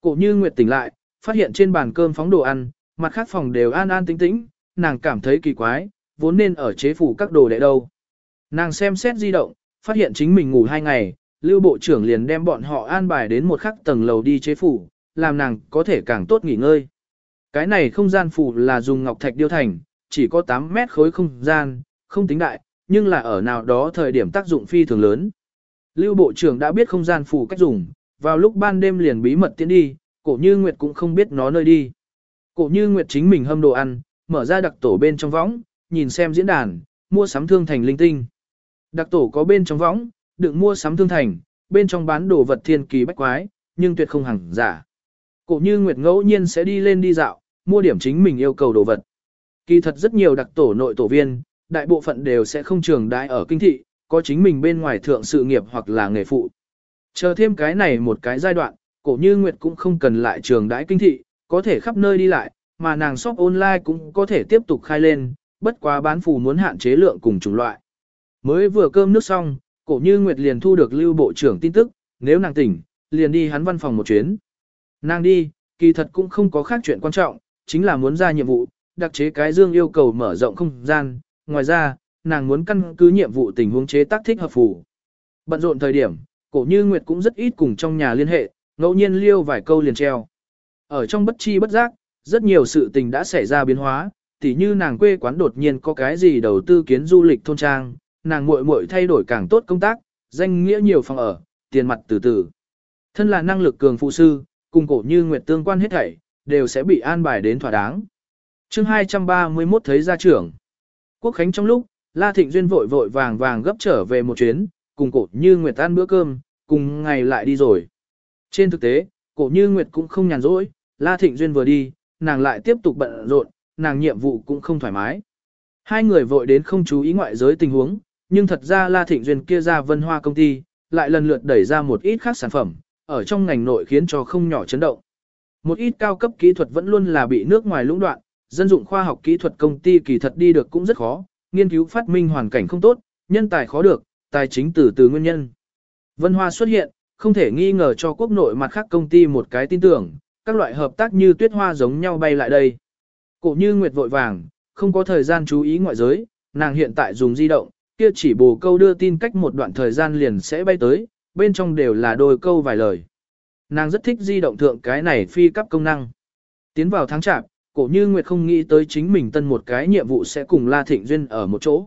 Cổ như Nguyệt tỉnh lại, phát hiện trên bàn cơm phóng đồ ăn, mặt khác phòng đều an an tĩnh tĩnh, nàng cảm thấy kỳ quái, vốn nên ở chế phủ các đồ đệ đâu. Nàng xem xét di động, phát hiện chính mình ngủ hai ngày, lưu bộ trưởng liền đem bọn họ an bài đến một khắc tầng lầu đi chế phủ, làm nàng có thể càng tốt nghỉ ngơi. Cái này không gian phủ là dùng ngọc thạch điêu thành, chỉ có 8 mét khối không gian, không tính đại, nhưng là ở nào đó thời điểm tác dụng phi thường lớn. Lưu bộ trưởng đã biết không gian phủ cách dùng, vào lúc ban đêm liền bí mật tiến đi, cổ như Nguyệt cũng không biết nó nơi đi. Cổ như Nguyệt chính mình hâm đồ ăn, mở ra đặc tổ bên trong võng, nhìn xem diễn đàn, mua sắm thương thành linh tinh. Đặc tổ có bên trong võng, đựng mua sắm thương thành, bên trong bán đồ vật thiên kỳ bách quái, nhưng tuyệt không hẳn giả. Cổ như Nguyệt ngẫu nhiên sẽ đi lên đi dạo, mua điểm chính mình yêu cầu đồ vật. Kỳ thật rất nhiều đặc tổ nội tổ viên, đại bộ phận đều sẽ không trường đại ở kinh thị, có chính mình bên ngoài thượng sự nghiệp hoặc là nghề phụ. Chờ thêm cái này một cái giai đoạn, cổ như Nguyệt cũng không cần lại trường đãi kinh thị, có thể khắp nơi đi lại, mà nàng shop online cũng có thể tiếp tục khai lên, bất quá bán phù muốn hạn chế lượng cùng chủng loại. Mới vừa cơm nước xong, cổ như Nguyệt liền thu được lưu bộ trưởng tin tức, nếu nàng tỉnh, liền đi hắn văn phòng một chuyến. Nàng đi, kỳ thật cũng không có khác chuyện quan trọng, chính là muốn ra nhiệm vụ, đặc chế cái dương yêu cầu mở rộng không gian, ngoài ra, nàng muốn căn cứ nhiệm vụ tình huống chế tác thích hợp phù. Bận rộn thời điểm, cổ như Nguyệt cũng rất ít cùng trong nhà liên hệ, ngẫu nhiên liêu vài câu liền treo. Ở trong bất chi bất giác, rất nhiều sự tình đã xảy ra biến hóa, tỉ như nàng quê quán đột nhiên có cái gì đầu tư kiến du lịch thôn trang, nàng muội muội thay đổi càng tốt công tác, danh nghĩa nhiều phòng ở, tiền mặt từ từ. Thân là năng lực cường phụ sư, cùng cổ như Nguyệt tương quan hết thảy, đều sẽ bị an bài đến thỏa đáng. chương 231 thấy gia trưởng. Quốc khánh trong lúc, La Thịnh Duyên vội vội vàng vàng gấp trở về một chuyến, cùng cổ như Nguyệt ăn bữa cơm, cùng ngày lại đi rồi. Trên thực tế, cổ như Nguyệt cũng không nhàn rỗi, La Thịnh Duyên vừa đi, nàng lại tiếp tục bận rộn, nàng nhiệm vụ cũng không thoải mái. Hai người vội đến không chú ý ngoại giới tình huống, nhưng thật ra La Thịnh Duyên kia ra vân hoa công ty, lại lần lượt đẩy ra một ít khác sản phẩm, ở trong ngành nội khiến cho không nhỏ chấn động. Một ít cao cấp kỹ thuật vẫn luôn là bị nước ngoài lũng đoạn, dân dụng khoa học kỹ thuật công ty kỳ thật đi được cũng rất khó, nghiên cứu phát minh hoàn cảnh không tốt, nhân tài khó được, tài chính từ từ nguyên nhân. Vân Hoa xuất hiện, không thể nghi ngờ cho quốc nội mặt khác công ty một cái tin tưởng, các loại hợp tác như tuyết hoa giống nhau bay lại đây. Cổ như Nguyệt vội vàng, không có thời gian chú ý ngoại giới, nàng hiện tại dùng di động, kia chỉ bồ câu đưa tin cách một đoạn thời gian liền sẽ bay tới, bên trong đều là đôi câu vài lời. Nàng rất thích di động thượng cái này phi cấp công năng. Tiến vào tháng chạp, cổ như Nguyệt không nghĩ tới chính mình tân một cái nhiệm vụ sẽ cùng La Thịnh Duyên ở một chỗ.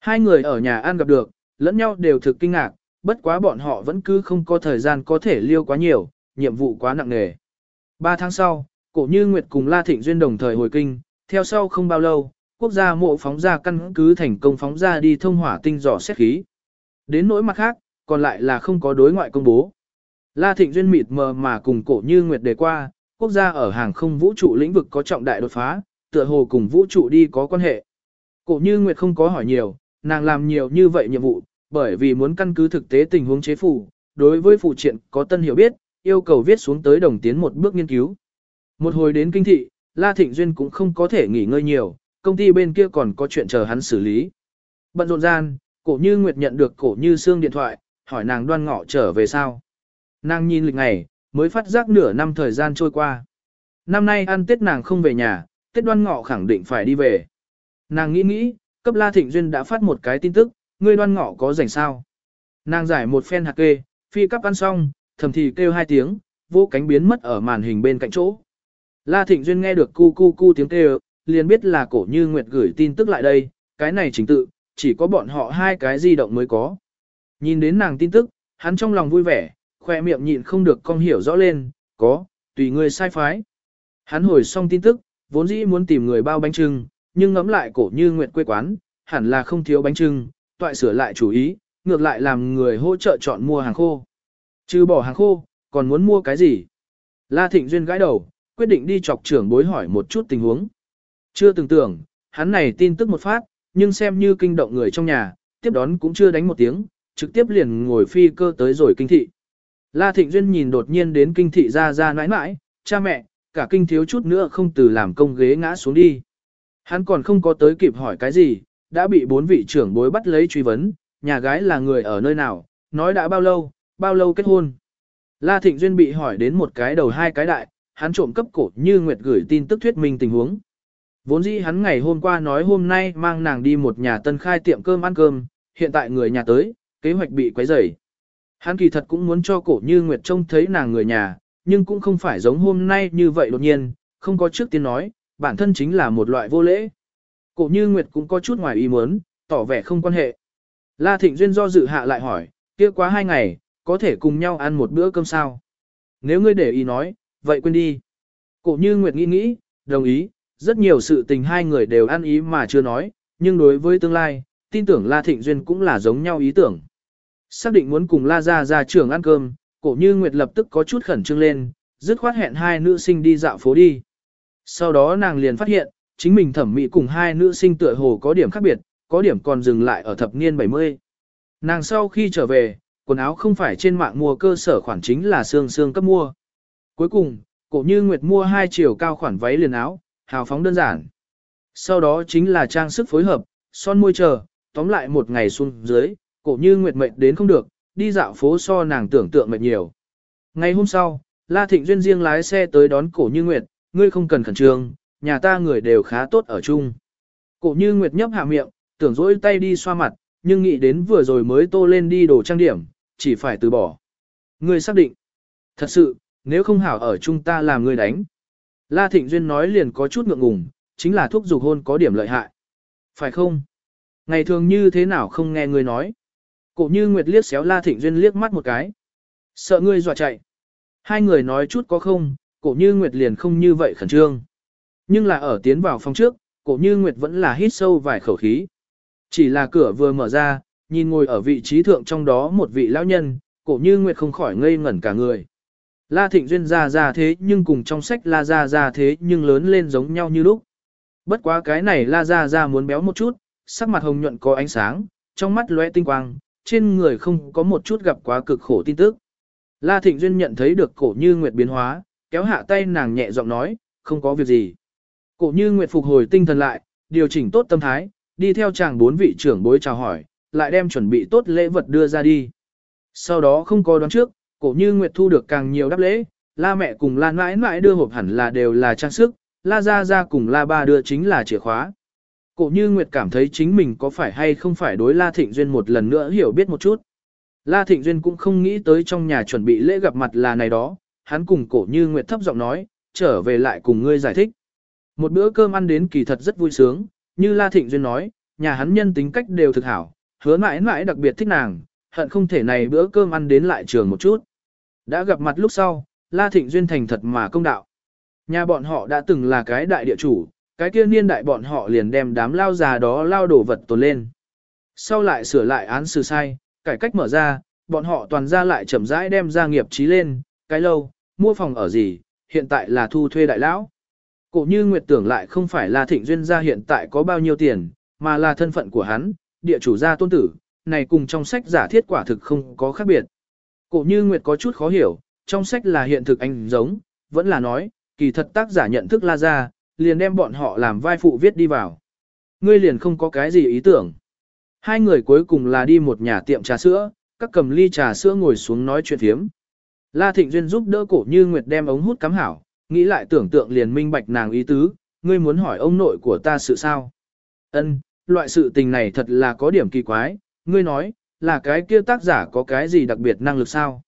Hai người ở nhà ăn gặp được, lẫn nhau đều thực kinh ngạc, bất quá bọn họ vẫn cứ không có thời gian có thể liêu quá nhiều, nhiệm vụ quá nặng nề. Ba tháng sau, cổ như Nguyệt cùng La Thịnh Duyên đồng thời hồi kinh, theo sau không bao lâu, quốc gia mộ phóng ra căn cứ thành công phóng ra đi thông hỏa tinh dò xét khí. Đến nỗi mặt khác, còn lại là không có đối ngoại công bố. La Thịnh Duyên mịt mờ mà cùng cổ như Nguyệt đề qua, quốc gia ở hàng không vũ trụ lĩnh vực có trọng đại đột phá, tựa hồ cùng vũ trụ đi có quan hệ. Cổ như Nguyệt không có hỏi nhiều, nàng làm nhiều như vậy nhiệm vụ, bởi vì muốn căn cứ thực tế tình huống chế phủ, đối với phụ triện có tân hiểu biết, yêu cầu viết xuống tới đồng tiến một bước nghiên cứu. Một hồi đến kinh thị, La Thịnh Duyên cũng không có thể nghỉ ngơi nhiều, công ty bên kia còn có chuyện chờ hắn xử lý. Bận rộn gian, cổ như Nguyệt nhận được cổ như xương điện thoại, hỏi nàng đoan ngọ trở về sao. Nàng nhìn lịch ngày, mới phát giác nửa năm thời gian trôi qua. Năm nay ăn Tết nàng không về nhà, Tết đoan ngọ khẳng định phải đi về. Nàng nghĩ nghĩ, cấp La Thịnh Duyên đã phát một cái tin tức, ngươi đoan ngọ có rảnh sao. Nàng giải một phen hạt kê, phi cấp ăn xong, thầm thì kêu hai tiếng, vô cánh biến mất ở màn hình bên cạnh chỗ. La Thịnh Duyên nghe được cu cu cu tiếng kêu, liền biết là cổ như Nguyệt gửi tin tức lại đây, cái này chính tự, chỉ có bọn họ hai cái di động mới có. Nhìn đến nàng tin tức, hắn trong lòng vui vẻ, khoe miệng nhịn không được con hiểu rõ lên, có, tùy người sai phái. Hắn hồi xong tin tức, vốn dĩ muốn tìm người bao bánh trưng, nhưng ngẫm lại cổ như Nguyệt quê quán, hẳn là không thiếu bánh trưng, toại sửa lại chủ ý, ngược lại làm người hỗ trợ chọn mua hàng khô. Trừ bỏ hàng khô, còn muốn mua cái gì? La Thịnh Duyên gãi đầu, quyết định đi chọc trưởng bối hỏi một chút tình huống. Chưa từng tưởng, hắn này tin tức một phát, nhưng xem như kinh động người trong nhà, tiếp đón cũng chưa đánh một tiếng, trực tiếp liền ngồi phi cơ tới rồi kinh thị. La Thịnh Duyên nhìn đột nhiên đến kinh thị ra ra nãi nãi, cha mẹ, cả kinh thiếu chút nữa không từ làm công ghế ngã xuống đi. Hắn còn không có tới kịp hỏi cái gì, đã bị bốn vị trưởng bối bắt lấy truy vấn, nhà gái là người ở nơi nào, nói đã bao lâu, bao lâu kết hôn. La Thịnh Duyên bị hỏi đến một cái đầu hai cái đại, hắn trộm cấp cổ như Nguyệt gửi tin tức thuyết minh tình huống. Vốn dĩ hắn ngày hôm qua nói hôm nay mang nàng đi một nhà tân khai tiệm cơm ăn cơm, hiện tại người nhà tới, kế hoạch bị quấy rầy. Hắn kỳ thật cũng muốn cho cổ như Nguyệt trông thấy nàng người nhà, nhưng cũng không phải giống hôm nay như vậy đột nhiên, không có trước tiên nói, bản thân chính là một loại vô lễ. Cổ như Nguyệt cũng có chút ngoài ý muốn, tỏ vẻ không quan hệ. La Thịnh Duyên do dự hạ lại hỏi, kia quá hai ngày, có thể cùng nhau ăn một bữa cơm sao? Nếu ngươi để ý nói, vậy quên đi. Cổ như Nguyệt nghĩ nghĩ, đồng ý, rất nhiều sự tình hai người đều ăn ý mà chưa nói, nhưng đối với tương lai, tin tưởng La Thịnh Duyên cũng là giống nhau ý tưởng. Xác định muốn cùng La Gia ra trường ăn cơm, cổ như Nguyệt lập tức có chút khẩn trương lên, dứt khoát hẹn hai nữ sinh đi dạo phố đi. Sau đó nàng liền phát hiện, chính mình thẩm mỹ cùng hai nữ sinh tựa hồ có điểm khác biệt, có điểm còn dừng lại ở thập niên 70. Nàng sau khi trở về, quần áo không phải trên mạng mua cơ sở khoản chính là xương xương cấp mua. Cuối cùng, cổ như Nguyệt mua hai chiều cao khoản váy liền áo, hào phóng đơn giản. Sau đó chính là trang sức phối hợp, son môi chờ, tóm lại một ngày xuống dưới, cổ như Nguyệt mệt đến không được, đi dạo phố so nàng tưởng tượng mệt nhiều. Ngày hôm sau, La Thịnh Duyên riêng lái xe tới đón cổ như Nguyệt, ngươi không cần khẩn trương, nhà ta người đều khá tốt ở chung. Cổ như Nguyệt nhấp hạ miệng, tưởng dỗi tay đi xoa mặt, nhưng nghĩ đến vừa rồi mới tô lên đi đồ trang điểm, chỉ phải từ bỏ. Ngươi xác định. Thật sự, nếu không hảo ở chung ta làm ngươi đánh. La Thịnh Duyên nói liền có chút ngượng ngùng, chính là thuốc dục hôn có điểm lợi hại. Phải không? Ngày thường như thế nào không nghe ngươi nói. Cổ như Nguyệt liếc xéo La Thịnh Duyên liếc mắt một cái. Sợ ngươi dọa chạy. Hai người nói chút có không, cổ như Nguyệt liền không như vậy khẩn trương. Nhưng là ở tiến vào phòng trước, cổ như Nguyệt vẫn là hít sâu vài khẩu khí. Chỉ là cửa vừa mở ra, nhìn ngồi ở vị trí thượng trong đó một vị lão nhân, cổ như Nguyệt không khỏi ngây ngẩn cả người. La Thịnh Duyên ra ra thế nhưng cùng trong sách La ra ra thế nhưng lớn lên giống nhau như lúc. Bất quá cái này La ra ra muốn béo một chút, sắc mặt hồng nhuận có ánh sáng, trong mắt lóe tinh quang, trên người không có một chút gặp quá cực khổ tin tức. La Thịnh Duyên nhận thấy được cổ như Nguyệt biến hóa, kéo hạ tay nàng nhẹ giọng nói, không có việc gì. Cổ như Nguyệt phục hồi tinh thần lại, điều chỉnh tốt tâm thái, đi theo chàng bốn vị trưởng bối chào hỏi, lại đem chuẩn bị tốt lễ vật đưa ra đi. Sau đó không có đoán trước, cổ như Nguyệt thu được càng nhiều đáp lễ, la mẹ cùng la mãi mãi đưa hộp hẳn là đều là trang sức, la ra ra cùng la ba đưa chính là chìa khóa. Cổ như Nguyệt cảm thấy chính mình có phải hay không phải đối La Thịnh Duyên một lần nữa hiểu biết một chút. La Thịnh Duyên cũng không nghĩ tới trong nhà chuẩn bị lễ gặp mặt là này đó, hắn cùng cổ như Nguyệt thấp giọng nói, trở về lại cùng ngươi giải thích. Một bữa cơm ăn đến kỳ thật rất vui sướng, như La Thịnh Duyên nói, nhà hắn nhân tính cách đều thực hảo, hứa mãi mãi đặc biệt thích nàng, hận không thể này bữa cơm ăn đến lại trường một chút. Đã gặp mặt lúc sau, La Thịnh Duyên thành thật mà công đạo. Nhà bọn họ đã từng là cái đại địa chủ, cái kia niên đại bọn họ liền đem đám lao già đó lao đổ vật tồn lên. Sau lại sửa lại án xử sai, cải cách mở ra, bọn họ toàn ra lại chậm rãi đem gia nghiệp trí lên, cái lâu, mua phòng ở gì, hiện tại là thu thuê đại lão. Cổ như Nguyệt tưởng lại không phải là thịnh duyên gia hiện tại có bao nhiêu tiền, mà là thân phận của hắn, địa chủ gia tôn tử, này cùng trong sách giả thiết quả thực không có khác biệt. Cổ như Nguyệt có chút khó hiểu, trong sách là hiện thực anh giống, vẫn là nói, kỳ thật tác giả nhận thức la ra, liền đem bọn họ làm vai phụ viết đi vào. Ngươi liền không có cái gì ý tưởng. Hai người cuối cùng là đi một nhà tiệm trà sữa, các cầm ly trà sữa ngồi xuống nói chuyện thiếm. La Thịnh Duyên giúp đỡ cổ như Nguyệt đem ống hút cắm hảo, nghĩ lại tưởng tượng liền minh bạch nàng ý tứ, ngươi muốn hỏi ông nội của ta sự sao. Ân, loại sự tình này thật là có điểm kỳ quái, ngươi nói, là cái kia tác giả có cái gì đặc biệt năng lực sao?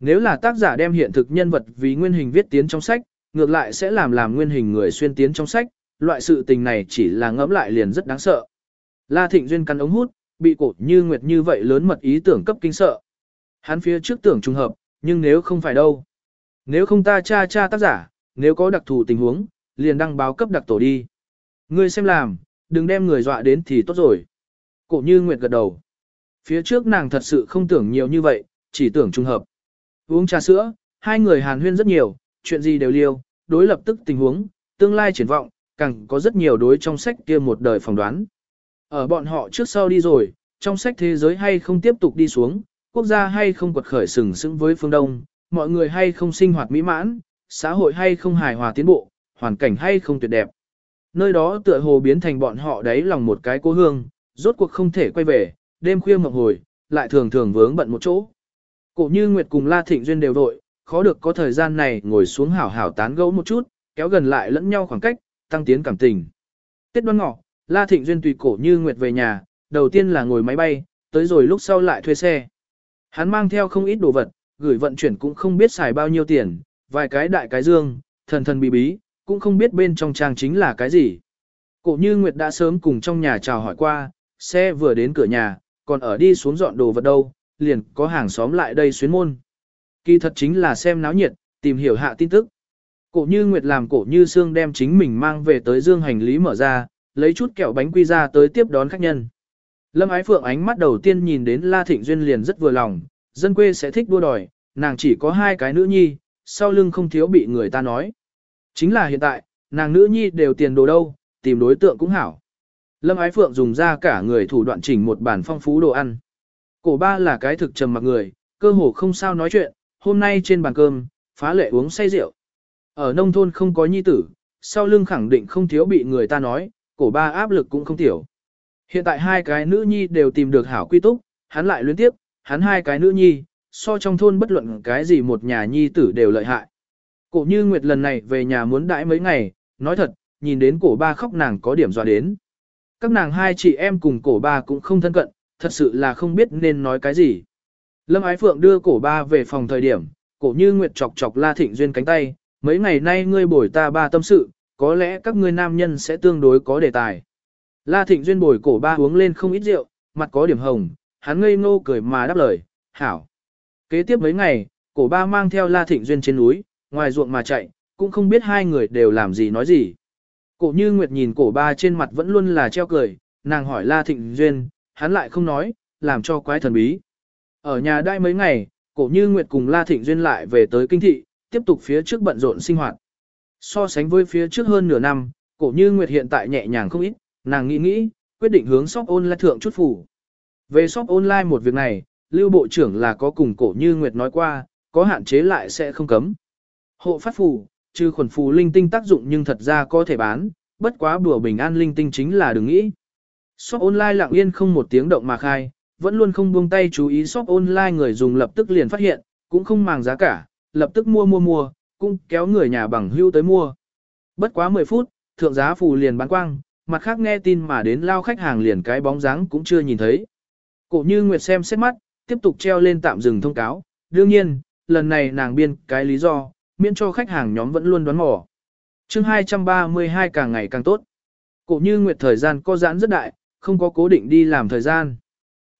Nếu là tác giả đem hiện thực nhân vật vì nguyên hình viết tiến trong sách, ngược lại sẽ làm làm nguyên hình người xuyên tiến trong sách, loại sự tình này chỉ là ngẫm lại liền rất đáng sợ. La Thịnh Duyên căn ống hút, bị cổ như nguyệt như vậy lớn mật ý tưởng cấp kinh sợ. Hắn phía trước tưởng trùng hợp, nhưng nếu không phải đâu. Nếu không ta cha cha tác giả, nếu có đặc thù tình huống, liền đăng báo cấp đặc tổ đi. Ngươi xem làm, đừng đem người dọa đến thì tốt rồi. Cổ như nguyệt gật đầu. Phía trước nàng thật sự không tưởng nhiều như vậy, chỉ tưởng trung hợp. Uống trà sữa, hai người hàn huyên rất nhiều, chuyện gì đều liêu, đối lập tức tình huống, tương lai triển vọng, càng có rất nhiều đối trong sách kia một đời phỏng đoán. Ở bọn họ trước sau đi rồi, trong sách thế giới hay không tiếp tục đi xuống, quốc gia hay không quật khởi sừng sững với phương Đông, mọi người hay không sinh hoạt mỹ mãn, xã hội hay không hài hòa tiến bộ, hoàn cảnh hay không tuyệt đẹp. Nơi đó tựa hồ biến thành bọn họ đấy lòng một cái cố hương, rốt cuộc không thể quay về, đêm khuya mộng hồi, lại thường thường vướng bận một chỗ. Cổ như Nguyệt cùng La Thịnh Duyên đều vội, khó được có thời gian này ngồi xuống hảo hảo tán gẫu một chút, kéo gần lại lẫn nhau khoảng cách, tăng tiến cảm tình. Tết đoan ngọ, La Thịnh Duyên tùy cổ như nguyệt về nhà, đầu tiên là ngồi máy bay, tới rồi lúc sau lại thuê xe. Hắn mang theo không ít đồ vật, gửi vận chuyển cũng không biết xài bao nhiêu tiền, vài cái đại cái dương, thần thần bí bí, cũng không biết bên trong trang chính là cái gì. Cổ như Nguyệt đã sớm cùng trong nhà chào hỏi qua, xe vừa đến cửa nhà, còn ở đi xuống dọn đồ vật đâu, liền có hàng xóm lại đây xuyến môn. Kỳ thật chính là xem náo nhiệt, tìm hiểu hạ tin tức. Cổ như Nguyệt làm cổ như xương đem chính mình mang về tới dương hành lý mở ra, lấy chút kẹo bánh quy ra tới tiếp đón khách nhân. Lâm Ái Phượng ánh mắt đầu tiên nhìn đến La Thịnh Duyên liền rất vừa lòng, dân quê sẽ thích đua đòi, nàng chỉ có hai cái nữ nhi, sau lưng không thiếu bị người ta nói. Chính là hiện tại, nàng nữ nhi đều tiền đồ đâu, tìm đối tượng cũng hảo. Lâm Ái Phượng dùng ra cả người thủ đoạn chỉnh một bản phong phú đồ ăn. Cổ ba là cái thực trầm mặc người, cơ hồ không sao nói chuyện, hôm nay trên bàn cơm, phá lệ uống say rượu. Ở nông thôn không có nhi tử, sau lưng khẳng định không thiếu bị người ta nói, cổ ba áp lực cũng không tiểu. Hiện tại hai cái nữ nhi đều tìm được hảo quy túc, hắn lại liên tiếp, hắn hai cái nữ nhi, so trong thôn bất luận cái gì một nhà nhi tử đều lợi hại. Cổ như Nguyệt lần này về nhà muốn đãi mấy ngày, nói thật, nhìn đến cổ ba khóc nàng có điểm dọa đến. Các nàng hai chị em cùng cổ ba cũng không thân cận, thật sự là không biết nên nói cái gì. Lâm Ái Phượng đưa cổ ba về phòng thời điểm, cổ như Nguyệt chọc chọc La Thịnh Duyên cánh tay, mấy ngày nay ngươi bồi ta ba tâm sự, có lẽ các ngươi nam nhân sẽ tương đối có đề tài. La Thịnh Duyên bồi cổ ba uống lên không ít rượu, mặt có điểm hồng, hắn ngây ngô cười mà đáp lời, hảo. Kế tiếp mấy ngày, cổ ba mang theo La Thịnh Duyên trên núi, ngoài ruộng mà chạy, cũng không biết hai người đều làm gì nói gì. Cổ như Nguyệt nhìn cổ ba trên mặt vẫn luôn là treo cười, nàng hỏi La Thịnh Duyên, hắn lại không nói, làm cho quái thần bí. Ở nhà đai mấy ngày, cổ như Nguyệt cùng La Thịnh Duyên lại về tới kinh thị, tiếp tục phía trước bận rộn sinh hoạt. So sánh với phía trước hơn nửa năm, cổ như Nguyệt hiện tại nhẹ nhàng không ít, nàng nghĩ nghĩ, quyết định hướng shop online thượng chút phủ. Về shop online một việc này, Lưu Bộ trưởng là có cùng cổ như Nguyệt nói qua, có hạn chế lại sẽ không cấm. Hộ phát phù, trừ khuẩn phù linh tinh tác dụng nhưng thật ra có thể bán, bất quá bùa bình an linh tinh chính là đừng nghĩ. Shop online lặng yên không một tiếng động mà khai, vẫn luôn không buông tay chú ý shop online người dùng lập tức liền phát hiện, cũng không màng giá cả, lập tức mua mua mua, cũng kéo người nhà bằng hưu tới mua. Bất quá 10 phút, thượng giá phù liền bán quang, mặt khác nghe tin mà đến lao khách hàng liền cái bóng dáng cũng chưa nhìn thấy. Cổ như Nguyệt xem xét mắt, tiếp tục treo lên tạm dừng thông cáo, đương nhiên, lần này nàng biên cái lý do, miễn cho khách hàng nhóm vẫn luôn đoán mò. chương 232 càng ngày càng tốt. Cổ như Nguyệt thời gian có giãn rất đại, không có cố định đi làm thời gian.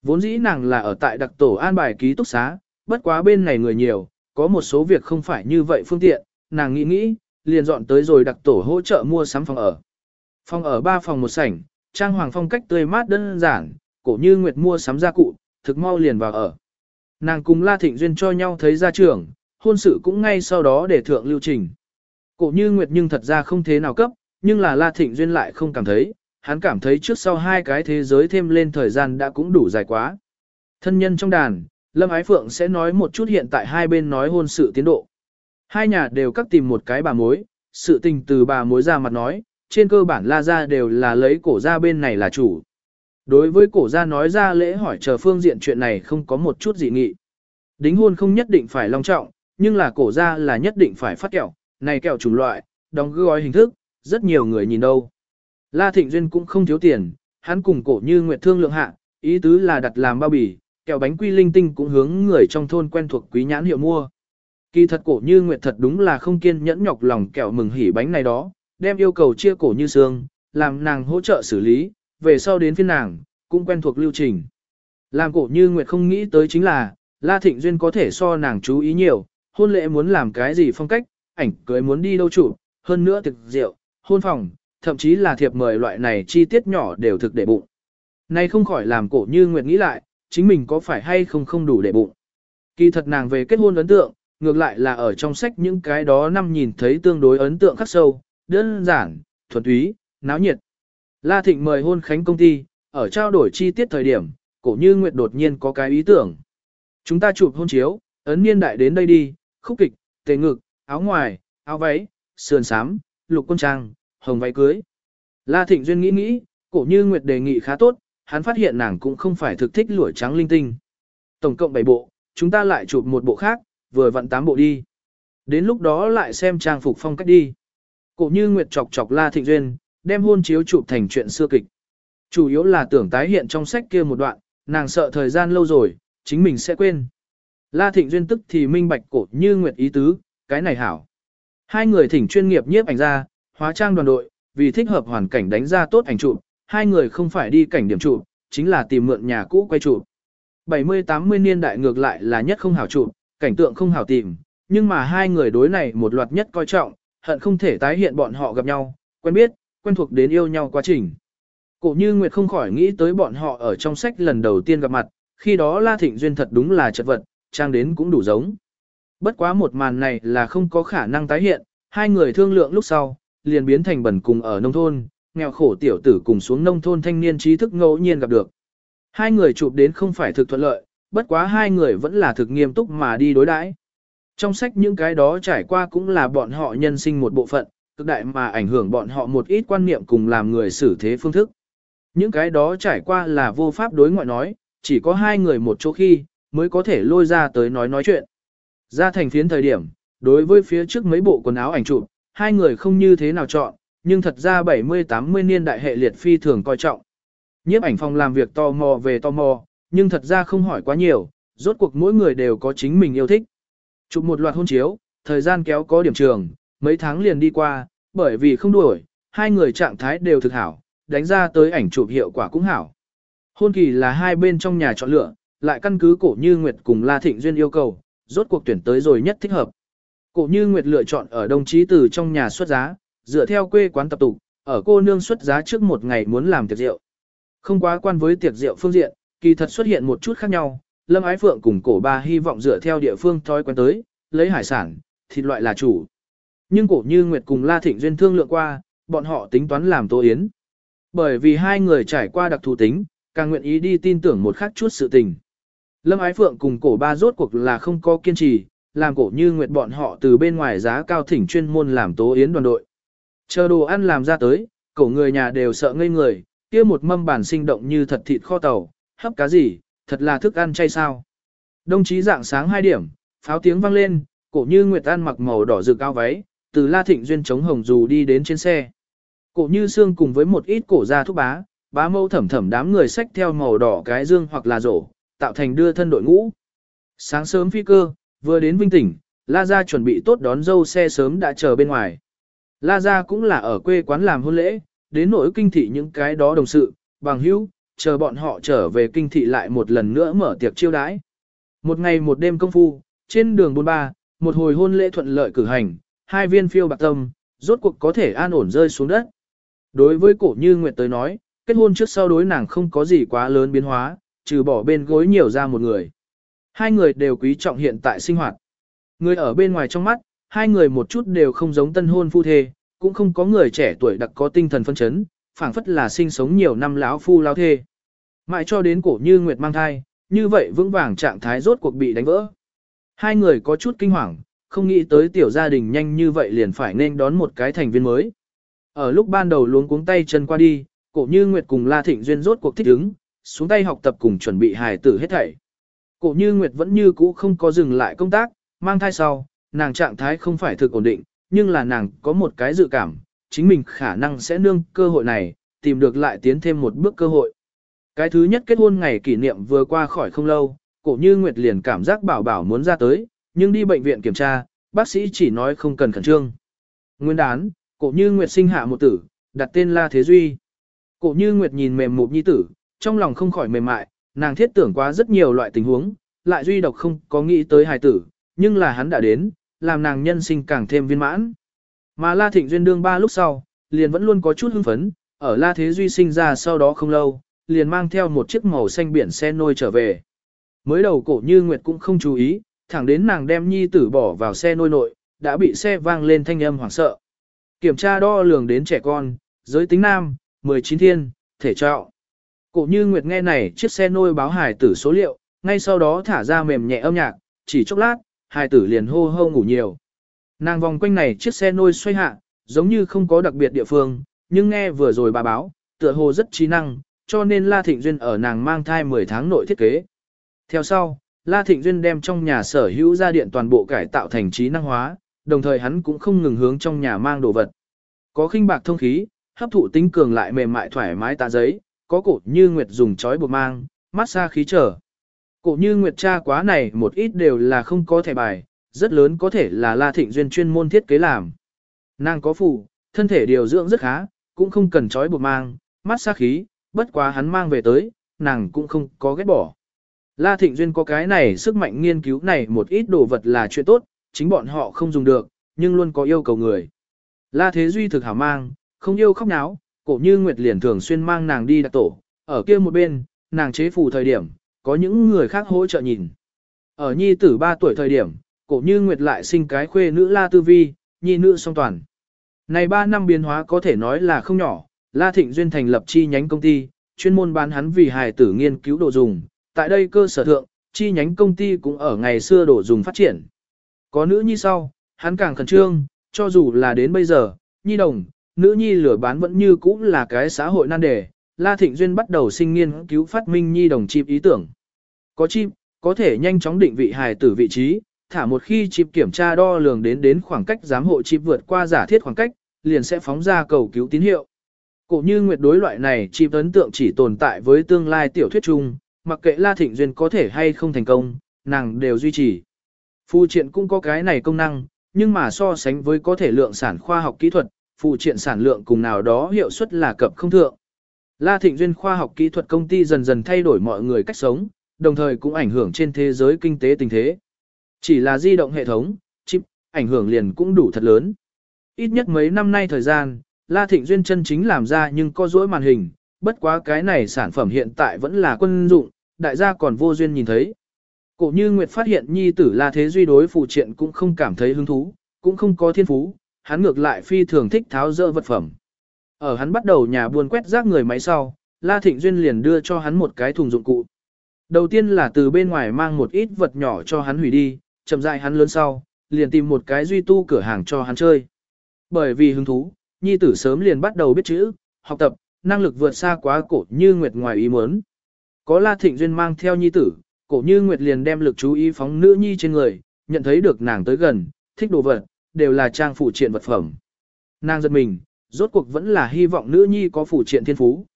Vốn dĩ nàng là ở tại đặc tổ an bài ký túc xá, bất quá bên này người nhiều, có một số việc không phải như vậy phương tiện, nàng nghĩ nghĩ, liền dọn tới rồi đặc tổ hỗ trợ mua sắm phòng ở. Phòng ở ba phòng một sảnh, trang hoàng phong cách tươi mát đơn giản, cổ như Nguyệt mua sắm gia cụ, thực mau liền vào ở. Nàng cùng La Thịnh Duyên cho nhau thấy gia trưởng, hôn sự cũng ngay sau đó để thượng lưu trình. Cổ như Nguyệt nhưng thật ra không thế nào cấp, nhưng là La Thịnh Duyên lại không cảm thấy, hắn cảm thấy trước sau hai cái thế giới thêm lên thời gian đã cũng đủ dài quá. Thân nhân trong đàn, Lâm Ái Phượng sẽ nói một chút hiện tại hai bên nói hôn sự tiến độ. Hai nhà đều cắt tìm một cái bà mối, sự tình từ bà mối ra mặt nói, trên cơ bản la ra đều là lấy cổ ra bên này là chủ. Đối với cổ ra nói ra lễ hỏi chờ phương diện chuyện này không có một chút dị nghị. Đính hôn không nhất định phải long trọng, nhưng là cổ ra là nhất định phải phát kẹo, này kẹo chủng loại, đóng gói hình thức, rất nhiều người nhìn đâu. La Thịnh Duyên cũng không thiếu tiền, hắn cùng cổ như Nguyệt Thương lượng hạ, ý tứ là đặt làm bao bì, kẹo bánh quy linh tinh cũng hướng người trong thôn quen thuộc quý nhãn hiệu mua. Kỳ thật cổ như Nguyệt thật đúng là không kiên nhẫn nhọc lòng kẹo mừng hỉ bánh này đó, đem yêu cầu chia cổ như xương, làm nàng hỗ trợ xử lý, về sau đến phiên nàng, cũng quen thuộc lưu trình. Làm cổ như Nguyệt không nghĩ tới chính là, La Thịnh Duyên có thể so nàng chú ý nhiều, hôn lễ muốn làm cái gì phong cách, ảnh cưới muốn đi đâu chủ, hơn nữa thực rượu, hôn phòng, thậm chí là thiệp mời loại này chi tiết nhỏ đều thực để bụng. Nay không khỏi làm cổ như Nguyệt nghĩ lại, chính mình có phải hay không không đủ để bụng. Kỳ thật nàng về kết hôn ấn tượng, ngược lại là ở trong sách những cái đó năm nhìn thấy tương đối ấn tượng khắc sâu, đơn giản, thuần túy, náo nhiệt. La Thịnh mời hôn khánh công ty, ở trao đổi chi tiết thời điểm, cổ như Nguyệt đột nhiên có cái ý tưởng. Chúng ta chụp hôn chiếu, ấn niên đại đến đây đi, khúc kịch, tề ngực, áo ngoài, áo váy, sườn sám, lục quân trang, hồng váy cưới. La Thịnh Duyên nghĩ nghĩ, cổ như Nguyệt đề nghị khá tốt, hắn phát hiện nàng cũng không phải thực thích lũa trắng linh tinh. Tổng cộng 7 bộ, chúng ta lại chụp một bộ khác, vừa vặn 8 bộ đi. Đến lúc đó lại xem trang phục phong cách đi. Cổ như Nguyệt chọc chọc La Thịnh Duyên, đem hôn chiếu chụp thành chuyện xưa kịch. Chủ yếu là tưởng tái hiện trong sách kia một đoạn, nàng sợ thời gian lâu rồi, chính mình sẽ quên. La Thịnh Duyên tức thì minh bạch cổ như Nguyệt ý tứ, cái này hảo. Hai người thỉnh chuyên nghiệp nhiếp ảnh ra, hóa trang đoàn đội, vì thích hợp hoàn cảnh đánh ra tốt ảnh chụp, hai người không phải đi cảnh điểm chụp, chính là tìm mượn nhà cũ quay chụp. 70-80 niên đại ngược lại là nhất không hảo chụp, cảnh tượng không hảo tìm, nhưng mà hai người đối này một loạt nhất coi trọng, hận không thể tái hiện bọn họ gặp nhau, quen biết, quen thuộc đến yêu nhau quá trình. Cổ như Nguyệt không khỏi nghĩ tới bọn họ ở trong sách lần đầu tiên gặp mặt, khi đó La Thịnh Duyên thật đúng là chật vật, trang đến cũng đủ giống. Bất quá một màn này là không có khả năng tái hiện, hai người thương lượng lúc sau, liền biến thành bẩn cùng ở nông thôn, nghèo khổ tiểu tử cùng xuống nông thôn thanh niên trí thức ngẫu nhiên gặp được. Hai người chụp đến không phải thực thuận lợi, bất quá hai người vẫn là thực nghiêm túc mà đi đối đãi. Trong sách những cái đó trải qua cũng là bọn họ nhân sinh một bộ phận, cực đại mà ảnh hưởng bọn họ một ít quan niệm cùng làm người xử thế phương thức. Những cái đó trải qua là vô pháp đối ngoại nói, chỉ có hai người một chỗ khi, mới có thể lôi ra tới nói nói chuyện. Ra thành phiến thời điểm, đối với phía trước mấy bộ quần áo ảnh chụp, hai người không như thế nào chọn, nhưng thật ra 70-80 niên đại hệ liệt phi thường coi trọng. Nhiếp ảnh phòng làm việc tò mò về tò mò, nhưng thật ra không hỏi quá nhiều, rốt cuộc mỗi người đều có chính mình yêu thích. Chụp một loạt hôn chiếu, thời gian kéo có điểm trường, mấy tháng liền đi qua, bởi vì không đuổi, hai người trạng thái đều thực hảo, đánh ra tới ảnh chụp hiệu quả cũng hảo. Hôn kỳ là hai bên trong nhà chọn lựa, lại căn cứ cổ như Nguyệt cùng La Thịnh Duyên yêu cầu, rốt cuộc tuyển tới rồi nhất thích hợp. Cổ như Nguyệt lựa chọn ở đồng chí từ trong nhà xuất giá, dựa theo quê quán tập tục, ở cô nương xuất giá trước một ngày muốn làm tiệc rượu. Không quá quan với tiệc rượu phương diện, kỳ thật xuất hiện một chút khác nhau, Lâm Ái Phượng cùng cổ ba hy vọng dựa theo địa phương thói quen tới, lấy hải sản, thịt loại là chủ. Nhưng cổ như Nguyệt cùng La Thịnh Duyên thương lượng qua, bọn họ tính toán làm tô yến. Bởi vì hai người trải qua đặc thù tính, càng nguyện ý đi tin tưởng một khác chút sự tình. Lâm Ái Phượng cùng cổ ba rốt cuộc là không có kiên trì, làm cổ như Nguyệt bọn họ từ bên ngoài giá cao thỉnh chuyên môn làm tố yến đoàn đội. Chờ đồ ăn làm ra tới, cổ người nhà đều sợ ngây người, kia một mâm bản sinh động như thật thịt kho tàu, hấp cá gì, thật là thức ăn chay sao. Đồng chí dạng sáng 2 điểm, pháo tiếng vang lên, cổ như Nguyệt An mặc màu đỏ rực cao váy, từ La Thịnh Duyên chống hồng dù đi đến trên xe. Cổ như xương cùng với một ít cổ gia thúc bá, bá mâu thẩm thẩm đám người xách theo màu đỏ cái dương hoặc là rổ, tạo thành đưa thân đội ngũ. Sáng sớm phi cơ, vừa đến Vinh tỉnh, La Gia chuẩn bị tốt đón dâu xe sớm đã chờ bên ngoài. La Gia cũng là ở quê quán làm hôn lễ, đến nỗi kinh thị những cái đó đồng sự, bằng hữu, chờ bọn họ trở về kinh thị lại một lần nữa mở tiệc chiêu đãi. Một ngày một đêm công phu, trên đường bôn ba, một hồi hôn lễ thuận lợi cử hành, hai viên phiêu bạc tâm, rốt cuộc có thể an ổn rơi xuống đất. Đối với cổ như Nguyệt tới nói, kết hôn trước sau đối nàng không có gì quá lớn biến hóa, trừ bỏ bên gối nhiều ra một người. Hai người đều quý trọng hiện tại sinh hoạt. Người ở bên ngoài trong mắt, hai người một chút đều không giống tân hôn phu thê, cũng không có người trẻ tuổi đặc có tinh thần phân chấn, phảng phất là sinh sống nhiều năm lão phu lão thê. Mãi cho đến cổ như Nguyệt mang thai, như vậy vững vàng trạng thái rốt cuộc bị đánh vỡ. Hai người có chút kinh hoàng, không nghĩ tới tiểu gia đình nhanh như vậy liền phải nên đón một cái thành viên mới. Ở lúc ban đầu luống cuống tay chân qua đi, cổ như Nguyệt cùng La Thịnh Duyên rốt cuộc thích ứng, xuống tay học tập cùng chuẩn bị hài tử hết thảy. Cổ như Nguyệt vẫn như cũ không có dừng lại công tác, mang thai sau, nàng trạng thái không phải thực ổn định, nhưng là nàng có một cái dự cảm, chính mình khả năng sẽ nương cơ hội này, tìm được lại tiến thêm một bước cơ hội. Cái thứ nhất kết hôn ngày kỷ niệm vừa qua khỏi không lâu, cổ như Nguyệt liền cảm giác bảo bảo muốn ra tới, nhưng đi bệnh viện kiểm tra, bác sĩ chỉ nói không cần khẩn trương. Nguyên đán, cổ như Nguyệt sinh hạ một tử, đặt tên La Thế Duy. Cổ như Nguyệt nhìn mềm mụp nhi tử, trong lòng không khỏi mềm mại, nàng thiết tưởng quá rất nhiều loại tình huống, lại duy độc không có nghĩ tới hài tử, nhưng là hắn đã đến, làm nàng nhân sinh càng thêm viên mãn. Mà La Thịnh Duyên đương ba lúc sau, liền vẫn luôn có chút hưng phấn, ở La Thế Duy sinh ra sau đó không lâu, liền mang theo một chiếc màu xanh biển xe nôi trở về. Mới đầu cổ như Nguyệt cũng không chú ý, thẳng đến nàng đem nhi tử bỏ vào xe nôi nội, đã bị xe vang lên thanh âm hoảng sợ. Kiểm tra đo lường đến trẻ con, giới tính nam, 19 thiên, thể trọng. Cổ như Nguyệt nghe này chiếc xe nôi báo hải tử số liệu, ngay sau đó thả ra mềm nhẹ âm nhạc, chỉ chốc lát, hải tử liền hô hô ngủ nhiều. Nàng vòng quanh này chiếc xe nôi xoay hạ, giống như không có đặc biệt địa phương, nhưng nghe vừa rồi bà báo, tựa hồ rất trí năng, cho nên La Thịnh Duyên ở nàng mang thai 10 tháng nội thiết kế. Theo sau, La Thịnh Duyên đem trong nhà sở hữu gia điện toàn bộ cải tạo thành trí năng hóa, đồng thời hắn cũng không ngừng hướng trong nhà mang đồ vật. Có khinh bạc thông khí, hấp thụ tính cường lại mềm mại thoải mái tạ giấy, có cổ như nguyệt dùng chói buộc mang, mát xa khí trở. Cổ như nguyệt tra quá này một ít đều là không có thẻ bài, rất lớn có thể là La Thịnh Duyên chuyên môn thiết kế làm. Nàng có phù, thân thể điều dưỡng rất khá, cũng không cần trói buộc mang, mát xa khí, bất quá hắn mang về tới, nàng cũng không có ghét bỏ. La Thịnh Duyên có cái này sức mạnh nghiên cứu này một ít đồ vật là chuyện tốt, chính bọn họ không dùng được, nhưng luôn có yêu cầu người. La Thế Duy thực hảo mang, không yêu khóc náo, cổ như Nguyệt liền thường xuyên mang nàng đi đặt tổ, ở kia một bên, nàng chế phù thời điểm, có những người khác hỗ trợ nhìn. Ở nhi tử 3 tuổi thời điểm, cổ như Nguyệt lại sinh cái khuê nữ La Tư Vi, nhi nữ song toàn. Này 3 năm biến hóa có thể nói là không nhỏ, La Thịnh Duyên thành lập chi nhánh công ty, chuyên môn bán hắn vì hài tử nghiên cứu đồ dùng. Tại đây cơ sở thượng, chi nhánh công ty cũng ở ngày xưa đồ dùng phát triển. Có nữ nhi sau, hắn càng khẩn trương, cho dù là đến bây giờ, nhi đồng, nữ nhi lửa bán vẫn như cũ là cái xã hội nan đề. La Thịnh Duyên bắt đầu sinh nghiên cứu phát minh nhi đồng chip ý tưởng. Có chip, có thể nhanh chóng định vị hài tử vị trí, thả một khi chip kiểm tra đo lường đến đến khoảng cách giám hộ chip vượt qua giả thiết khoảng cách, liền sẽ phóng ra cầu cứu tín hiệu. Cổ như nguyệt đối loại này chip ấn tượng chỉ tồn tại với tương lai tiểu thuyết chung, mặc kệ La Thịnh Duyên có thể hay không thành công, nàng đều duy trì. Phù triện cũng có cái này công năng, nhưng mà so sánh với có thể lượng sản khoa học kỹ thuật, phù triện sản lượng cùng nào đó hiệu suất là cập không thượng. La Thịnh Duyên khoa học kỹ thuật công ty dần dần thay đổi mọi người cách sống, đồng thời cũng ảnh hưởng trên thế giới kinh tế tình thế. Chỉ là di động hệ thống, chip, ảnh hưởng liền cũng đủ thật lớn. Ít nhất mấy năm nay thời gian, La Thịnh Duyên chân chính làm ra nhưng có dối màn hình, bất quá cái này sản phẩm hiện tại vẫn là quân dụng, đại gia còn vô duyên nhìn thấy. Cổ như Nguyệt phát hiện nhi tử La Thế Duy đối phụ triện cũng không cảm thấy hứng thú, cũng không có thiên phú, hắn ngược lại phi thường thích tháo dỡ vật phẩm. Ở hắn bắt đầu nhà buôn quét rác người máy sau, La Thịnh Duyên liền đưa cho hắn một cái thùng dụng cụ. Đầu tiên là từ bên ngoài mang một ít vật nhỏ cho hắn hủy đi, chậm rãi hắn lớn sau, liền tìm một cái duy tu cửa hàng cho hắn chơi. Bởi vì hứng thú, nhi tử sớm liền bắt đầu biết chữ, học tập, năng lực vượt xa quá cổ như Nguyệt ngoài ý muốn. Có La Thịnh Duyên mang theo nhi tử, cổ như Nguyệt liền đem lực chú ý phóng nữ nhi trên người, nhận thấy được nàng tới gần, thích đồ vật, đều là trang phụ triện vật phẩm. Nàng giật mình, rốt cuộc vẫn là hy vọng nữ nhi có phụ triện thiên phú.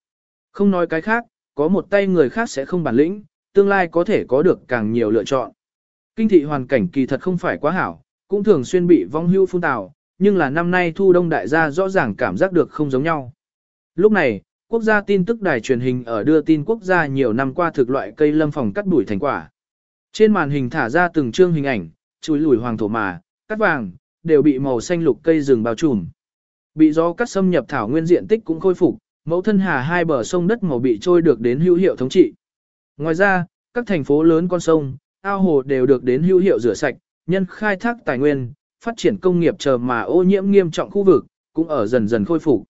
Không nói cái khác, có một tay người khác sẽ không bản lĩnh, tương lai có thể có được càng nhiều lựa chọn. Kinh thị hoàn cảnh kỳ thật không phải quá hảo, cũng thường xuyên bị vong hưu phun tào, nhưng là năm nay thu đông đại gia rõ ràng cảm giác được không giống nhau. Lúc này, quốc gia tin tức đài truyền hình ở đưa tin quốc gia nhiều năm qua thực loại cây lâm phòng cắt đuổi thành quả. Trên màn hình thả ra từng chương hình ảnh, chuối lùi hoàng thổ mà, cắt vàng, đều bị màu xanh lục cây rừng bao trùm. Bị gió cắt xâm nhập thảo nguyên diện tích cũng khôi phục, mẫu thân hà hai bờ sông đất màu bị trôi được đến hữu hiệu thống trị. Ngoài ra, các thành phố lớn con sông, ao hồ đều được đến hữu hiệu rửa sạch, nhân khai thác tài nguyên, phát triển công nghiệp chờ mà ô nhiễm nghiêm trọng khu vực, cũng ở dần dần khôi phục.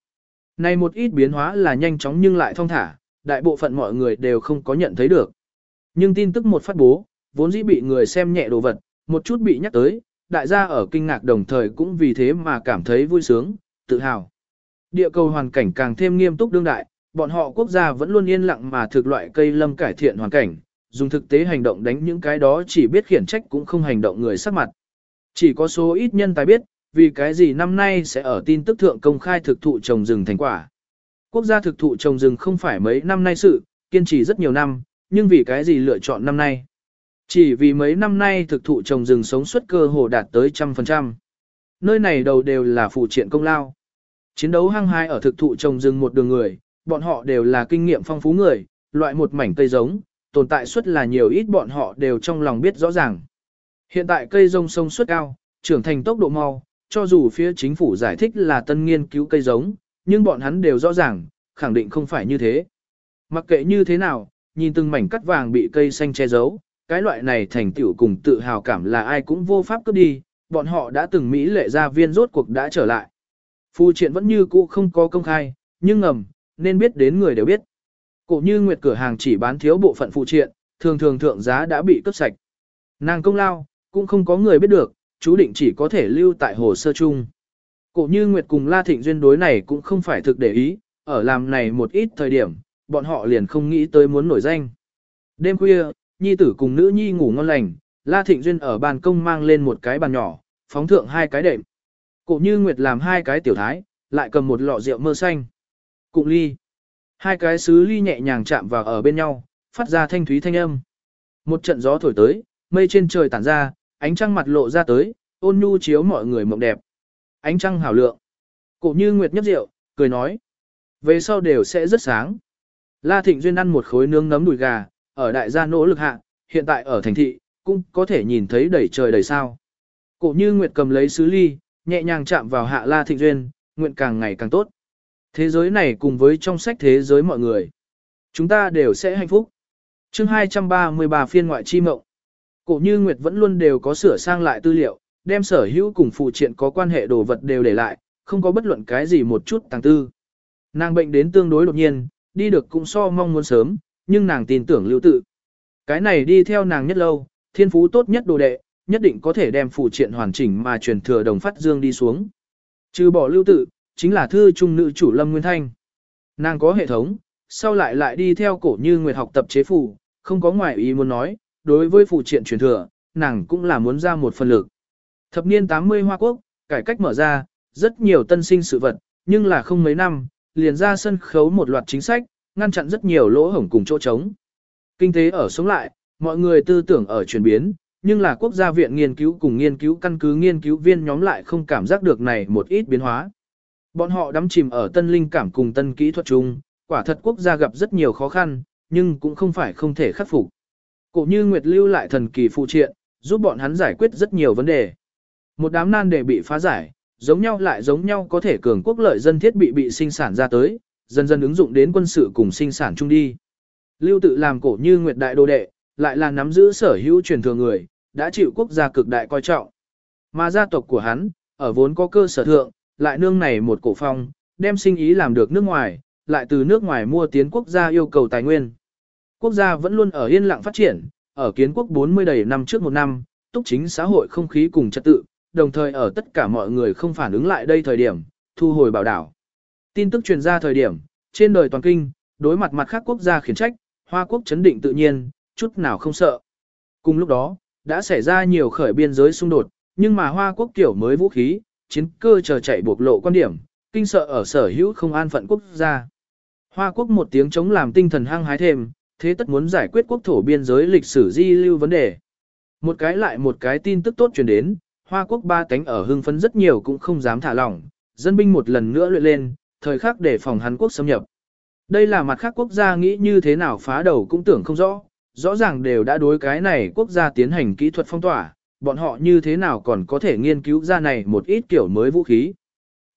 Này một ít biến hóa là nhanh chóng nhưng lại thong thả, đại bộ phận mọi người đều không có nhận thấy được. Nhưng tin tức một phát bố, vốn dĩ bị người xem nhẹ đồ vật, một chút bị nhắc tới, đại gia ở kinh ngạc đồng thời cũng vì thế mà cảm thấy vui sướng, tự hào. Địa cầu hoàn cảnh càng thêm nghiêm túc đương đại, bọn họ quốc gia vẫn luôn yên lặng mà thực loại cây lâm cải thiện hoàn cảnh, dùng thực tế hành động đánh những cái đó chỉ biết khiển trách cũng không hành động người sắc mặt. Chỉ có số ít nhân tài biết, vì cái gì năm nay sẽ ở tin tức thượng công khai thực thụ trồng rừng thành quả. Quốc gia thực thụ trồng rừng không phải mấy năm nay sự, kiên trì rất nhiều năm, nhưng vì cái gì lựa chọn năm nay. Chỉ vì mấy năm nay thực thụ trồng rừng sống suất cơ hồ đạt tới trăm phần trăm. Nơi này đầu đều là phụ triện công lao. Chiến đấu hăng hái ở thực thụ trồng rừng một đường người, bọn họ đều là kinh nghiệm phong phú người, loại một mảnh cây giống, tồn tại suất là nhiều ít bọn họ đều trong lòng biết rõ ràng. Hiện tại cây rông sông suất cao, trưởng thành tốc độ mau, cho dù phía chính phủ giải thích là tân nghiên cứu cây giống, nhưng bọn hắn đều rõ ràng, khẳng định không phải như thế. Mặc kệ như thế nào, nhìn từng mảnh cắt vàng bị cây xanh che giấu, cái loại này thành tựu cùng tự hào cảm là ai cũng vô pháp cướp đi, bọn họ đã từng Mỹ lệ gia viên rốt cuộc đã trở lại. Phu triện vẫn như cũ không có công khai, nhưng ngầm, nên biết đến người đều biết. Cổ như nguyệt cửa hàng chỉ bán thiếu bộ phận phụ triện, thường thường thượng giá đã bị cấp sạch. Nàng công lao, cũng không có người biết được, chú định chỉ có thể lưu tại hồ sơ chung. Cổ như Nguyệt cùng La Thịnh Duyên đối này cũng không phải thực để ý, ở làm này một ít thời điểm, bọn họ liền không nghĩ tới muốn nổi danh. Đêm khuya, Nhi tử cùng nữ Nhi ngủ ngon lành, La Thịnh Duyên ở ban công mang lên một cái bàn nhỏ, phóng thượng hai cái đệm. Cổ như Nguyệt làm hai cái tiểu thái, lại cầm một lọ rượu mơ xanh. Cụng ly. Hai cái sứ ly nhẹ nhàng chạm vào ở bên nhau, phát ra thanh thúy thanh âm. Một trận gió thổi tới, mây trên trời tản ra, ánh trăng mặt lộ ra tới, ôn nhu chiếu mọi người mộng đẹp. Ánh trăng hảo lượng. Cổ như Nguyệt nhấp rượu, cười nói. Về sau đều sẽ rất sáng. La Thịnh Duyên ăn một khối nướng nấm đùi gà, ở đại gia nỗ lực hạ, hiện tại ở thành thị, cũng có thể nhìn thấy đầy trời đầy sao. Cổ như Nguyệt cầm lấy sứ ly, nhẹ nhàng chạm vào hạ La Thịnh Duyên, nguyện càng ngày càng tốt. Thế giới này cùng với trong sách thế giới mọi người. Chúng ta đều sẽ hạnh phúc. chương 233 phiên ngoại chi mộng. Cổ như Nguyệt vẫn luôn đều có sửa sang lại tư liệu, đem sở hữu cùng phụ triện có quan hệ đồ vật đều để lại, không có bất luận cái gì một chút tàng tư. Nàng bệnh đến tương đối đột nhiên, đi được cũng so mong muốn sớm, nhưng nàng tin tưởng lưu tự. Cái này đi theo nàng nhất lâu, thiên phú tốt nhất đồ đệ, nhất định có thể đem phụ triện hoàn chỉnh mà truyền thừa đồng phát dương đi xuống. Trừ bỏ lưu tự, chính là thư trung nữ chủ Lâm Nguyên Thanh. Nàng có hệ thống, sau lại lại đi theo cổ như nguyệt học tập chế phủ không có ngoại ý muốn nói, đối với phụ triện truyền thừa, nàng cũng là muốn ra một phần lực. Thập niên 80 Hoa Quốc, cải cách mở ra, rất nhiều tân sinh sự vật, nhưng là không mấy năm, liền ra sân khấu một loạt chính sách, ngăn chặn rất nhiều lỗ hổng cùng chỗ trống. Kinh tế ở sống lại, mọi người tư tưởng ở chuyển biến, nhưng là quốc gia viện nghiên cứu cùng nghiên cứu căn cứ nghiên cứu viên nhóm lại không cảm giác được này một ít biến hóa. Bọn họ đắm chìm ở tân linh cảm cùng tân kỹ thuật chung, quả thật quốc gia gặp rất nhiều khó khăn, nhưng cũng không phải không thể khắc phục. Cổ như Nguyệt lưu lại thần kỳ phụ triện, giúp bọn hắn giải quyết rất nhiều vấn đề. Một đám nan đề bị phá giải, giống nhau lại giống nhau có thể cường quốc lợi dân thiết bị bị sinh sản ra tới, dần dần ứng dụng đến quân sự cùng sinh sản chung đi. Lưu tự làm cổ như Nguyệt đại đô đệ, lại là nắm giữ sở hữu truyền thừa người, đã chịu quốc gia cực đại coi trọng. Mà gia tộc của hắn, ở vốn có cơ sở thượng, lại nương này một cổ phong, đem sinh ý làm được nước ngoài, lại từ nước ngoài mua tiến quốc gia yêu cầu tài nguyên. Quốc gia vẫn luôn ở yên lặng phát triển, ở kiến quốc 40 đầy năm trước một năm, túc chính xã hội không khí cùng trật tự, đồng thời ở tất cả mọi người không phản ứng lại đây thời điểm, thu hồi bảo đảo. Tin tức truyền ra thời điểm, trên đời toàn kinh, đối mặt mặt khác quốc gia khiển trách, Hoa quốc chấn định tự nhiên, chút nào không sợ. Cùng lúc đó, đã xảy ra nhiều khởi biên giới xung đột, nhưng mà Hoa quốc kiểu mới vũ khí, chiến cơ chờ chạy bộc lộ quan điểm, kinh sợ ở sở hữu không an phận quốc gia. Hoa quốc một tiếng chống làm tinh thần hăng hái thêm, thế tất muốn giải quyết quốc thổ biên giới lịch sử di lưu vấn đề. Một cái lại một cái tin tức tốt truyền đến, Hoa quốc ba tánh ở hưng phấn rất nhiều cũng không dám thả lỏng, dân binh một lần nữa luyện lên, thời khắc để phòng Hàn Quốc xâm nhập. Đây là mặt khác quốc gia nghĩ như thế nào phá đầu cũng tưởng không rõ, rõ ràng đều đã đối cái này quốc gia tiến hành kỹ thuật phong tỏa, bọn họ như thế nào còn có thể nghiên cứu ra này một ít kiểu mới vũ khí.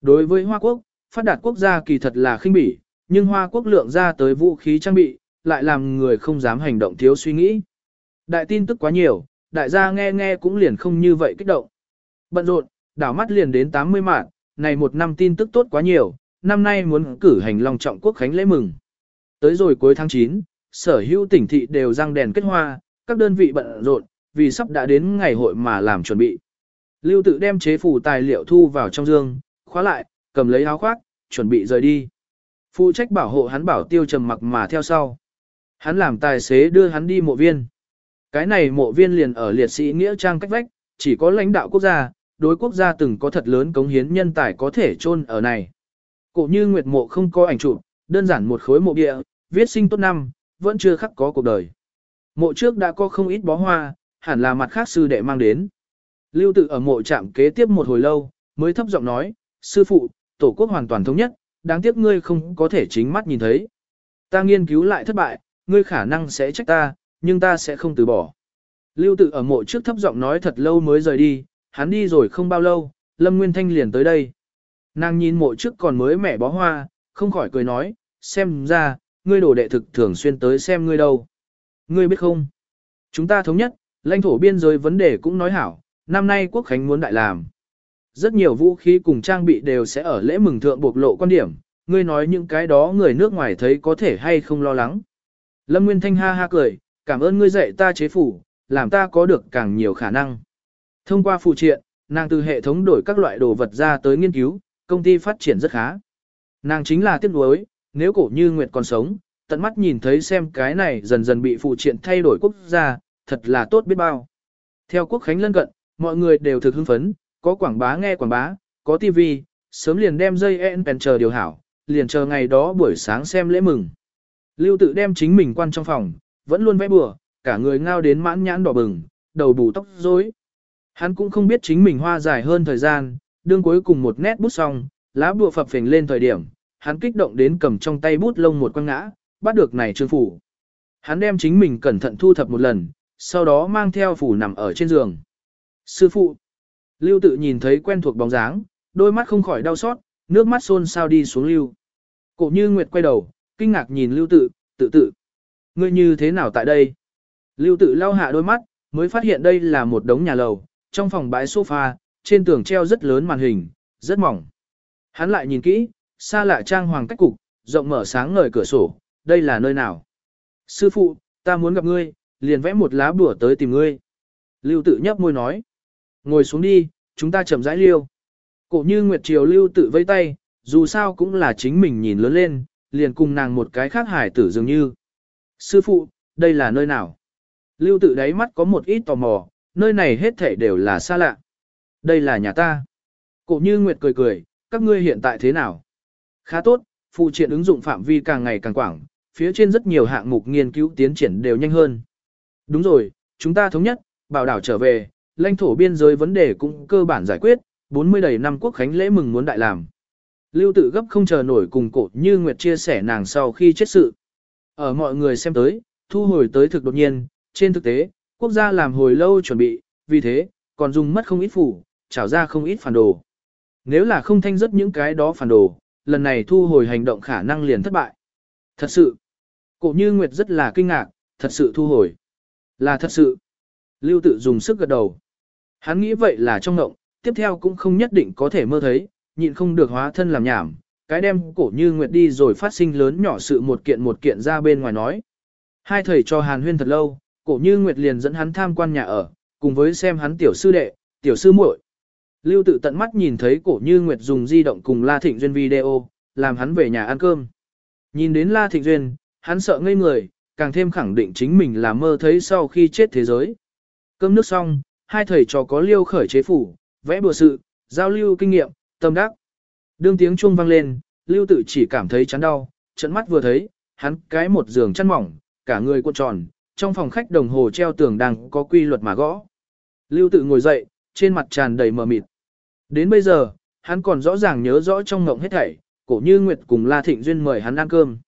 Đối với Hoa Quốc, phát đạt quốc gia kỳ thật là khinh bỉ, nhưng Hoa Quốc lượng ra tới vũ khí trang bị, lại làm người không dám hành động thiếu suy nghĩ. Đại tin tức quá nhiều, đại gia nghe nghe cũng liền không như vậy kích động. Bận rộn, đảo mắt liền đến 80 mạng, này một năm tin tức tốt quá nhiều, năm nay muốn cử hành long trọng quốc khánh lễ mừng. Tới rồi cuối tháng 9, sở hữu tỉnh thị đều răng đèn kết hoa, các đơn vị bận rộn, vì sắp đã đến ngày hội mà làm chuẩn bị. Lưu tự đem chế phủ tài liệu thu vào trong dương, khóa lại, cầm lấy áo khoác, chuẩn bị rời đi. Phụ trách bảo hộ hắn bảo tiêu trầm mặc mà theo sau. Hắn làm tài xế đưa hắn đi mộ viên. Cái này mộ viên liền ở liệt sĩ nghĩa trang cách vách, chỉ có lãnh đạo quốc gia, đối quốc gia từng có thật lớn cống hiến nhân tài có thể chôn ở này. Cổ như nguyệt mộ không có ảnh chụp, đơn giản một khối mộ địa, viết sinh tốt năm, vẫn chưa khắc có cuộc đời. Mộ trước đã có không ít bó hoa, hẳn là mặt khác sư đệ mang đến. Lưu tự ở mộ trạm kế tiếp một hồi lâu, mới thấp giọng nói, sư phụ, tổ quốc hoàn toàn thống nhất, đáng tiếc ngươi không có thể chính mắt nhìn thấy. Ta nghiên cứu lại thất bại, ngươi khả năng sẽ trách ta, nhưng ta sẽ không từ bỏ. Lưu tự ở mộ trước thấp giọng nói thật lâu mới rời đi, hắn đi rồi không bao lâu, Lâm Nguyên Thanh liền tới đây. Nàng nhìn mộ trước còn mới mẻ bó hoa, không khỏi cười nói, xem ra, ngươi đổ đệ thực thường xuyên tới xem ngươi đâu. Ngươi biết không? Chúng ta thống nhất, lãnh thổ biên giới vấn đề cũng nói hảo, năm nay quốc khánh muốn đại làm. Rất nhiều vũ khí cùng trang bị đều sẽ ở lễ mừng thượng bộc lộ quan điểm, ngươi nói những cái đó người nước ngoài thấy có thể hay không lo lắng. Lâm Nguyên Thanh ha ha cười, cảm ơn ngươi dạy ta chế phủ, làm ta có được càng nhiều khả năng. Thông qua phụ triện, nàng từ hệ thống đổi các loại đồ vật ra tới nghiên cứu, công ty phát triển rất khá. Nàng chính là tiếc nuối, nếu cổ như Nguyệt còn sống, tận mắt nhìn thấy xem cái này dần dần bị phụ triện thay đổi quốc gia, thật là tốt biết bao. Theo quốc khánh lân cận, mọi người đều thực hưng phấn, có quảng bá nghe quảng bá, có tivi, sớm liền đem dây en pen chờ điều hảo, liền chờ ngày đó buổi sáng xem lễ mừng. Lưu tự đem chính mình quan trong phòng, vẫn luôn vẽ bừa, cả người ngao đến mãn nhãn đỏ bừng, đầu bù tóc rối. Hắn cũng không biết chính mình hoa dài hơn thời gian, đương cuối cùng một nét bút xong, lá bùa phập phình lên thời điểm, hắn kích động đến cầm trong tay bút lông một quăng ngã, bắt được này trương phủ. Hắn đem chính mình cẩn thận thu thập một lần, sau đó mang theo phủ nằm ở trên giường. Sư phụ, Lưu tự nhìn thấy quen thuộc bóng dáng, đôi mắt không khỏi đau xót, nước mắt xôn sao đi xuống Lưu. Cổ như Nguyệt quay đầu, kinh ngạc nhìn Lưu tự, tự tự. Ngươi như thế nào tại đây? Lưu tự lau hạ đôi mắt, mới phát hiện đây là một đống nhà lầu, trong phòng bãi sofa, trên tường treo rất lớn màn hình, rất mỏng. Hắn lại nhìn kỹ, xa lạ trang hoàng cách cục, rộng mở sáng ngời cửa sổ, đây là nơi nào? Sư phụ, ta muốn gặp ngươi, liền vẽ một lá bùa tới tìm ngươi. Lưu tự nhấp môi nói. Ngồi xuống đi, chúng ta chậm rãi liêu. Cổ như Nguyệt Triều lưu tự vây tay, dù sao cũng là chính mình nhìn lớn lên, liền cùng nàng một cái khác hải tử dường như. Sư phụ, đây là nơi nào? Lưu tự đáy mắt có một ít tò mò, nơi này hết thể đều là xa lạ. Đây là nhà ta. Cổ như Nguyệt cười cười, các ngươi hiện tại thế nào? Khá tốt, phụ triện ứng dụng phạm vi càng ngày càng quảng, phía trên rất nhiều hạng mục nghiên cứu tiến triển đều nhanh hơn. Đúng rồi, chúng ta thống nhất, bảo đảo trở về, lãnh thổ biên giới vấn đề cũng cơ bản giải quyết, 40 đầy năm quốc khánh lễ mừng muốn đại làm. Lưu tự gấp không chờ nổi cùng cổ như Nguyệt chia sẻ nàng sau khi chết sự. Ở mọi người xem tới, thu hồi tới thực đột nhiên, trên thực tế, quốc gia làm hồi lâu chuẩn bị, vì thế, còn dùng mất không ít phủ, trảo ra không ít phản đồ. Nếu là không thanh rất những cái đó phản đồ, lần này thu hồi hành động khả năng liền thất bại. Thật sự, cổ như Nguyệt rất là kinh ngạc, thật sự thu hồi. Là thật sự. Lưu tự dùng sức gật đầu. Hắn nghĩ vậy là trong ngộng, tiếp theo cũng không nhất định có thể mơ thấy, nhịn không được hóa thân làm nhảm, cái đem cổ như nguyệt đi rồi phát sinh lớn nhỏ sự một kiện một kiện ra bên ngoài nói. Hai thầy cho hàn huyên thật lâu, cổ như nguyệt liền dẫn hắn tham quan nhà ở, cùng với xem hắn tiểu sư đệ, tiểu sư muội. Lưu tự tận mắt nhìn thấy cổ như nguyệt dùng di động cùng La Thịnh Duyên video, làm hắn về nhà ăn cơm. Nhìn đến La Thịnh Duyên, hắn sợ ngây người, càng thêm khẳng định chính mình là mơ thấy sau khi chết thế giới. Cơm nước xong, hai thầy trò có liêu khởi chế phủ, vẽ bùa sự, giao lưu kinh nghiệm, tâm đắc. Đương tiếng chuông vang lên, lưu tự chỉ cảm thấy chán đau, trận mắt vừa thấy, hắn cái một giường chăn mỏng, cả người cuộn tròn, trong phòng khách đồng hồ treo tường đang có quy luật mà gõ. Lưu tự ngồi dậy, trên mặt tràn đầy mờ mịt. Đến bây giờ, hắn còn rõ ràng nhớ rõ trong ngộng hết thảy, cổ như Nguyệt cùng La Thịnh Duyên mời hắn ăn cơm.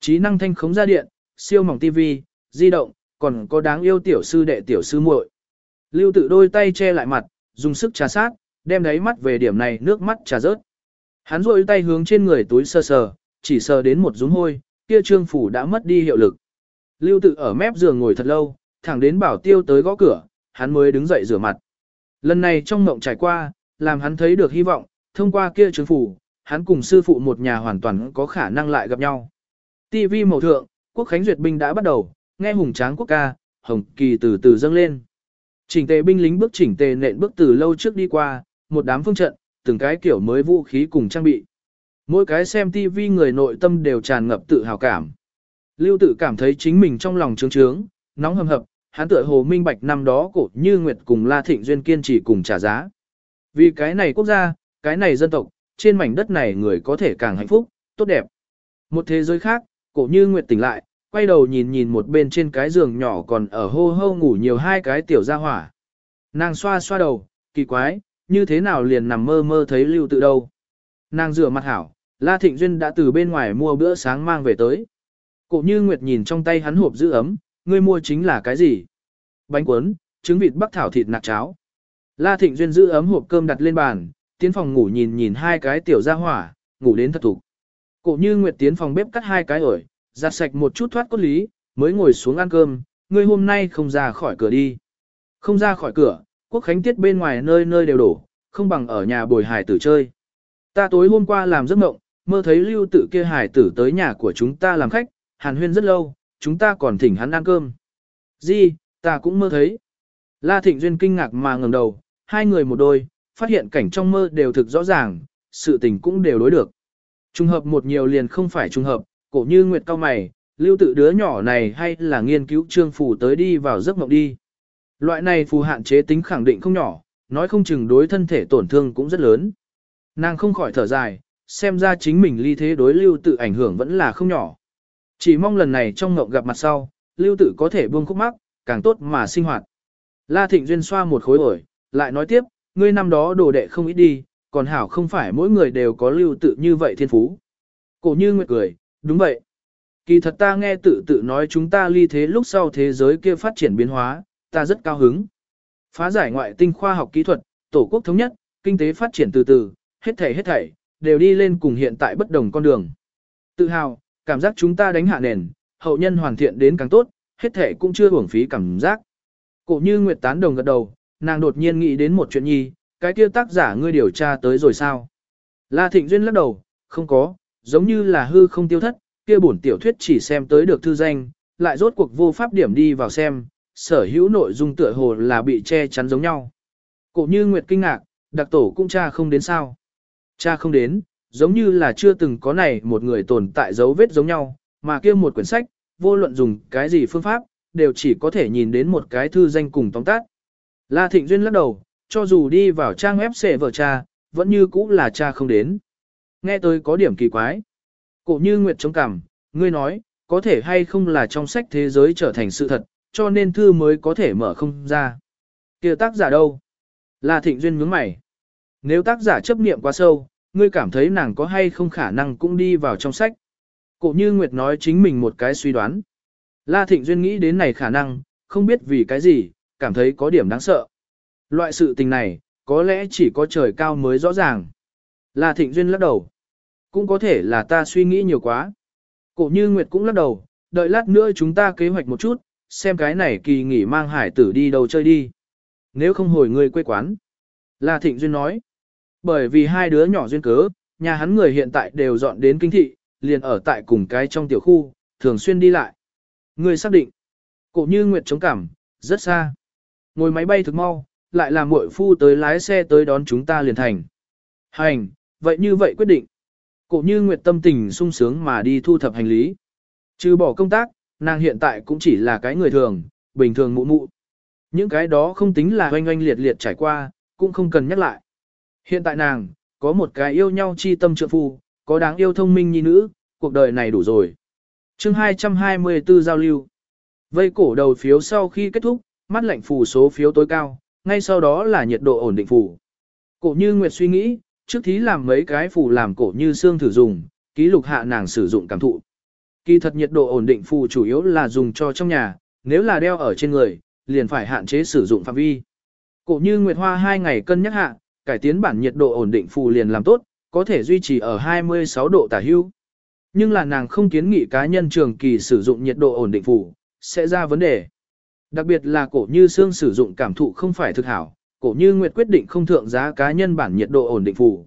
Trí năng thanh khống ra điện, siêu mỏng tivi, di động, còn có đáng yêu tiểu sư đệ tiểu sư muội. Lưu tự đôi tay che lại mặt, dùng sức trà sát, đem đáy mắt về điểm này nước mắt trà rớt. Hắn rôi tay hướng trên người túi sờ sờ, chỉ sờ đến một dúng hôi, kia trương phủ đã mất đi hiệu lực. Lưu tự ở mép giường ngồi thật lâu, thẳng đến bảo tiêu tới gõ cửa, hắn mới đứng dậy rửa mặt. Lần này trong mộng trải qua, làm hắn thấy được hy vọng, thông qua kia trương phủ, hắn cùng sư phụ một nhà hoàn toàn có khả năng lại gặp nhau. TV màu thượng, quốc khánh duyệt binh đã bắt đầu, nghe hùng tráng quốc ca, hồng kỳ từ từ dâng lên. Chỉnh tề binh lính bước chỉnh tề nện bước từ lâu trước đi qua, một đám phương trận, từng cái kiểu mới vũ khí cùng trang bị. Mỗi cái xem TV người nội tâm đều tràn ngập tự hào cảm. Lưu tự cảm thấy chính mình trong lòng trướng trướng, nóng hầm hập, hắn tựa hồ minh bạch năm đó cổ như Nguyệt cùng La Thịnh Duyên kiên trì cùng trả giá. Vì cái này quốc gia, cái này dân tộc, trên mảnh đất này người có thể càng hạnh phúc, tốt đẹp. Một thế giới khác, cổ như Nguyệt tỉnh lại, quay đầu nhìn nhìn một bên trên cái giường nhỏ còn ở hô hô ngủ nhiều hai cái tiểu gia hỏa. Nàng xoa xoa đầu, kỳ quái, như thế nào liền nằm mơ mơ thấy lưu tự đâu. Nàng rửa mặt hảo, La Thịnh Duyên đã từ bên ngoài mua bữa sáng mang về tới. Cổ như Nguyệt nhìn trong tay hắn hộp giữ ấm, ngươi mua chính là cái gì? Bánh cuốn, trứng vịt bắc thảo thịt nạc cháo. La Thịnh Duyên giữ ấm hộp cơm đặt lên bàn, tiến phòng ngủ nhìn nhìn hai cái tiểu gia hỏa, ngủ đến thật thủ. Cổ như Nguyệt tiến phòng bếp cắt hai cái ổi, giặt sạch một chút thoát cốt lý, mới ngồi xuống ăn cơm, ngươi hôm nay không ra khỏi cửa đi. Không ra khỏi cửa, quốc khánh tiết bên ngoài nơi nơi đều đổ, không bằng ở nhà bồi hải tử chơi. Ta tối hôm qua làm giấc mộng, mơ thấy lưu tử kia hải tử tới nhà của chúng ta làm khách, hàn huyên rất lâu, chúng ta còn thỉnh hắn ăn cơm. Di, ta cũng mơ thấy. La Thịnh Duyên kinh ngạc mà ngẩng đầu, hai người một đôi, phát hiện cảnh trong mơ đều thực rõ ràng, sự tình cũng đều đối được. Trùng hợp một nhiều liền không phải trùng hợp, cổ như nguyệt cao mày, lưu tự đứa nhỏ này hay là nghiên cứu trương phù tới đi vào giấc mộng đi. Loại này phù hạn chế tính khẳng định không nhỏ, nói không chừng đối thân thể tổn thương cũng rất lớn. Nàng không khỏi thở dài, xem ra chính mình ly thế đối lưu tự ảnh hưởng vẫn là không nhỏ. Chỉ mong lần này trong ngộng gặp mặt sau, lưu tự có thể buông khúc mắc, càng tốt mà sinh hoạt. La Thịnh Duyên xoa một khối ổi, lại nói tiếp, ngươi năm đó đồ đệ không ít đi, còn hảo không phải mỗi người đều có lưu tự như vậy thiên phú. Cổ như nguyệt cười, đúng vậy. Kỳ thật ta nghe tự tự nói chúng ta ly thế lúc sau thế giới kia phát triển biến hóa, ta rất cao hứng. Phá giải ngoại tinh khoa học kỹ thuật, tổ quốc thống nhất, kinh tế phát triển từ từ, hết thảy hết thảy, đều đi lên cùng hiện tại bất đồng con đường. Tự hào, cảm giác chúng ta đánh hạ nền, hậu nhân hoàn thiện đến càng tốt, hết thảy cũng chưa uổng phí cảm giác. Cổ như Nguyệt tán đồng gật đầu, nàng đột nhiên nghĩ đến một chuyện nhi, cái kia tác giả ngươi điều tra tới rồi sao? La Thịnh Duyên lắc đầu, không có, giống như là hư không tiêu thất, kia bổn tiểu thuyết chỉ xem tới được thư danh, lại rốt cuộc vô pháp điểm đi vào xem, sở hữu nội dung tựa hồ là bị che chắn giống nhau. Cổ như Nguyệt kinh ngạc, đặc tổ cũng cha không đến sao. Cha không đến, giống như là chưa từng có này một người tồn tại dấu vết giống nhau, mà kia một quyển sách, vô luận dùng cái gì phương pháp, đều chỉ có thể nhìn đến một cái thư danh cùng tóm tắt. La Thịnh Duyên lắc đầu, cho dù đi vào trang web xệ vợ cha, vẫn như cũ là cha không đến. Nghe tôi có điểm kỳ quái. Cổ như Nguyệt chống cằm, ngươi nói, có thể hay không là trong sách thế giới trở thành sự thật, cho nên thư mới có thể mở không ra. kia tác giả đâu? La Thịnh Duyên nhướng mày. Nếu tác giả chấp niệm quá sâu, ngươi cảm thấy nàng có hay không khả năng cũng đi vào trong sách. Cổ như Nguyệt nói chính mình một cái suy đoán. La Thịnh Duyên nghĩ đến này khả năng, không biết vì cái gì, cảm thấy có điểm đáng sợ. Loại sự tình này, có lẽ chỉ có trời cao mới rõ ràng. La Thịnh Duyên lắc đầu. Cũng có thể là ta suy nghĩ nhiều quá. Cổ như Nguyệt cũng lắc đầu, đợi lát nữa chúng ta kế hoạch một chút, xem cái này kỳ nghỉ mang hải tử đi đâu chơi đi. Nếu không hồi người quê quán. La Thịnh Duyên nói. Bởi vì hai đứa nhỏ duyên cớ, nhà hắn người hiện tại đều dọn đến kinh thị, liền ở tại cùng cái trong tiểu khu, thường xuyên đi lại. Người xác định. Cổ như Nguyệt chống cảm, rất xa. Ngồi máy bay thực mau, lại là muội phu tới lái xe tới đón chúng ta liền thành. Hành, vậy như vậy quyết định. Cổ như Nguyệt tâm tình sung sướng mà đi thu thập hành lý. Trừ bỏ công tác, nàng hiện tại cũng chỉ là cái người thường, bình thường mụ mụ. Những cái đó không tính là oanh oanh liệt liệt trải qua, cũng không cần nhắc lại. Hiện tại nàng, có một cái yêu nhau chi tâm trượng phu, có đáng yêu thông minh nhi nữ, cuộc đời này đủ rồi. chương 224 giao lưu. Vây cổ đầu phiếu sau khi kết thúc, mắt lạnh phù số phiếu tối cao, ngay sau đó là nhiệt độ ổn định phủ. Cổ như Nguyệt suy nghĩ, trước thí làm mấy cái phủ làm cổ như xương thử dùng, ký lục hạ nàng sử dụng cảm thụ. Kỳ thật nhiệt độ ổn định phù chủ yếu là dùng cho trong nhà, nếu là đeo ở trên người, liền phải hạn chế sử dụng phạm vi. Cổ như Nguyệt Hoa hai ngày cân nhắc hạ, cải tiến bản nhiệt độ ổn định phù liền làm tốt, có thể duy trì ở 26 độ tả hưu. Nhưng là nàng không kiến nghị cá nhân trường kỳ sử dụng nhiệt độ ổn định phù, sẽ ra vấn đề. Đặc biệt là cổ như xương sử dụng cảm thụ không phải thực hảo, cổ như Nguyệt quyết định không thượng giá cá nhân bản nhiệt độ ổn định phù.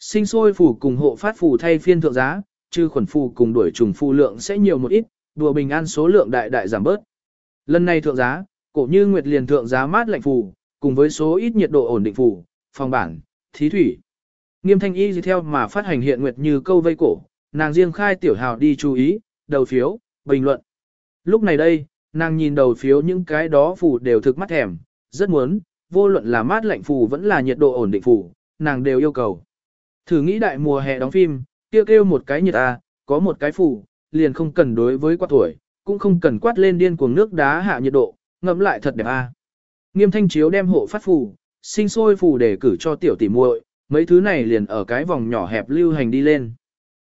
Sinh sôi phù cùng hộ phát phù thay phiên thượng giá, trừ khuẩn phù cùng đuổi trùng phù lượng sẽ nhiều một ít, đùa bình an số lượng đại đại giảm bớt. Lần này thượng giá, cổ như Nguyệt liền thượng giá mát lạnh phù, cùng với số ít nhiệt độ ổn định phù, phòng bản, thí thủy. Nghiêm thanh y theo mà phát hành hiện Nguyệt như câu vây cổ, nàng riêng khai tiểu hào đi chú ý, đầu phiếu, bình luận. Lúc này đây, nàng nhìn đầu phiếu những cái đó phù đều thực mắt thèm, rất muốn, vô luận là mát lạnh phù vẫn là nhiệt độ ổn định phù, nàng đều yêu cầu. Thử nghĩ đại mùa hè đóng phim, kêu kêu một cái nhiệt à, có một cái phù, liền không cần đối với quát tuổi, cũng không cần quát lên điên cuồng nước đá hạ nhiệt độ, ngẫm lại thật đẹp à. Nghiêm thanh chiếu đem hộ phát phù, sinh sôi phù để cử cho tiểu tỷ muội, mấy thứ này liền ở cái vòng nhỏ hẹp lưu hành đi lên.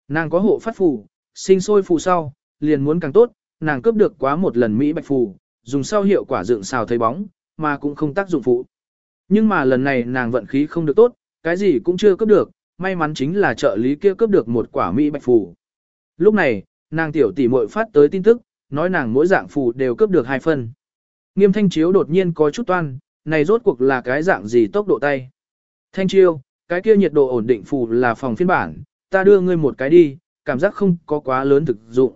Nàng có hộ phát phù, sinh sôi phù sau, liền muốn càng tốt, nàng cướp được quá một lần Mỹ bạch phù, dùng sau hiệu quả dựng xào thấy bóng, mà cũng không tác dụng phụ. Nhưng mà lần này nàng vận khí không được tốt, cái gì cũng chưa cướp được, may mắn chính là trợ lý kia cướp được một quả Mỹ bạch phù. Lúc này, nàng tiểu tỷ muội phát tới tin tức, nói nàng mỗi dạng phù đều cướp được hai phân. Nghiêm thanh chiếu đột nhiên có chút toan, này rốt cuộc là cái dạng gì tốc độ tay. Thanh chiêu, cái kia nhiệt độ ổn định phù là phòng phiên bản, ta đưa ngươi một cái đi, cảm giác không có quá lớn thực dụng.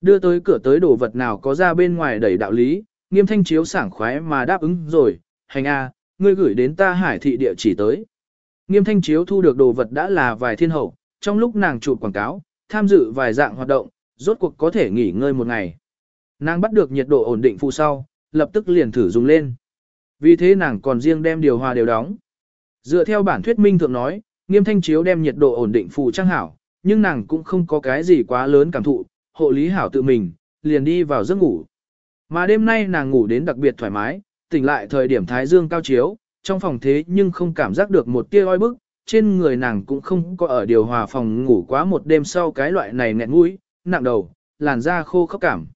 Đưa tới cửa tới đồ vật nào có ra bên ngoài đẩy đạo lý, nghiêm thanh chiếu sảng khoái mà đáp ứng rồi, hành a, ngươi gửi đến ta hải thị địa chỉ tới. Nghiêm thanh chiếu thu được đồ vật đã là vài thiên hậu, trong lúc nàng chụp quảng cáo, tham dự vài dạng hoạt động, rốt cuộc có thể nghỉ ngơi một ngày. Nàng bắt được nhiệt độ ổn định phụ sau, lập tức liền thử dùng lên. vì thế nàng còn riêng đem điều hòa đều đóng. Dựa theo bản thuyết minh thượng nói, nghiêm thanh chiếu đem nhiệt độ ổn định phù trang hảo, nhưng nàng cũng không có cái gì quá lớn cảm thụ, hộ lý hảo tự mình, liền đi vào giấc ngủ. Mà đêm nay nàng ngủ đến đặc biệt thoải mái, tỉnh lại thời điểm thái dương cao chiếu, trong phòng thế nhưng không cảm giác được một tia oi bức, trên người nàng cũng không có ở điều hòa phòng ngủ quá một đêm sau cái loại này nghẹn mũi, nặng đầu, làn da khô khốc cảm.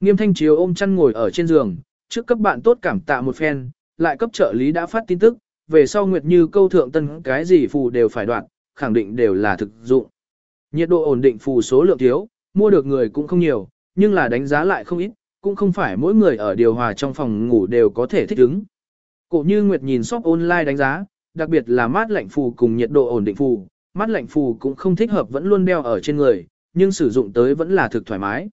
Nghiêm thanh chiếu ôm chăn ngồi ở trên giường, trước cấp bạn tốt cảm tạ một phen, lại cấp trợ lý đã phát tin tức, về sau Nguyệt Như câu thượng tân cái gì phù đều phải đoạn, khẳng định đều là thực dụng. Nhiệt độ ổn định phù số lượng thiếu, mua được người cũng không nhiều, nhưng là đánh giá lại không ít, cũng không phải mỗi người ở điều hòa trong phòng ngủ đều có thể thích ứng. Cổ như Nguyệt nhìn shop online đánh giá, đặc biệt là mát lạnh phù cùng nhiệt độ ổn định phù, mát lạnh phù cũng không thích hợp vẫn luôn đeo ở trên người, nhưng sử dụng tới vẫn là thực thoải mái.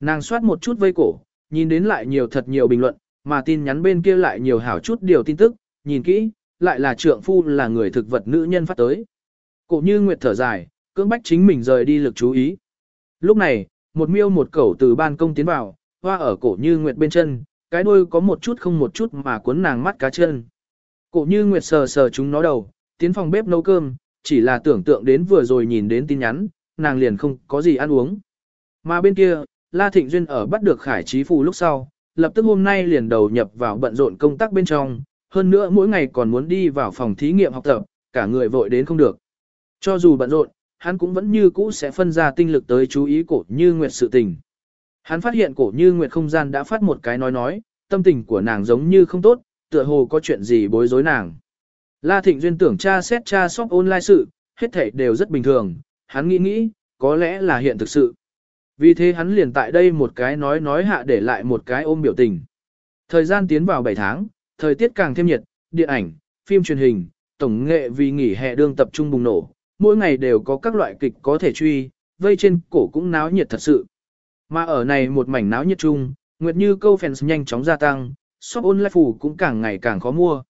Nàng soát một chút vây cổ, nhìn đến lại nhiều thật nhiều bình luận, mà tin nhắn bên kia lại nhiều hảo chút điều tin tức, nhìn kỹ, lại là trượng phu là người thực vật nữ nhân phát tới. Cổ như Nguyệt thở dài, cưỡng bách chính mình rời đi lực chú ý. Lúc này, một miêu một cẩu từ ban công tiến vào, hoa ở cổ như Nguyệt bên chân, cái đuôi có một chút không một chút mà cuốn nàng mắt cá chân. Cổ như Nguyệt sờ sờ chúng nó đầu, tiến phòng bếp nấu cơm, chỉ là tưởng tượng đến vừa rồi nhìn đến tin nhắn, nàng liền không có gì ăn uống. Mà bên kia, La Thịnh Duyên ở bắt được Khải Trí Phù lúc sau, lập tức hôm nay liền đầu nhập vào bận rộn công tác bên trong, hơn nữa mỗi ngày còn muốn đi vào phòng thí nghiệm học tập, cả người vội đến không được. Cho dù bận rộn, hắn cũng vẫn như cũ sẽ phân ra tinh lực tới chú ý cổ như nguyệt sự tình. Hắn phát hiện cổ như nguyệt không gian đã phát một cái nói nói, tâm tình của nàng giống như không tốt, tựa hồ có chuyện gì bối rối nàng. La Thịnh Duyên tưởng cha xét cha shop online sự, hết thảy đều rất bình thường, hắn nghĩ nghĩ, có lẽ là hiện thực sự. Vì thế hắn liền tại đây một cái nói nói hạ để lại một cái ôm biểu tình. Thời gian tiến vào 7 tháng, thời tiết càng thêm nhiệt, điện ảnh, phim truyền hình, tổng nghệ vì nghỉ hè đương tập trung bùng nổ, mỗi ngày đều có các loại kịch có thể truy, vây trên cổ cũng náo nhiệt thật sự. Mà ở này một mảnh náo nhiệt chung, Nguyệt Như câu fans nhanh chóng gia tăng, shop online phủ cũng càng ngày càng khó mua.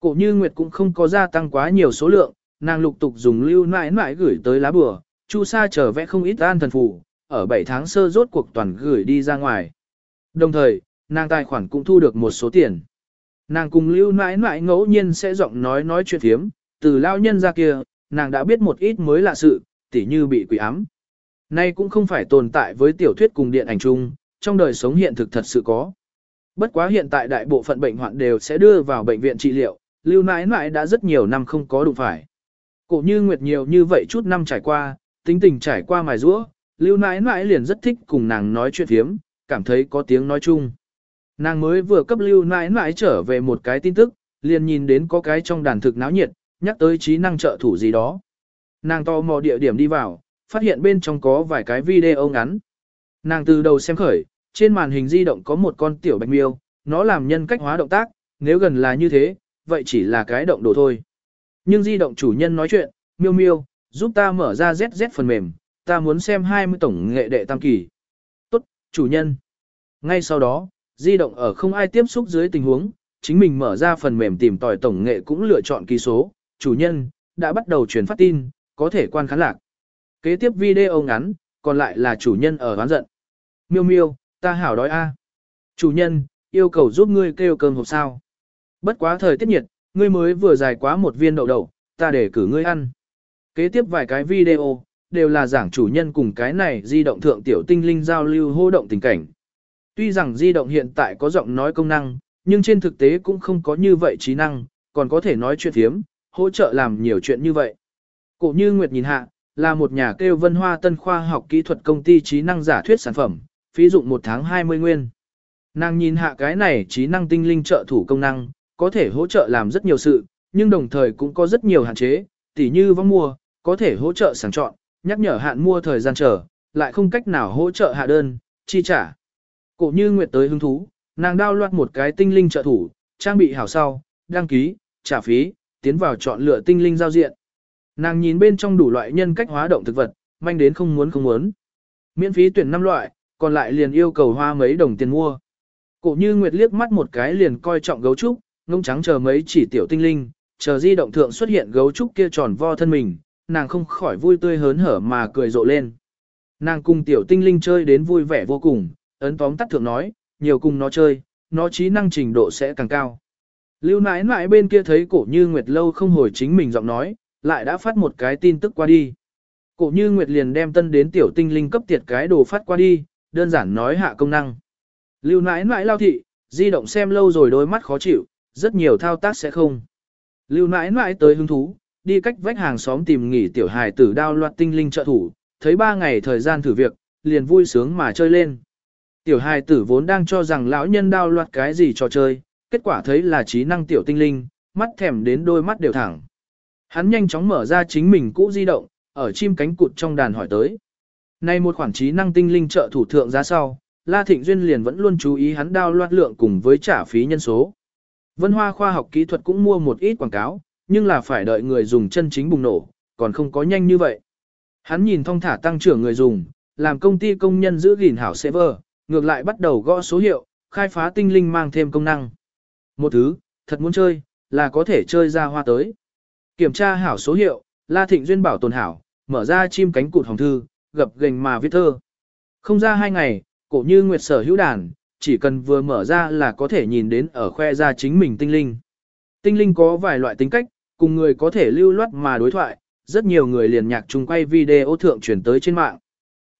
Cổ Như Nguyệt cũng không có gia tăng quá nhiều số lượng, nàng lục tục dùng lưu nãi nãi gửi tới lá bừa, Chu Sa trở vẽ không ít an thần phủ, ở 7 tháng sơ rốt cuộc toàn gửi đi ra ngoài. Đồng thời, nàng tài khoản cũng thu được một số tiền. Nàng cùng lưu nãi nãi ngẫu nhiên sẽ giọng nói nói chuyện thiếm, từ lao nhân ra kia, nàng đã biết một ít mới lạ sự, tỉ như bị quỷ ám. Nay cũng không phải tồn tại với tiểu thuyết cùng điện ảnh chung, trong đời sống hiện thực thật sự có. Bất quá hiện tại đại bộ phận bệnh hoạn đều sẽ đưa vào bệnh viện trị liệu, lưu nãi nãi đã rất nhiều năm không có đụng phải. Cổ như nguyệt nhiều như vậy chút năm trải qua, tính tình trải qua mài rũa, lưu nãi nãi liền rất thích cùng nàng nói chuyện hiếm, cảm thấy có tiếng nói chung. Nàng mới vừa cấp lưu nãi nãi trở về một cái tin tức, liền nhìn đến có cái trong đàn thực náo nhiệt, nhắc tới trí năng trợ thủ gì đó. Nàng to mò địa điểm đi vào, phát hiện bên trong có vài cái video ngắn. Nàng từ đầu xem khởi, trên màn hình di động có một con tiểu bạch miêu, nó làm nhân cách hóa động tác, nếu gần là như thế, vậy chỉ là cái động đồ thôi. Nhưng di động chủ nhân nói chuyện, miêu miêu, giúp ta mở ra ZZ phần mềm, ta muốn xem 20 tổng nghệ đệ tam kỳ. Tốt, chủ nhân. Ngay sau đó, di động ở không ai tiếp xúc dưới tình huống, chính mình mở ra phần mềm tìm tòi tổng nghệ cũng lựa chọn kỳ số, chủ nhân, đã bắt đầu truyền phát tin, có thể quan khán lạc. Kế tiếp video ngắn, còn lại là chủ nhân ở hoán giận. Miêu miêu, ta hảo đói a. Chủ nhân, yêu cầu giúp ngươi kêu cơm hộp sao. Bất quá thời tiết nhiệt, ngươi mới vừa dài quá một viên đậu đậu, ta để cử ngươi ăn. Kế tiếp vài cái video, đều là giảng chủ nhân cùng cái này di động thượng tiểu tinh linh giao lưu hô động tình cảnh. Tuy rằng di động hiện tại có giọng nói công năng, nhưng trên thực tế cũng không có như vậy trí năng, còn có thể nói chuyện thiếm, hỗ trợ làm nhiều chuyện như vậy. Cổ như Nguyệt nhìn hạ, là một nhà kêu vân hoa tân khoa học kỹ thuật công ty trí năng giả thuyết sản phẩm, phí dụng một tháng 20 nguyên. Nàng nhìn hạ cái này trí năng tinh linh trợ thủ công năng, có thể hỗ trợ làm rất nhiều sự, nhưng đồng thời cũng có rất nhiều hạn chế, tỉ như vong mua, có thể hỗ trợ sàng chọn, nhắc nhở hạn mua thời gian chờ, lại không cách nào hỗ trợ hạ đơn, chi trả. Cổ như Nguyệt tới hứng thú, nàng đao loạt một cái tinh linh trợ thủ, trang bị hảo sau, đăng ký, trả phí, tiến vào chọn lựa tinh linh giao diện. Nàng nhìn bên trong đủ loại nhân cách hóa động thực vật, manh đến không muốn không muốn. Miễn phí tuyển 5 loại, còn lại liền yêu cầu hoa mấy đồng tiền mua. Cổ như Nguyệt liếc mắt một cái liền coi trọng gấu trúc, ngông trắng chờ mấy chỉ tiểu tinh linh, chờ di động thượng xuất hiện gấu trúc kia tròn vo thân mình, nàng không khỏi vui tươi hớn hở mà cười rộ lên. Nàng cùng tiểu tinh linh chơi đến vui vẻ vô cùng, ấn tóm tắt thượng nói, nhiều cùng nó chơi, nó trí năng trình độ sẽ càng cao. Lưu nãi nãi bên kia thấy cổ như Nguyệt lâu không hồi chính mình giọng nói, lại đã phát một cái tin tức qua đi. Cổ như Nguyệt liền đem tân đến tiểu tinh linh cấp tiệt cái đồ phát qua đi, đơn giản nói hạ công năng. Lưu nãi nãi lao thị, di động xem lâu rồi đôi mắt khó chịu, rất nhiều thao tác sẽ không. Lưu nãi nãi tới hứng thú, đi cách vách hàng xóm tìm nghỉ tiểu hài tử đao loạt tinh linh trợ thủ, thấy ba ngày thời gian thử việc, liền vui sướng mà chơi lên. Tiểu hài tử vốn đang cho rằng lão nhân đao loạt cái gì trò chơi, kết quả thấy là trí năng tiểu tinh linh, mắt thèm đến đôi mắt đều thẳng. Hắn nhanh chóng mở ra chính mình cũ di động, ở chim cánh cụt trong đàn hỏi tới. Nay một khoản trí năng tinh linh trợ thủ thượng giá sau, La Thịnh Duyên liền vẫn luôn chú ý hắn đao loạt lượng cùng với trả phí nhân số. Vân Hoa khoa học kỹ thuật cũng mua một ít quảng cáo, nhưng là phải đợi người dùng chân chính bùng nổ, còn không có nhanh như vậy. Hắn nhìn thong thả tăng trưởng người dùng, làm công ty công nhân giữ gìn hảo server, ngược lại bắt đầu gõ số hiệu, khai phá tinh linh mang thêm công năng. Một thứ, thật muốn chơi, là có thể chơi ra hoa tới. Kiểm tra hảo số hiệu, La Thịnh Duyên bảo tồn hảo, mở ra chim cánh cụt hồng thư, gập gành mà viết thơ. Không ra hai ngày, cổ như nguyệt sở hữu đàn, chỉ cần vừa mở ra là có thể nhìn đến ở khoe ra chính mình tinh linh. Tinh linh có vài loại tính cách, cùng người có thể lưu loát mà đối thoại, rất nhiều người liền nhạc chung quay video thượng chuyển tới trên mạng.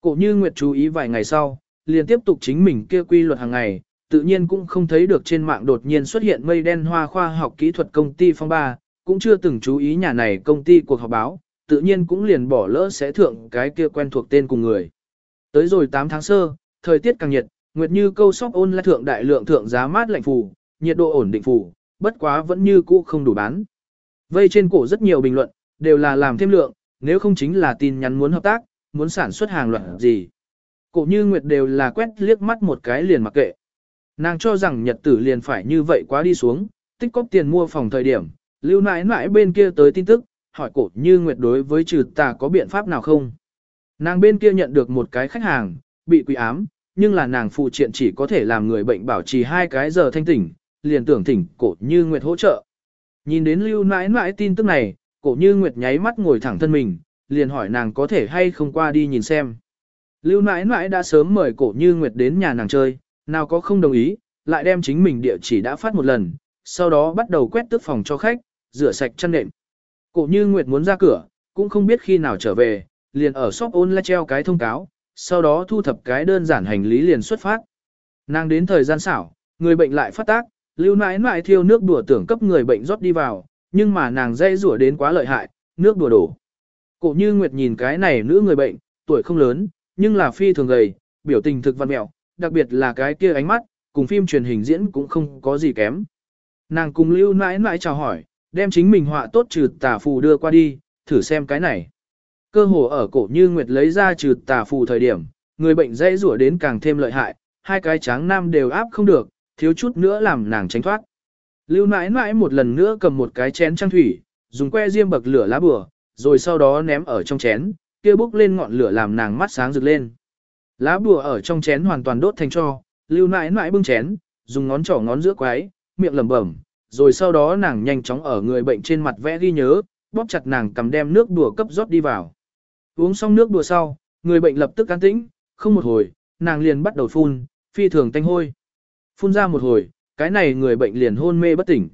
Cổ như Nguyệt chú ý vài ngày sau, liền tiếp tục chính mình kia quy luật hàng ngày, tự nhiên cũng không thấy được trên mạng đột nhiên xuất hiện mây đen hoa khoa học kỹ thuật công ty phong ba, cũng chưa từng chú ý nhà này công ty cuộc họp báo, tự nhiên cũng liền bỏ lỡ sẽ thượng cái kia quen thuộc tên cùng người. Tới rồi 8 tháng sơ, thời tiết càng nhiệt, Nguyệt Như câu sóc ôn lại thượng đại lượng thượng giá mát lạnh phù, nhiệt độ ổn định phù, bất quá vẫn như cũ không đủ bán. Vây trên cổ rất nhiều bình luận, đều là làm thêm lượng, nếu không chính là tin nhắn muốn hợp tác, muốn sản xuất hàng loạt gì. Cổ như Nguyệt đều là quét liếc mắt một cái liền mặc kệ. Nàng cho rằng nhật tử liền phải như vậy quá đi xuống, tích cóp tiền mua phòng thời điểm, lưu nãi nãi bên kia tới tin tức, hỏi cổ như Nguyệt đối với trừ tà có biện pháp nào không. Nàng bên kia nhận được một cái khách hàng, bị quỷ ám, nhưng là nàng phụ triện chỉ có thể làm người bệnh bảo trì hai cái giờ thanh tỉnh, liền tưởng thỉnh cổ như Nguyệt hỗ trợ. Nhìn đến lưu nãi nãi tin tức này, cổ như Nguyệt nháy mắt ngồi thẳng thân mình, liền hỏi nàng có thể hay không qua đi nhìn xem. Lưu nãi nãi đã sớm mời cổ như Nguyệt đến nhà nàng chơi, nào có không đồng ý, lại đem chính mình địa chỉ đã phát một lần, sau đó bắt đầu quét tước phòng cho khách, rửa sạch chân nệm. Cổ như Nguyệt muốn ra cửa, cũng không biết khi nào trở về, liền ở shop ôn treo cái thông cáo, sau đó thu thập cái đơn giản hành lý liền xuất phát. Nàng đến thời gian xảo, người bệnh lại phát tác, lưu nãi nãi thiêu nước đùa tưởng cấp người bệnh rót đi vào, nhưng mà nàng dây rủa đến quá lợi hại, nước đùa đổ. Cổ như Nguyệt nhìn cái này nữ người bệnh, tuổi không lớn, nhưng là phi thường gầy, biểu tình thực văn mẹo, đặc biệt là cái kia ánh mắt, cùng phim truyền hình diễn cũng không có gì kém. Nàng cùng lưu nãi nãi chào hỏi, đem chính mình họa tốt trừ tà phù đưa qua đi, thử xem cái này. Cơ hồ ở cổ như Nguyệt lấy ra trừ tà phù thời điểm, người bệnh dây rủa đến càng thêm lợi hại, hai cái tráng nam đều áp không được, thiếu chút nữa làm nàng tránh thoát. Lưu nãi nãi một lần nữa cầm một cái chén trang thủy, dùng que diêm bậc lửa lá bừa, rồi sau đó ném ở trong chén, kia bốc lên ngọn lửa làm nàng mắt sáng rực lên. Lá bùa ở trong chén hoàn toàn đốt thành cho, lưu nãi nãi bưng chén, dùng ngón trỏ ngón giữa quái, miệng lẩm bẩm, rồi sau đó nàng nhanh chóng ở người bệnh trên mặt vẽ ghi nhớ, bóp chặt nàng cầm đem nước đùa cấp rót đi vào. Uống xong nước đùa sau, người bệnh lập tức an tĩnh, không một hồi, nàng liền bắt đầu phun, phi thường tanh hôi. Phun ra một hồi, cái này người bệnh liền hôn mê bất tỉnh.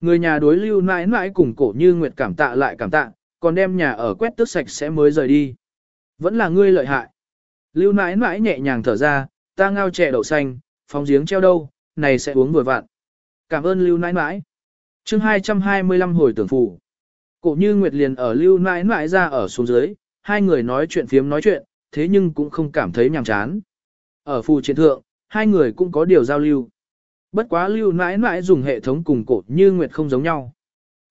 Người nhà đối lưu nãi nãi cùng cổ như nguyệt cảm tạ lại cảm tạ, còn đem nhà ở quét tước sạch sẽ mới rời đi. Vẫn là ngươi lợi hại. Lưu nãi nãi nhẹ nhàng thở ra, ta ngao chè đậu xanh, phóng giếng treo đâu, này sẽ uống vừa vặn. Cảm ơn lưu nãi nãi. chương 225 hồi tưởng phủ. Cổ như Nguyệt liền ở lưu nãi nãi ra ở xuống dưới, hai người nói chuyện phiếm nói chuyện, thế nhưng cũng không cảm thấy nhàm chán. Ở phù chiến thượng, hai người cũng có điều giao lưu. Bất quá lưu nãi nãi dùng hệ thống cùng cổ như Nguyệt không giống nhau.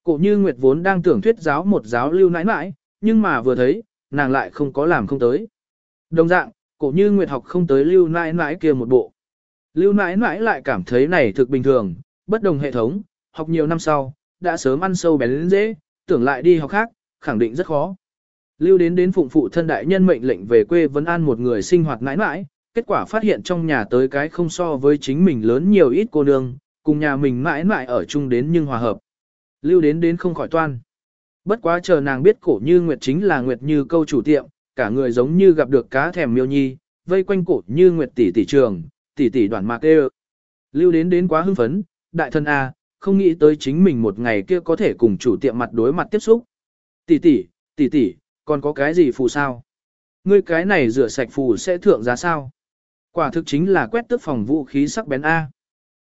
Cổ như Nguyệt vốn đang tưởng thuyết giáo một giáo lưu nãi nãi, nhưng mà vừa thấy, nàng lại không có làm không tới. Đồng dạng, cổ như Nguyệt học không tới lưu nãi nãi kia một bộ. Lưu nãi nãi lại cảm thấy này thực bình thường, bất đồng hệ thống, học nhiều năm sau, đã sớm ăn sâu bén đến dễ, tưởng lại đi học khác, khẳng định rất khó. Lưu đến đến phụng phụ thân đại nhân mệnh lệnh về quê vấn an một người sinh hoạt nãi nãi, kết quả phát hiện trong nhà tới cái không so với chính mình lớn nhiều ít cô nương, cùng nhà mình mãi mãi ở chung đến nhưng hòa hợp. Lưu đến đến không khỏi toan. Bất quá chờ nàng biết cổ như Nguyệt chính là Nguyệt như câu chủ tiệm, cả người giống như gặp được cá thèm miêu nhi, vây quanh cổ như Nguyệt tỷ tỷ trường, tỷ tỷ đoàn mạc đê Lưu đến đến quá hưng phấn, đại thân A, không nghĩ tới chính mình một ngày kia có thể cùng chủ tiệm mặt đối mặt tiếp xúc. Tỷ tỷ, tỷ tỷ, còn có cái gì phù sao? Ngươi cái này rửa sạch phù sẽ thượng giá sao? Quả thực chính là quét tước phòng vũ khí sắc bén A.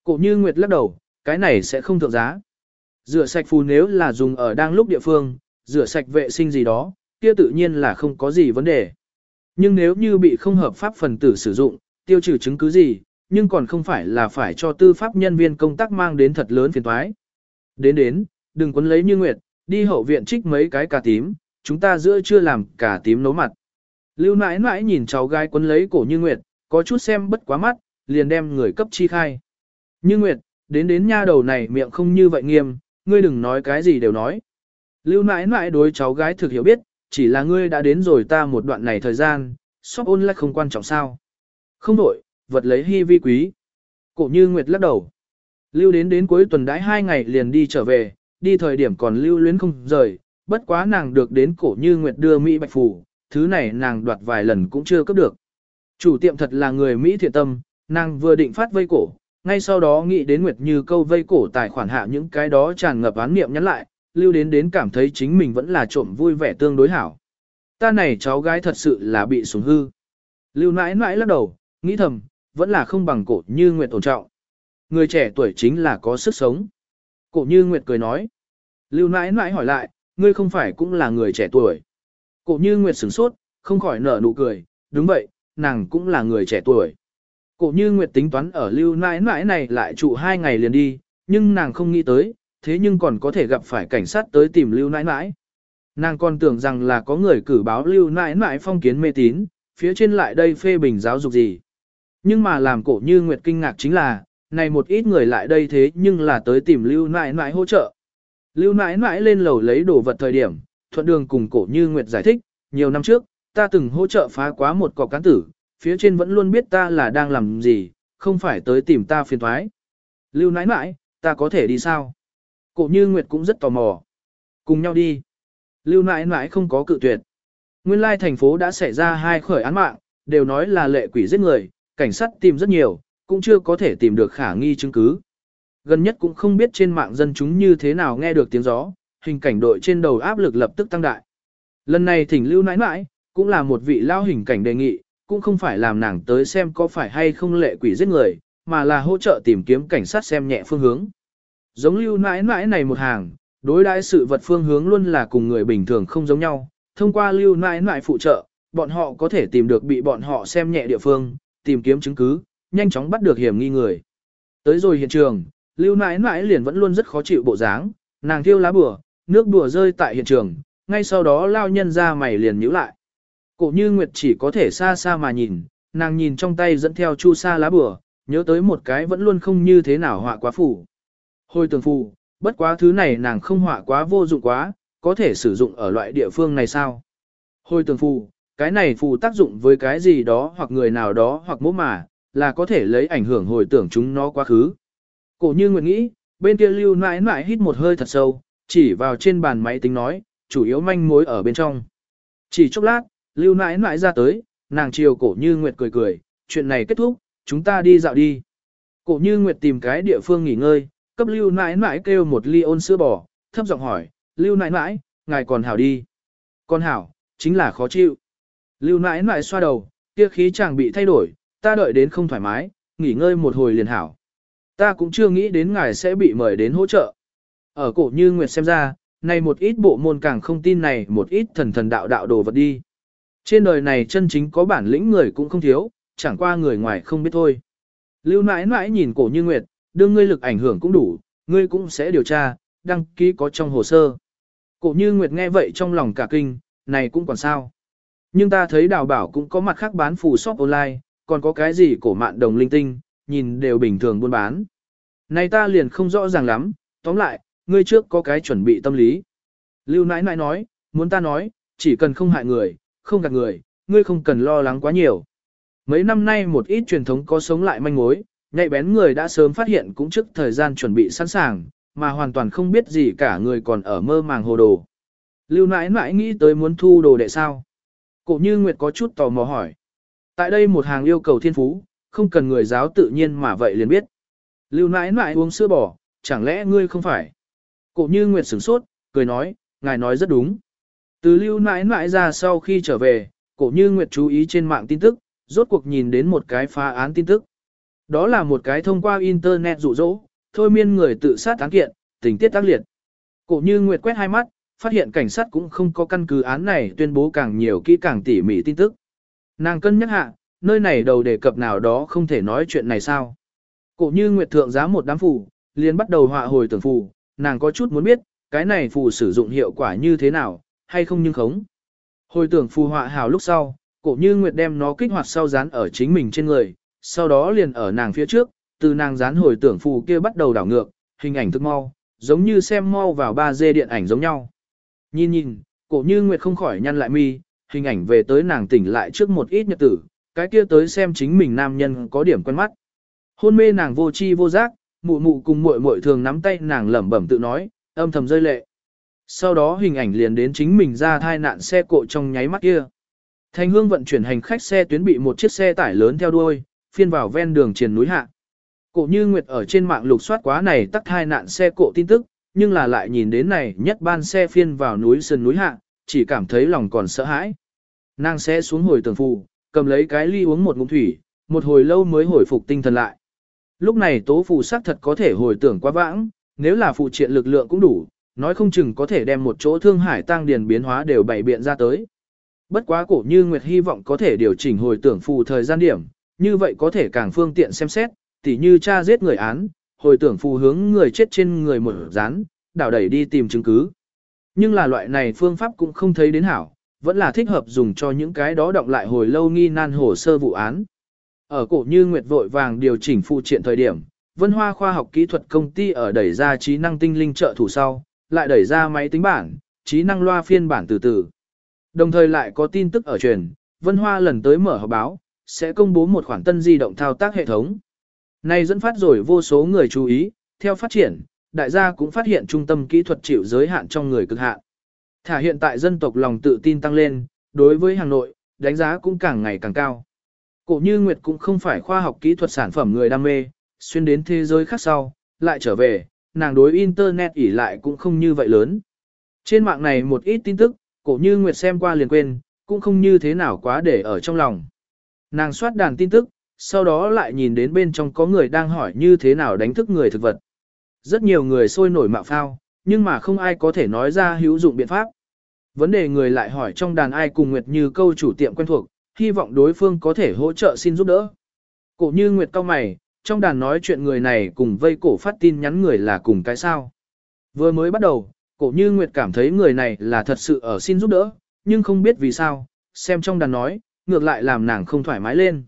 Cổ như Nguyệt lắc đầu, cái này sẽ không thượng giá. Rửa sạch phù nếu là dùng ở đang lúc địa phương, rửa sạch vệ sinh gì đó, kia tự nhiên là không có gì vấn đề. Nhưng nếu như bị không hợp pháp phần tử sử dụng, tiêu trừ chứng cứ gì, nhưng còn không phải là phải cho tư pháp nhân viên công tác mang đến thật lớn phiền toái. Đến đến, đừng quấn lấy như Nguyệt, đi hậu viện trích mấy cái cà tím, chúng ta giữa chưa làm cà tím nấu mặt. Lưu nãi nãi nhìn cháu gái quấn lấy cổ như Nguyệt, có chút xem bất quá mắt, liền đem người cấp chi khai. Như Nguyệt, đến đến nha đầu này miệng không như vậy nghiêm, ngươi đừng nói cái gì đều nói. Lưu nãi nãi đối cháu gái thực hiểu biết, chỉ là ngươi đã đến rồi ta một đoạn này thời gian, shop online không quan trọng sao. Không đổi, vật lấy hy vi quý. Cổ như Nguyệt lắc đầu. Lưu đến đến cuối tuần đãi hai ngày liền đi trở về, đi thời điểm còn lưu luyến không rời, bất quá nàng được đến cổ như Nguyệt đưa Mỹ Bạch Phủ, thứ này nàng đoạt vài lần cũng chưa cấp được. Chủ tiệm thật là người Mỹ thiện tâm, nàng vừa định phát vây cổ, ngay sau đó nghĩ đến Nguyệt Như câu vây cổ tài khoản hạ những cái đó tràn ngập án niệm nhắn lại, lưu đến đến cảm thấy chính mình vẫn là trộm vui vẻ tương đối hảo. Ta này cháu gái thật sự là bị sủng hư. Lưu nãi nãi lắc đầu, nghĩ thầm, vẫn là không bằng cổ như Nguyệt ổn trọng. Người trẻ tuổi chính là có sức sống. Cổ như Nguyệt cười nói. Lưu nãi nãi hỏi lại, ngươi không phải cũng là người trẻ tuổi. Cổ như Nguyệt sửng sốt, không khỏi nở nụ cười, đúng vậy, nàng cũng là người trẻ tuổi. Cổ như Nguyệt tính toán ở lưu nãi nãi này lại trụ hai ngày liền đi, nhưng nàng không nghĩ tới, thế nhưng còn có thể gặp phải cảnh sát tới tìm lưu nãi nãi. Nàng còn tưởng rằng là có người cử báo lưu nãi nãi phong kiến mê tín, phía trên lại đây phê bình giáo dục gì. Nhưng mà làm cổ như Nguyệt kinh ngạc chính là, này một ít người lại đây thế nhưng là tới tìm lưu nãi nãi hỗ trợ. Lưu nãi nãi lên lầu lấy đồ vật thời điểm, thuận đường cùng cổ như Nguyệt giải thích, nhiều năm trước, ta từng hỗ trợ phá quá một cọc cán tử, phía trên vẫn luôn biết ta là đang làm gì, không phải tới tìm ta phiền thoái. Lưu nãi nãi, ta có thể đi sao? Cổ như Nguyệt cũng rất tò mò. Cùng nhau đi. Lưu nãi nãi không có cự tuyệt. Nguyên lai thành phố đã xảy ra hai khởi án mạng, đều nói là lệ quỷ giết người, cảnh sát tìm rất nhiều, cũng chưa có thể tìm được khả nghi chứng cứ. Gần nhất cũng không biết trên mạng dân chúng như thế nào nghe được tiếng gió, hình cảnh đội trên đầu áp lực lập tức tăng đại. Lần này thỉnh lưu nãi nãi, cũng là một vị lao hình cảnh đề nghị, cũng không phải làm nàng tới xem có phải hay không lệ quỷ giết người, mà là hỗ trợ tìm kiếm cảnh sát xem nhẹ phương hướng. Giống lưu nãi nãi này một hàng, đối đãi sự vật phương hướng luôn là cùng người bình thường không giống nhau, thông qua lưu nãi nãi phụ trợ, bọn họ có thể tìm được bị bọn họ xem nhẹ địa phương, tìm kiếm chứng cứ, nhanh chóng bắt được hiểm nghi người. Tới rồi hiện trường, lưu nãi nãi liền vẫn luôn rất khó chịu bộ dáng, nàng thiêu lá bùa, nước bùa rơi tại hiện trường, ngay sau đó lao nhân ra mày liền nhíu lại. Cổ như Nguyệt chỉ có thể xa xa mà nhìn, nàng nhìn trong tay dẫn theo chu sa lá bùa, nhớ tới một cái vẫn luôn không như thế nào họa quá phủ. Hồi tường phù, bất quá thứ này nàng không họa quá vô dụng quá, có thể sử dụng ở loại địa phương này sao? Hồi tường phù, cái này phù tác dụng với cái gì đó hoặc người nào đó hoặc mốt mà, là có thể lấy ảnh hưởng hồi tưởng chúng nó quá khứ. Cổ như Nguyệt nghĩ, bên kia lưu nãi nãi hít một hơi thật sâu, chỉ vào trên bàn máy tính nói, chủ yếu manh mối ở bên trong. Chỉ chốc lát, lưu nãi nãi ra tới, nàng chiều cổ như Nguyệt cười cười, chuyện này kết thúc, chúng ta đi dạo đi. Cổ như Nguyệt tìm cái địa phương nghỉ ngơi, cấp lưu nãi nãi kêu một ly ôn sữa bò, thấp giọng hỏi, lưu nãi nãi, ngài còn hảo đi. Còn hảo, chính là khó chịu. Lưu nãi nãi xoa đầu, kia khí chàng bị thay đổi, ta đợi đến không thoải mái, nghỉ ngơi một hồi liền hảo. Ta cũng chưa nghĩ đến ngài sẽ bị mời đến hỗ trợ. Ở cổ như Nguyệt xem ra, này một ít bộ môn càng không tin này một ít thần thần đạo đạo đồ vật đi. Trên đời này chân chính có bản lĩnh người cũng không thiếu, chẳng qua người ngoài không biết thôi. Lưu nãi nãi nhìn cổ như Nguyệt, đương ngươi lực ảnh hưởng cũng đủ, ngươi cũng sẽ điều tra, đăng ký có trong hồ sơ. Cổ như Nguyệt nghe vậy trong lòng cả kinh, này cũng còn sao. Nhưng ta thấy đào bảo cũng có mặt khác bán phù shop online, còn có cái gì cổ mạn đồng linh tinh, nhìn đều bình thường buôn bán. Này ta liền không rõ ràng lắm, tóm lại, ngươi trước có cái chuẩn bị tâm lý. Lưu nãi nãi nói, muốn ta nói, chỉ cần không hại người, không gạt người, ngươi không cần lo lắng quá nhiều. Mấy năm nay một ít truyền thống có sống lại manh mối, nhạy bén người đã sớm phát hiện cũng trước thời gian chuẩn bị sẵn sàng, mà hoàn toàn không biết gì cả người còn ở mơ màng hồ đồ. Lưu nãi nãi nghĩ tới muốn thu đồ đệ sao? Cổ như Nguyệt có chút tò mò hỏi. Tại đây một hàng yêu cầu thiên phú, không cần người giáo tự nhiên mà vậy liền biết. Lưu nãi nãi uống sữa bò, chẳng lẽ ngươi không phải? Cổ như Nguyệt sửng sốt, cười nói, ngài nói rất đúng. Từ lưu nãi nãi ra sau khi trở về, cổ như Nguyệt chú ý trên mạng tin tức, rốt cuộc nhìn đến một cái phá án tin tức. Đó là một cái thông qua internet rụ rỗ, thôi miên người tự sát án kiện, tình tiết tác liệt. Cổ như Nguyệt quét hai mắt, phát hiện cảnh sát cũng không có căn cứ án này tuyên bố càng nhiều kỹ càng tỉ mỉ tin tức. Nàng cân nhắc hạ, nơi này đầu đề cập nào đó không thể nói chuyện này sao. Cổ như Nguyệt thượng giá một đám phù, liền bắt đầu họa hồi tưởng phù, nàng có chút muốn biết, cái này phù sử dụng hiệu quả như thế nào, hay không nhưng khống. Hồi tưởng phù họa hào lúc sau, cổ như Nguyệt đem nó kích hoạt sau dán ở chính mình trên người, sau đó liền ở nàng phía trước, từ nàng dán hồi tưởng phù kia bắt đầu đảo ngược, hình ảnh thức mau, giống như xem mau vào 3D điện ảnh giống nhau. Nhìn nhìn, cổ như Nguyệt không khỏi nhăn lại mi, hình ảnh về tới nàng tỉnh lại trước một ít nhật tử, cái kia tới xem chính mình nam nhân có điểm quen mắt. Hôn mê nàng vô chi vô giác, mụ mụ cùng muội muội thường nắm tay nàng lẩm bẩm tự nói, âm thầm rơi lệ. Sau đó hình ảnh liền đến chính mình ra thai nạn xe cộ trong nháy mắt kia. Thành hương vận chuyển hành khách xe tuyến bị một chiếc xe tải lớn theo đuôi, phiên vào ven đường triền núi hạ. Cổ như Nguyệt ở trên mạng lục soát quá này tắc hai nạn xe cộ tin tức, nhưng là lại nhìn đến này nhất ban xe phiên vào núi sơn núi hạ, chỉ cảm thấy lòng còn sợ hãi. Nàng sẽ xuống hồi tường phù, cầm lấy cái ly uống một ngụm thủy, một hồi lâu mới hồi phục tinh thần lại. Lúc này tố phù xác thật có thể hồi tưởng quá vãng, nếu là phụ triện lực lượng cũng đủ, nói không chừng có thể đem một chỗ thương hải tăng điền biến hóa đều bày biện ra tới. Bất quá cổ như Nguyệt hy vọng có thể điều chỉnh hồi tưởng phù thời gian điểm, như vậy có thể càng phương tiện xem xét, tỉ như cha giết người án, hồi tưởng phù hướng người chết trên người một rán, đảo đẩy đi tìm chứng cứ. Nhưng là loại này phương pháp cũng không thấy đến hảo, vẫn là thích hợp dùng cho những cái đó động lại hồi lâu nghi nan hồ sơ vụ án. Ở cổ như Nguyệt vội vàng điều chỉnh phụ triện thời điểm, Vân Hoa khoa học kỹ thuật công ty ở đẩy ra trí năng tinh linh trợ thủ sau, lại đẩy ra máy tính bản, trí năng loa phiên bản từ từ. Đồng thời lại có tin tức ở truyền, Vân Hoa lần tới mở họp báo, sẽ công bố một khoản tân di động thao tác hệ thống. Này dẫn phát rồi vô số người chú ý, theo phát triển, đại gia cũng phát hiện trung tâm kỹ thuật chịu giới hạn trong người cực hạn. Thả hiện tại dân tộc lòng tự tin tăng lên, đối với Hà Nội, đánh giá cũng càng ngày càng cao. Cổ như Nguyệt cũng không phải khoa học kỹ thuật sản phẩm người đam mê, xuyên đến thế giới khác sau, lại trở về, nàng đối Internet ỉ lại cũng không như vậy lớn. Trên mạng này một ít tin tức, cổ như Nguyệt xem qua liền quên, cũng không như thế nào quá để ở trong lòng. Nàng soát đàn tin tức, sau đó lại nhìn đến bên trong có người đang hỏi như thế nào đánh thức người thực vật. Rất nhiều người sôi nổi mạo phao, nhưng mà không ai có thể nói ra hữu dụng biện pháp. Vấn đề người lại hỏi trong đàn ai cùng Nguyệt Như câu chủ tiệm quen thuộc, hy vọng đối phương có thể hỗ trợ xin giúp đỡ. Cổ Như Nguyệt cao mày, trong đàn nói chuyện người này cùng vây cổ phát tin nhắn người là cùng cái sao. Vừa mới bắt đầu, Cổ Như Nguyệt cảm thấy người này là thật sự ở xin giúp đỡ, nhưng không biết vì sao, xem trong đàn nói, ngược lại làm nàng không thoải mái lên.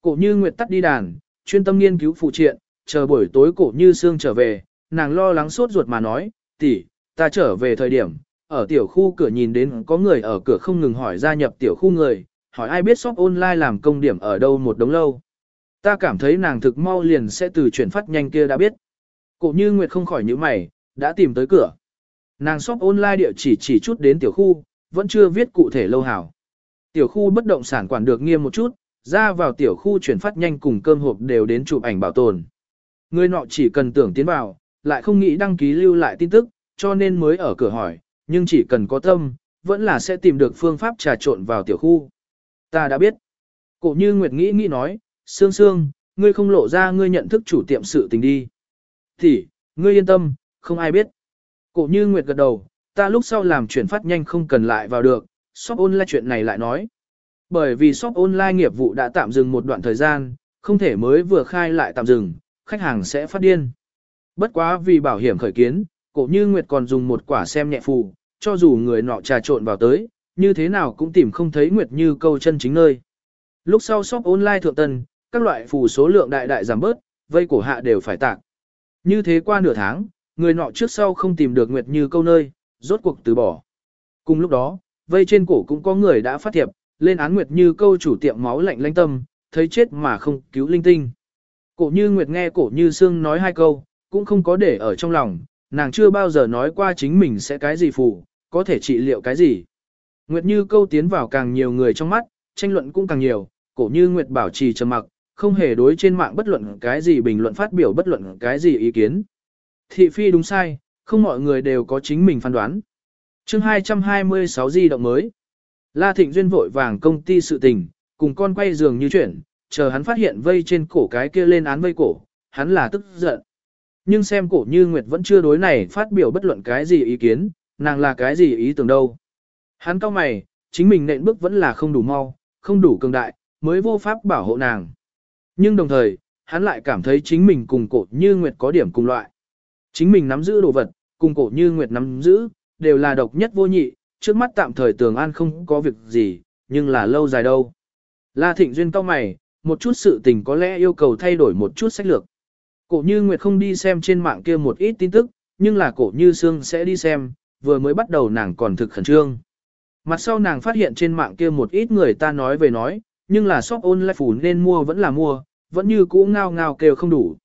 Cổ Như Nguyệt tắt đi đàn, chuyên tâm nghiên cứu phụ triện, chờ buổi tối Cổ Như Sương trở về, nàng lo lắng sốt ruột mà nói, tỷ, ta trở về thời điểm, ở tiểu khu cửa nhìn đến có người ở cửa không ngừng hỏi gia nhập tiểu khu người, hỏi ai biết shop online làm công điểm ở đâu một đống lâu. Ta cảm thấy nàng thực mau liền sẽ từ chuyển phát nhanh kia đã biết. Cổ như Nguyệt không khỏi những mày, đã tìm tới cửa. Nàng shop online địa chỉ chỉ chút đến tiểu khu, vẫn chưa viết cụ thể lâu hảo. Tiểu khu bất động sản quản được nghiêm một chút, ra vào tiểu khu chuyển phát nhanh cùng cơm hộp đều đến chụp ảnh bảo tồn. Người nọ chỉ cần tưởng tiến vào, lại không nghĩ đăng ký lưu lại tin tức, cho nên mới ở cửa hỏi, nhưng chỉ cần có tâm, vẫn là sẽ tìm được phương pháp trà trộn vào tiểu khu. Ta đã biết. Cổ như Nguyệt nghĩ nghĩ nói, Sương Sương, ngươi không lộ ra ngươi nhận thức chủ tiệm sự tình đi. Thì, ngươi yên tâm, không ai biết. Cổ như Nguyệt gật đầu, ta lúc sau làm chuyển phát nhanh không cần lại vào được, shop online chuyện này lại nói. Bởi vì shop online nghiệp vụ đã tạm dừng một đoạn thời gian, không thể mới vừa khai lại tạm dừng, khách hàng sẽ phát điên. Bất quá vì bảo hiểm khởi kiến, cổ như Nguyệt còn dùng một quả xem nhẹ phù, cho dù người nọ trà trộn vào tới, như thế nào cũng tìm không thấy Nguyệt như câu chân chính nơi. Lúc sau shop online thượng tân, các loại phù số lượng đại đại giảm bớt, vây cổ hạ đều phải tạc. Như thế qua nửa tháng, người nọ trước sau không tìm được Nguyệt như câu nơi, rốt cuộc từ bỏ. Cùng lúc đó, vây trên cổ cũng có người đã phát thiệp, lên án Nguyệt như câu chủ tiệm máu lạnh lanh tâm, thấy chết mà không cứu linh tinh. Cổ như Nguyệt nghe cổ như Sương nói hai câu, cũng không có để ở trong lòng, nàng chưa bao giờ nói qua chính mình sẽ cái gì phù, có thể trị liệu cái gì. Nguyệt như câu tiến vào càng nhiều người trong mắt, tranh luận cũng càng nhiều, cổ như Nguyệt bảo trì trầm mặc, không hề đối trên mạng bất luận cái gì bình luận phát biểu bất luận cái gì ý kiến. Thị phi đúng sai, không mọi người đều có chính mình phán đoán chương 226 di động mới. La Thịnh Duyên vội vàng công ty sự tình, cùng con quay giường như chuyển, chờ hắn phát hiện vây trên cổ cái kia lên án vây cổ, hắn là tức giận. Nhưng xem cổ như Nguyệt vẫn chưa đối này phát biểu bất luận cái gì ý kiến, nàng là cái gì ý tưởng đâu. Hắn cao mày, chính mình nện bước vẫn là không đủ mau, không đủ cường đại, mới vô pháp bảo hộ nàng. Nhưng đồng thời, hắn lại cảm thấy chính mình cùng cổ như Nguyệt có điểm cùng loại. Chính mình nắm giữ đồ vật, cùng cổ như Nguyệt nắm giữ, đều là độc nhất vô nhị, trước mắt tạm thời tường an không có việc gì, nhưng là lâu dài đâu. La Thịnh Duyên cao mày, một chút sự tình có lẽ yêu cầu thay đổi một chút sách lược. Cổ như Nguyệt không đi xem trên mạng kia một ít tin tức, nhưng là cổ như Sương sẽ đi xem, vừa mới bắt đầu nàng còn thực khẩn trương. Mặt sau nàng phát hiện trên mạng kia một ít người ta nói về nói, nhưng là shop online phủ nên mua vẫn là mua, vẫn như cũ ngao ngao kêu không đủ.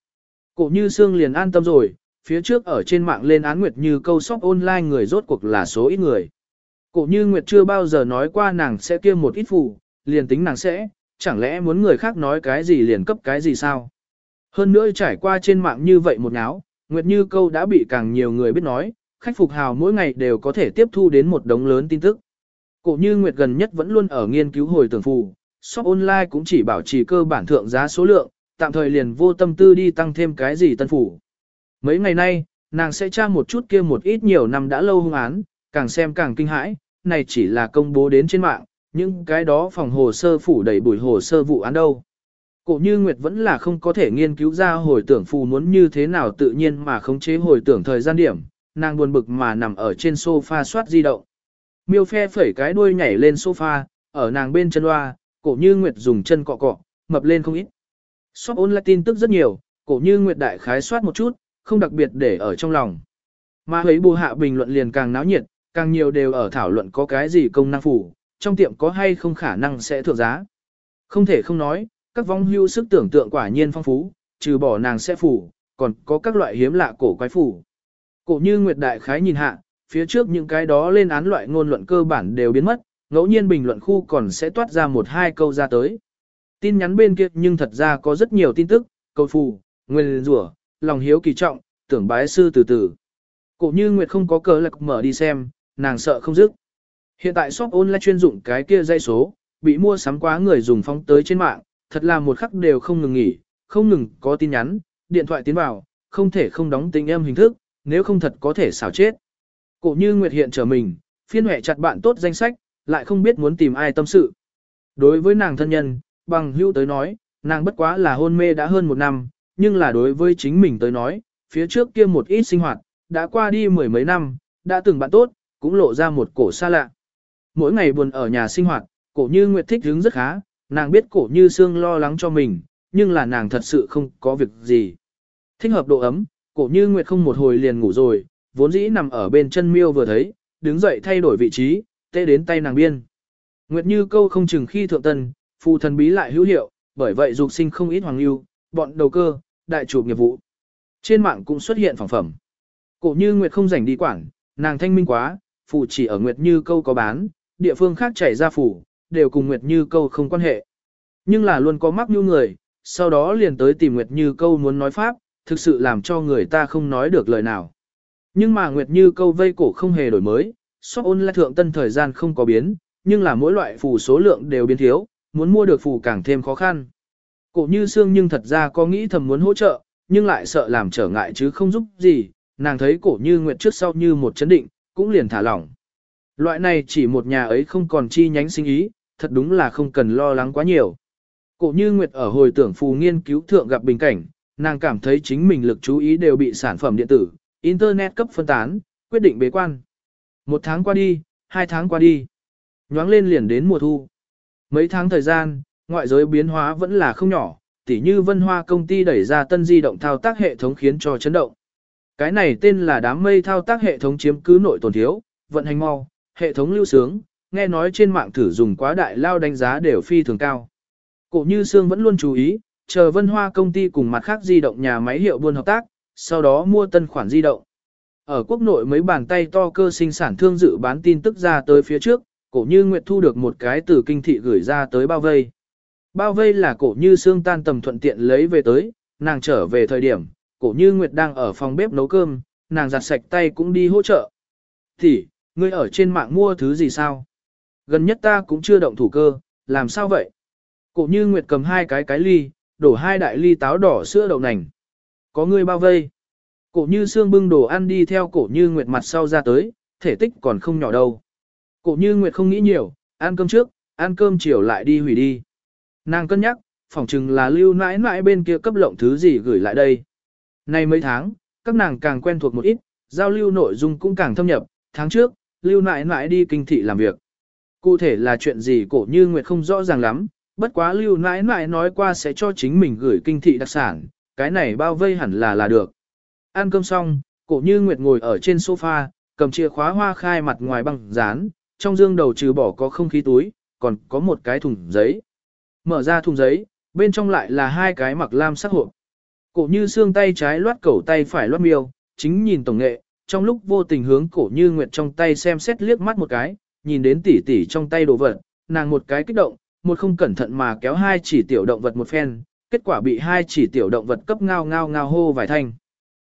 Cổ như Sương liền an tâm rồi, phía trước ở trên mạng lên án Nguyệt như câu shop online người rốt cuộc là số ít người. Cổ như Nguyệt chưa bao giờ nói qua nàng sẽ kia một ít phụ, liền tính nàng sẽ, chẳng lẽ muốn người khác nói cái gì liền cấp cái gì sao? Hơn nữa trải qua trên mạng như vậy một náo, Nguyệt Như Câu đã bị càng nhiều người biết nói, khách phục hào mỗi ngày đều có thể tiếp thu đến một đống lớn tin tức. Cổ như Nguyệt gần nhất vẫn luôn ở nghiên cứu hồi tưởng phù, shop online cũng chỉ bảo trì cơ bản thượng giá số lượng, tạm thời liền vô tâm tư đi tăng thêm cái gì tân phủ. Mấy ngày nay, nàng sẽ tra một chút kia một ít nhiều năm đã lâu hung án, càng xem càng kinh hãi, này chỉ là công bố đến trên mạng, nhưng cái đó phòng hồ sơ phủ đầy bụi hồ sơ vụ án đâu. Cổ như Nguyệt vẫn là không có thể nghiên cứu ra hồi tưởng phù muốn như thế nào tự nhiên mà khống chế hồi tưởng thời gian điểm, nàng buồn bực mà nằm ở trên sofa soát di động. Miêu phe phẩy cái đuôi nhảy lên sofa, ở nàng bên chân hoa, cổ như Nguyệt dùng chân cọ cọ, mập lên không ít. Shop online tin tức rất nhiều, cổ như Nguyệt đại khái soát một chút, không đặc biệt để ở trong lòng. Mà ấy bù hạ bình luận liền càng náo nhiệt, càng nhiều đều ở thảo luận có cái gì công năng phủ, trong tiệm có hay không khả năng sẽ thượng giá. Không thể không nói, các vong hưu sức tưởng tượng quả nhiên phong phú, trừ bỏ nàng sẽ phủ, còn có các loại hiếm lạ cổ quái phủ. Cổ như Nguyệt Đại Khái nhìn hạ, phía trước những cái đó lên án loại ngôn luận cơ bản đều biến mất, ngẫu nhiên bình luận khu còn sẽ toát ra một hai câu ra tới. Tin nhắn bên kia nhưng thật ra có rất nhiều tin tức, câu phù, nguyên rủa, lòng hiếu kỳ trọng, tưởng bái sư từ từ. Cổ như Nguyệt không có cờ lạc mở đi xem, nàng sợ không dứt. Hiện tại shop online chuyên dụng cái kia dây số, bị mua sắm quá người dùng phóng tới trên mạng, thật là một khắc đều không ngừng nghỉ, không ngừng có tin nhắn, điện thoại tiến vào, không thể không đóng tính em hình thức, nếu không thật có thể xảo chết. Cổ như Nguyệt hiện trở mình, phiên hệ chặt bạn tốt danh sách, lại không biết muốn tìm ai tâm sự. Đối với nàng thân nhân, bằng hữu tới nói, nàng bất quá là hôn mê đã hơn một năm, nhưng là đối với chính mình tới nói, phía trước kia một ít sinh hoạt, đã qua đi mười mấy năm, đã từng bạn tốt, cũng lộ ra một cổ xa lạ. Mỗi ngày buồn ở nhà sinh hoạt, cổ như Nguyệt thích hứng rất khá, nàng biết cổ như xương lo lắng cho mình, nhưng là nàng thật sự không có việc gì. Thích hợp độ ấm, cổ như Nguyệt không một hồi liền ngủ rồi, vốn dĩ nằm ở bên chân miêu vừa thấy, đứng dậy thay đổi vị trí, tê đến tay nàng biên. Nguyệt như câu không chừng khi thượng tân, phù thần bí lại hữu hiệu, bởi vậy dục sinh không ít hoàng lưu, bọn đầu cơ, đại chủ nghiệp vụ. Trên mạng cũng xuất hiện phẳng phẩm. Cổ như Nguyệt không rảnh đi quảng, nàng thanh minh quá, phù chỉ ở Nguyệt như câu có bán, địa phương khác chảy ra phủ, đều cùng Nguyệt Như Câu không quan hệ. Nhưng là luôn có mắc như người, sau đó liền tới tìm Nguyệt Như Câu muốn nói pháp, thực sự làm cho người ta không nói được lời nào. Nhưng mà Nguyệt Như Câu vây cổ không hề đổi mới, shop online thượng tân thời gian không có biến, nhưng là mỗi loại phù số lượng đều biến thiếu, muốn mua được phù càng thêm khó khăn. Cổ Như Sương nhưng thật ra có nghĩ thầm muốn hỗ trợ, nhưng lại sợ làm trở ngại chứ không giúp gì, nàng thấy cổ Như Nguyệt trước sau như một chấn định, cũng liền thả lỏng. Loại này chỉ một nhà ấy không còn chi nhánh sinh ý, thật đúng là không cần lo lắng quá nhiều. Cổ như Nguyệt ở hồi tưởng phù nghiên cứu thượng gặp bình cảnh, nàng cảm thấy chính mình lực chú ý đều bị sản phẩm điện tử, Internet cấp phân tán, quyết định bế quan. Một tháng qua đi, hai tháng qua đi, nhoáng lên liền đến mùa thu. Mấy tháng thời gian, ngoại giới biến hóa vẫn là không nhỏ, tỉ như vân hoa công ty đẩy ra tân di động thao tác hệ thống khiến cho chấn động. Cái này tên là đám mây thao tác hệ thống chiếm cứ nội tồn thiếu, vận hành mau, hệ thống lưu sướng, nghe nói trên mạng thử dùng quá đại lao đánh giá đều phi thường cao. Cổ như Sương vẫn luôn chú ý, chờ vân hoa công ty cùng mặt khác di động nhà máy hiệu buôn hợp tác, sau đó mua tân khoản di động. Ở quốc nội mấy bàn tay to cơ sinh sản thương dự bán tin tức ra tới phía trước, cổ như Nguyệt thu được một cái từ kinh thị gửi ra tới bao vây. Bao vây là cổ như xương tan tầm thuận tiện lấy về tới, nàng trở về thời điểm, cổ như Nguyệt đang ở phòng bếp nấu cơm, nàng giặt sạch tay cũng đi hỗ trợ. Thì, ngươi ở trên mạng mua thứ gì sao? Gần nhất ta cũng chưa động thủ cơ, làm sao vậy? Cổ như Nguyệt cầm hai cái cái ly, đổ hai đại ly táo đỏ sữa đậu nành. Có ngươi bao vây. Cổ như xương bưng đồ ăn đi theo cổ như Nguyệt mặt sau ra tới, thể tích còn không nhỏ đâu. Cổ như Nguyệt không nghĩ nhiều, ăn cơm trước, ăn cơm chiều lại đi hủy đi. Nàng cân nhắc, phỏng chừng là lưu nãi nãi bên kia cấp lộng thứ gì gửi lại đây. Nay mấy tháng, các nàng càng quen thuộc một ít, giao lưu nội dung cũng càng thâm nhập, tháng trước, lưu nãi nãi đi kinh thị làm việc. Cụ thể là chuyện gì cổ như Nguyệt không rõ ràng lắm, bất quá lưu nãi nãi nói qua sẽ cho chính mình gửi kinh thị đặc sản, cái này bao vây hẳn là là được. Ăn cơm xong, cổ như Nguyệt ngồi ở trên sofa, cầm chìa khóa hoa khai mặt ngoài băng dán, trong dương đầu trừ bỏ có không khí túi, còn có một cái thùng giấy. Mở ra thùng giấy, bên trong lại là hai cái mặc lam sắc hộp. Cổ như xương tay trái loát cẩu tay phải loát miêu, chính nhìn tổng nghệ, trong lúc vô tình hướng cổ như nguyệt trong tay xem xét liếc mắt một cái, nhìn đến tỉ tỉ trong tay đồ vật, nàng một cái kích động, một không cẩn thận mà kéo hai chỉ tiểu động vật một phen, kết quả bị hai chỉ tiểu động vật cấp ngao ngao ngao hô vài thanh.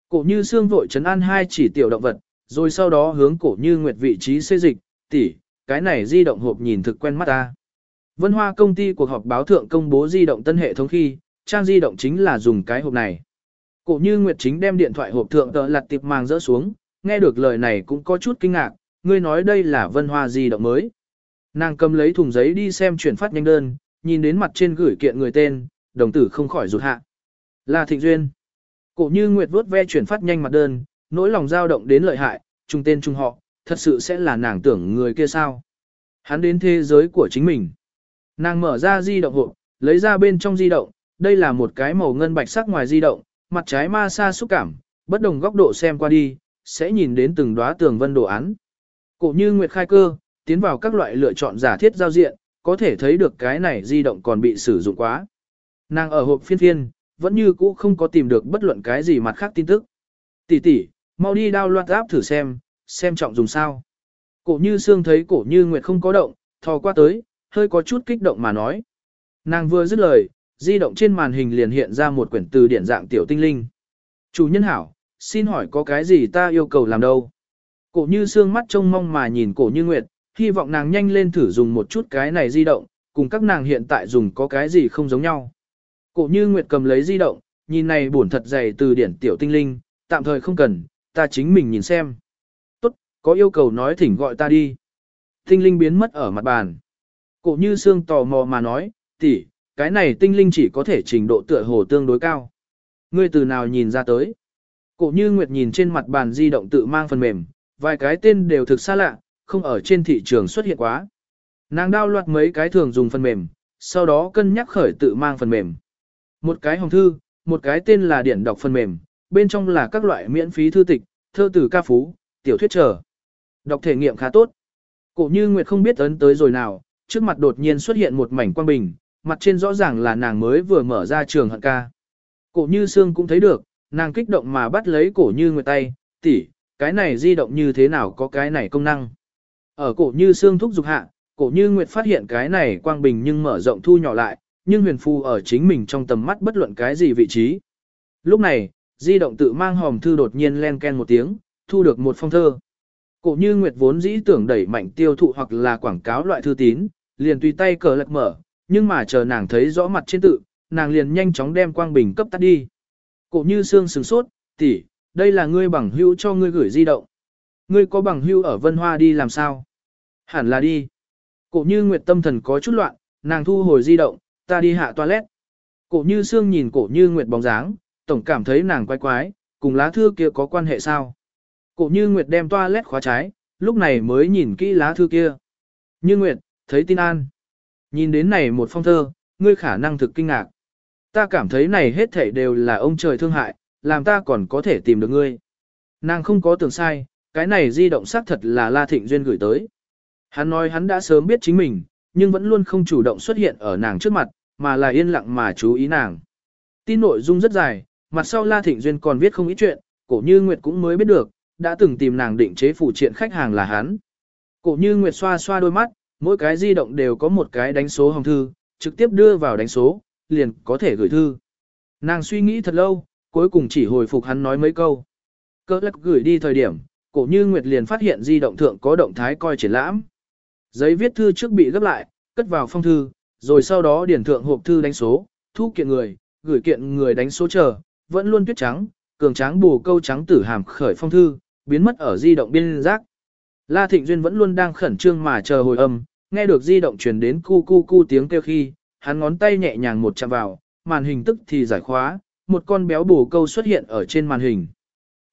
Cổ như xương vội chấn an hai chỉ tiểu động vật, rồi sau đó hướng cổ như nguyệt vị trí xê dịch, tỉ, cái này di động hộp nhìn thực quen mắt ta. Vân Hoa công ty cuộc họp báo thượng công bố di động tân hệ thống khi, trang di động chính là dùng cái hộp này. Cổ như Nguyệt chính đem điện thoại hộp thượng tờ lặt tiệp màng rỡ xuống, nghe được lời này cũng có chút kinh ngạc, ngươi nói đây là Vân Hoa di động mới. Nàng cầm lấy thùng giấy đi xem chuyển phát nhanh đơn, nhìn đến mặt trên gửi kiện người tên, đồng tử không khỏi rụt hạ. Là Thịnh Duyên. Cổ như Nguyệt vuốt ve chuyển phát nhanh mặt đơn, nỗi lòng dao động đến lợi hại, trung tên trung họ, thật sự sẽ là nàng tưởng người kia sao. Hắn đến thế giới của chính mình. Nàng mở ra di động hộp, lấy ra bên trong di động, đây là một cái màu ngân bạch sắc ngoài di động, mặt trái ma sa xúc cảm, bất đồng góc độ xem qua đi, sẽ nhìn đến từng đóa tường vân đồ án. Cổ như Nguyệt khai cơ, tiến vào các loại lựa chọn giả thiết giao diện, có thể thấy được cái này di động còn bị sử dụng quá. Nàng ở hộp phiên phiên, vẫn như cũ không có tìm được bất luận cái gì mặt khác tin tức. Tỷ tỷ, mau đi download app thử xem, xem trọng dùng sao. Cổ như xương thấy cổ như Nguyệt không có động, thò qua tới, hơi có chút kích động mà nói. Nàng vừa dứt lời, di động trên màn hình liền hiện ra một quyển từ điển dạng tiểu tinh linh. Chủ nhân hảo, xin hỏi có cái gì ta yêu cầu làm đâu? Cổ như xương mắt trông mong mà nhìn cổ như Nguyệt, hy vọng nàng nhanh lên thử dùng một chút cái này di động, cùng các nàng hiện tại dùng có cái gì không giống nhau. Cổ như Nguyệt cầm lấy di động, nhìn này buồn thật dày từ điển tiểu tinh linh, tạm thời không cần, ta chính mình nhìn xem. Tốt, có yêu cầu nói thỉnh gọi ta đi. Tinh linh biến mất ở mặt bàn. Cổ như xương tò mò mà nói, tỷ, cái này tinh linh chỉ có thể trình độ tựa hồ tương đối cao. Ngươi từ nào nhìn ra tới? Cổ như Nguyệt nhìn trên mặt bàn di động tự mang phần mềm, vài cái tên đều thực xa lạ, không ở trên thị trường xuất hiện quá. Nàng đao loạt mấy cái thường dùng phần mềm, sau đó cân nhắc khởi tự mang phần mềm. Một cái hồng thư, một cái tên là điển đọc phần mềm, bên trong là các loại miễn phí thư tịch, thơ từ ca phú, tiểu thuyết trở. Đọc thể nghiệm khá tốt. Cổ như Nguyệt không biết ấn tới rồi nào, trước mặt đột nhiên xuất hiện một mảnh quang bình, mặt trên rõ ràng là nàng mới vừa mở ra trường hận ca. Cổ như Sương cũng thấy được, nàng kích động mà bắt lấy cổ như Nguyệt tay, tỷ, cái này di động như thế nào có cái này công năng. Ở cổ như Sương thúc dục hạ, cổ như Nguyệt phát hiện cái này quang bình nhưng mở rộng thu nhỏ lại, nhưng huyền phu ở chính mình trong tầm mắt bất luận cái gì vị trí. Lúc này, di động tự mang hòm thư đột nhiên len ken một tiếng, thu được một phong thơ. Cổ như Nguyệt vốn dĩ tưởng đẩy mạnh tiêu thụ hoặc là quảng cáo loại thư tín, liền tùy tay cờ lật mở, nhưng mà chờ nàng thấy rõ mặt trên tự, nàng liền nhanh chóng đem quang bình cấp tắt đi. Cổ như xương sừng sốt, tỷ, đây là ngươi bằng hữu cho ngươi gửi di động. Ngươi có bằng hữu ở Vân Hoa đi làm sao? Hẳn là đi. Cổ như Nguyệt tâm thần có chút loạn, nàng thu hồi di động, ta đi hạ toilet. Cổ như xương nhìn cổ như Nguyệt bóng dáng, tổng cảm thấy nàng quái quái, cùng lá thư kia có quan hệ sao? Cổ như Nguyệt đem toilet khóa trái, lúc này mới nhìn kỹ lá thư kia. Như Nguyệt, thấy tin an. Nhìn đến này một phong thơ, ngươi khả năng thực kinh ngạc. Ta cảm thấy này hết thảy đều là ông trời thương hại, làm ta còn có thể tìm được ngươi. Nàng không có tưởng sai, cái này di động xác thật là La Thịnh Duyên gửi tới. Hắn nói hắn đã sớm biết chính mình, nhưng vẫn luôn không chủ động xuất hiện ở nàng trước mặt, mà là yên lặng mà chú ý nàng. Tin nội dung rất dài, mặt sau La Thịnh Duyên còn viết không ít chuyện, cổ như Nguyệt cũng mới biết được, đã từng tìm nàng định chế phụ triện khách hàng là hắn. Cổ như Nguyệt xoa xoa đôi mắt, mỗi cái di động đều có một cái đánh số hồng thư, trực tiếp đưa vào đánh số, liền có thể gửi thư. Nàng suy nghĩ thật lâu, cuối cùng chỉ hồi phục hắn nói mấy câu. Cơ lắc gửi đi thời điểm, cổ như Nguyệt liền phát hiện di động thượng có động thái coi triển lãm. Giấy viết thư trước bị gấp lại, cất vào phong thư, rồi sau đó điển thượng hộp thư đánh số, thu kiện người, gửi kiện người đánh số chờ, vẫn luôn tuyết trắng, cường trắng bù câu trắng tử hàm khởi phong thư, biến mất ở di động biên giác. La Thịnh Duyên vẫn luôn đang khẩn trương mà chờ hồi âm, nghe được di động truyền đến cu cu cu tiếng kêu khi, hắn ngón tay nhẹ nhàng một chạm vào, màn hình tức thì giải khóa, một con béo bồ câu xuất hiện ở trên màn hình.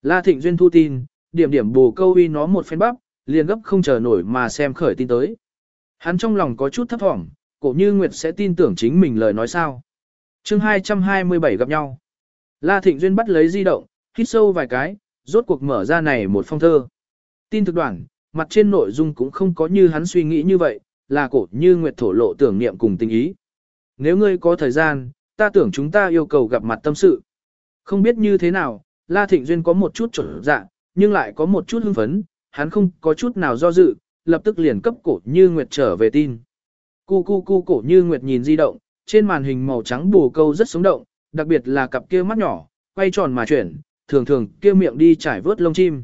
La Thịnh Duyên thu tin, điểm điểm bồ câu uy nó một phen bắp, liền gấp không chờ nổi mà xem khởi tin tới. Hắn trong lòng có chút thấp thỏm, cổ như Nguyệt sẽ tin tưởng chính mình lời nói sao. chương 227 gặp nhau. La Thịnh Duyên bắt lấy di động, hít sâu vài cái, rốt cuộc mở ra này một phong thơ. Tin thực đoạn, mặt trên nội dung cũng không có như hắn suy nghĩ như vậy, là cổ như Nguyệt thổ lộ tưởng niệm cùng tình ý. Nếu ngươi có thời gian, ta tưởng chúng ta yêu cầu gặp mặt tâm sự. Không biết như thế nào, La Thịnh Duyên có một chút trở dạ, nhưng lại có một chút hưng phấn, hắn không có chút nào do dự, lập tức liền cấp cổ như Nguyệt trở về tin. Cu cu cu cổ như Nguyệt nhìn di động, trên màn hình màu trắng bù câu rất sống động, đặc biệt là cặp kia mắt nhỏ, quay tròn mà chuyển, thường thường kia miệng đi trải vớt lông chim.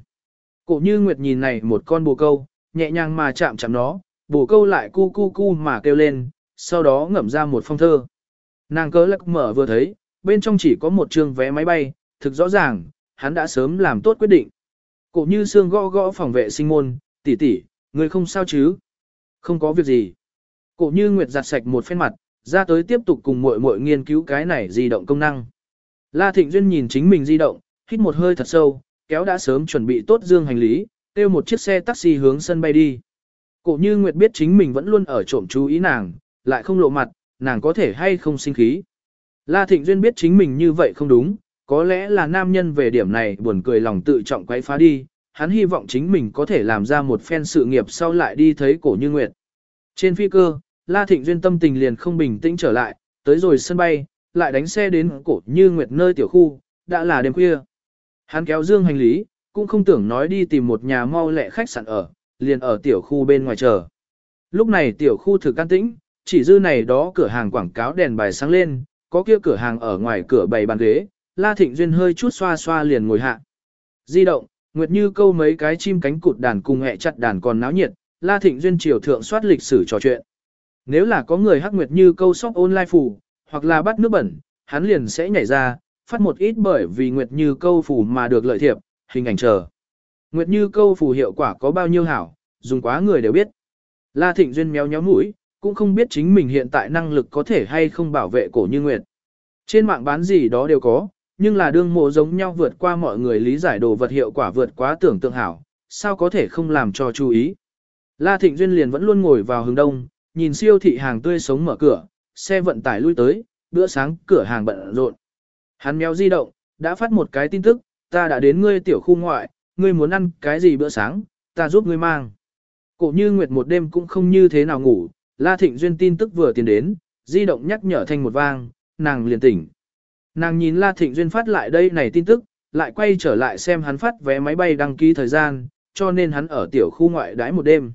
Cổ như Nguyệt nhìn này một con bồ câu, nhẹ nhàng mà chạm chạm nó, bồ câu lại cu cu cu mà kêu lên, sau đó ngậm ra một phong thơ. Nàng cớ lắc mở vừa thấy, bên trong chỉ có một trường vé máy bay, thực rõ ràng, hắn đã sớm làm tốt quyết định. Cổ như xương gõ gõ phòng vệ sinh môn, tỷ tỷ, người không sao chứ? Không có việc gì. Cổ như Nguyệt giặt sạch một phen mặt, ra tới tiếp tục cùng muội muội nghiên cứu cái này di động công năng. La Thịnh Duyên nhìn chính mình di động, hít một hơi thật sâu, kéo đã sớm chuẩn bị tốt dương hành lý, kêu một chiếc xe taxi hướng sân bay đi. Cổ như Nguyệt biết chính mình vẫn luôn ở trộm chú ý nàng, lại không lộ mặt, nàng có thể hay không sinh khí. La Thịnh Duyên biết chính mình như vậy không đúng, có lẽ là nam nhân về điểm này buồn cười lòng tự trọng quấy phá đi, hắn hy vọng chính mình có thể làm ra một phen sự nghiệp sau lại đi thấy cổ như Nguyệt. Trên phi cơ, La Thịnh Duyên tâm tình liền không bình tĩnh trở lại, tới rồi sân bay, lại đánh xe đến cổ như Nguyệt nơi tiểu khu, đã là đêm khuya. Hắn kéo dương hành lý, cũng không tưởng nói đi tìm một nhà mau lẹ khách sạn ở, liền ở tiểu khu bên ngoài chờ. Lúc này tiểu khu thực can tĩnh, chỉ dư này đó cửa hàng quảng cáo đèn bài sáng lên, có kia cửa hàng ở ngoài cửa bày bàn ghế, La Thịnh Duyên hơi chút xoa xoa liền ngồi hạ. Di động, Nguyệt Như câu mấy cái chim cánh cụt đàn cùng hẹ chặt đàn còn náo nhiệt, La Thịnh Duyên chiều thượng soát lịch sử trò chuyện. Nếu là có người hắc Nguyệt Như câu sóc online phủ, hoặc là bắt nước bẩn, hắn liền sẽ nhảy ra, phát một ít bởi vì Nguyệt Như câu phủ mà được lợi thiệp, hình ảnh chờ. Nguyệt Như câu phủ hiệu quả có bao nhiêu hảo, dùng quá người đều biết. La Thịnh Duyên méo nhéo mũi, cũng không biết chính mình hiện tại năng lực có thể hay không bảo vệ cổ như Nguyệt. Trên mạng bán gì đó đều có, nhưng là đương mộ giống nhau vượt qua mọi người lý giải đồ vật hiệu quả vượt quá tưởng tượng hảo, sao có thể không làm cho chú ý. La Thịnh Duyên liền vẫn luôn ngồi vào hướng đông, nhìn siêu thị hàng tươi sống mở cửa, xe vận tải lui tới, bữa sáng cửa hàng bận rộn. Hắn méo di động, đã phát một cái tin tức, ta đã đến ngươi tiểu khu ngoại, ngươi muốn ăn cái gì bữa sáng, ta giúp ngươi mang. Cổ như Nguyệt một đêm cũng không như thế nào ngủ, La Thịnh Duyên tin tức vừa tiến đến, di động nhắc nhở thanh một vang, nàng liền tỉnh. Nàng nhìn La Thịnh Duyên phát lại đây này tin tức, lại quay trở lại xem hắn phát vé máy bay đăng ký thời gian, cho nên hắn ở tiểu khu ngoại đãi một đêm.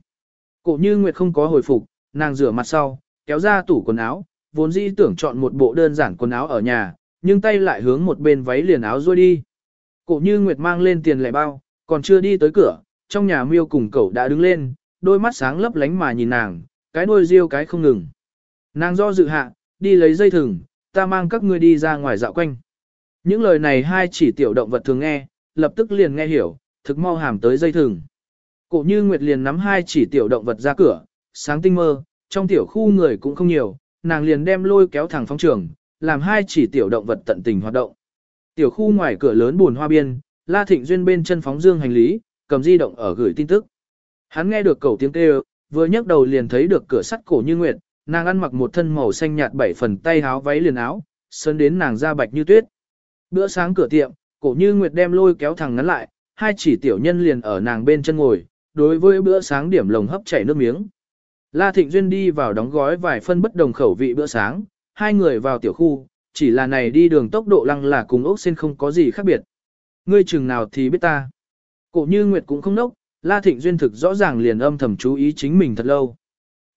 Cổ như Nguyệt không có hồi phục, nàng rửa mặt sau, kéo ra tủ quần áo, vốn dĩ tưởng chọn một bộ đơn giản quần áo ở nhà, nhưng tay lại hướng một bên váy liền áo rôi đi. Cổ như Nguyệt mang lên tiền lẻ bao, còn chưa đi tới cửa, trong nhà miêu cùng cậu đã đứng lên, đôi mắt sáng lấp lánh mà nhìn nàng, cái đôi riêu cái không ngừng. Nàng do dự hạ, đi lấy dây thừng, ta mang các ngươi đi ra ngoài dạo quanh. Những lời này hai chỉ tiểu động vật thường nghe, lập tức liền nghe hiểu, thực mau hàm tới dây thừng. Cổ như Nguyệt liền nắm hai chỉ tiểu động vật ra cửa, sáng tinh mơ, trong tiểu khu người cũng không nhiều, nàng liền đem lôi kéo thẳng phong trường, làm hai chỉ tiểu động vật tận tình hoạt động. Tiểu khu ngoài cửa lớn buồn hoa biên, La Thịnh Duyên bên chân phóng dương hành lý, cầm di động ở gửi tin tức. Hắn nghe được cầu tiếng kêu, vừa nhấc đầu liền thấy được cửa sắt cổ như nguyệt, nàng ăn mặc một thân màu xanh nhạt bảy phần tay áo váy liền áo, sơn đến nàng da bạch như tuyết. Bữa sáng cửa tiệm, cổ như nguyệt đem lôi kéo thẳng ngắn lại, hai chỉ tiểu nhân liền ở nàng bên chân ngồi, đối với bữa sáng điểm lồng hấp chảy nước miếng. La Thịnh Duyên đi vào đóng gói vài phân bất đồng khẩu vị bữa sáng, hai người vào tiểu khu, chỉ là này đi đường tốc độ lăng là cùng ốc sen không có gì khác biệt. Ngươi chừng nào thì biết ta. Cổ như Nguyệt cũng không nốc, La Thịnh Duyên thực rõ ràng liền âm thầm chú ý chính mình thật lâu.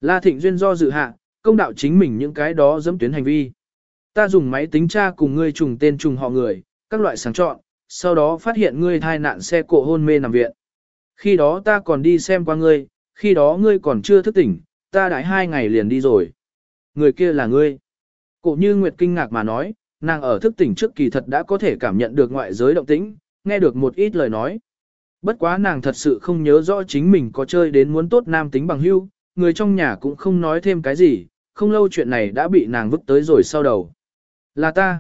La Thịnh Duyên do dự hạ, công đạo chính mình những cái đó dẫm tuyến hành vi. Ta dùng máy tính tra cùng ngươi trùng tên trùng họ người, các loại sáng chọn, sau đó phát hiện ngươi thai nạn xe cộ hôn mê nằm viện. Khi đó ta còn đi xem qua ngươi, khi đó ngươi còn chưa thức tỉnh, ta đãi hai ngày liền đi rồi. Người kia là ngươi. Cổ như Nguyệt kinh ngạc mà nói, nàng ở thức tỉnh trước kỳ thật đã có thể cảm nhận được ngoại giới động tĩnh, nghe được một ít lời nói. Bất quá nàng thật sự không nhớ rõ chính mình có chơi đến muốn tốt nam tính bằng hưu, người trong nhà cũng không nói thêm cái gì, không lâu chuyện này đã bị nàng vứt tới rồi sau đầu. Là ta.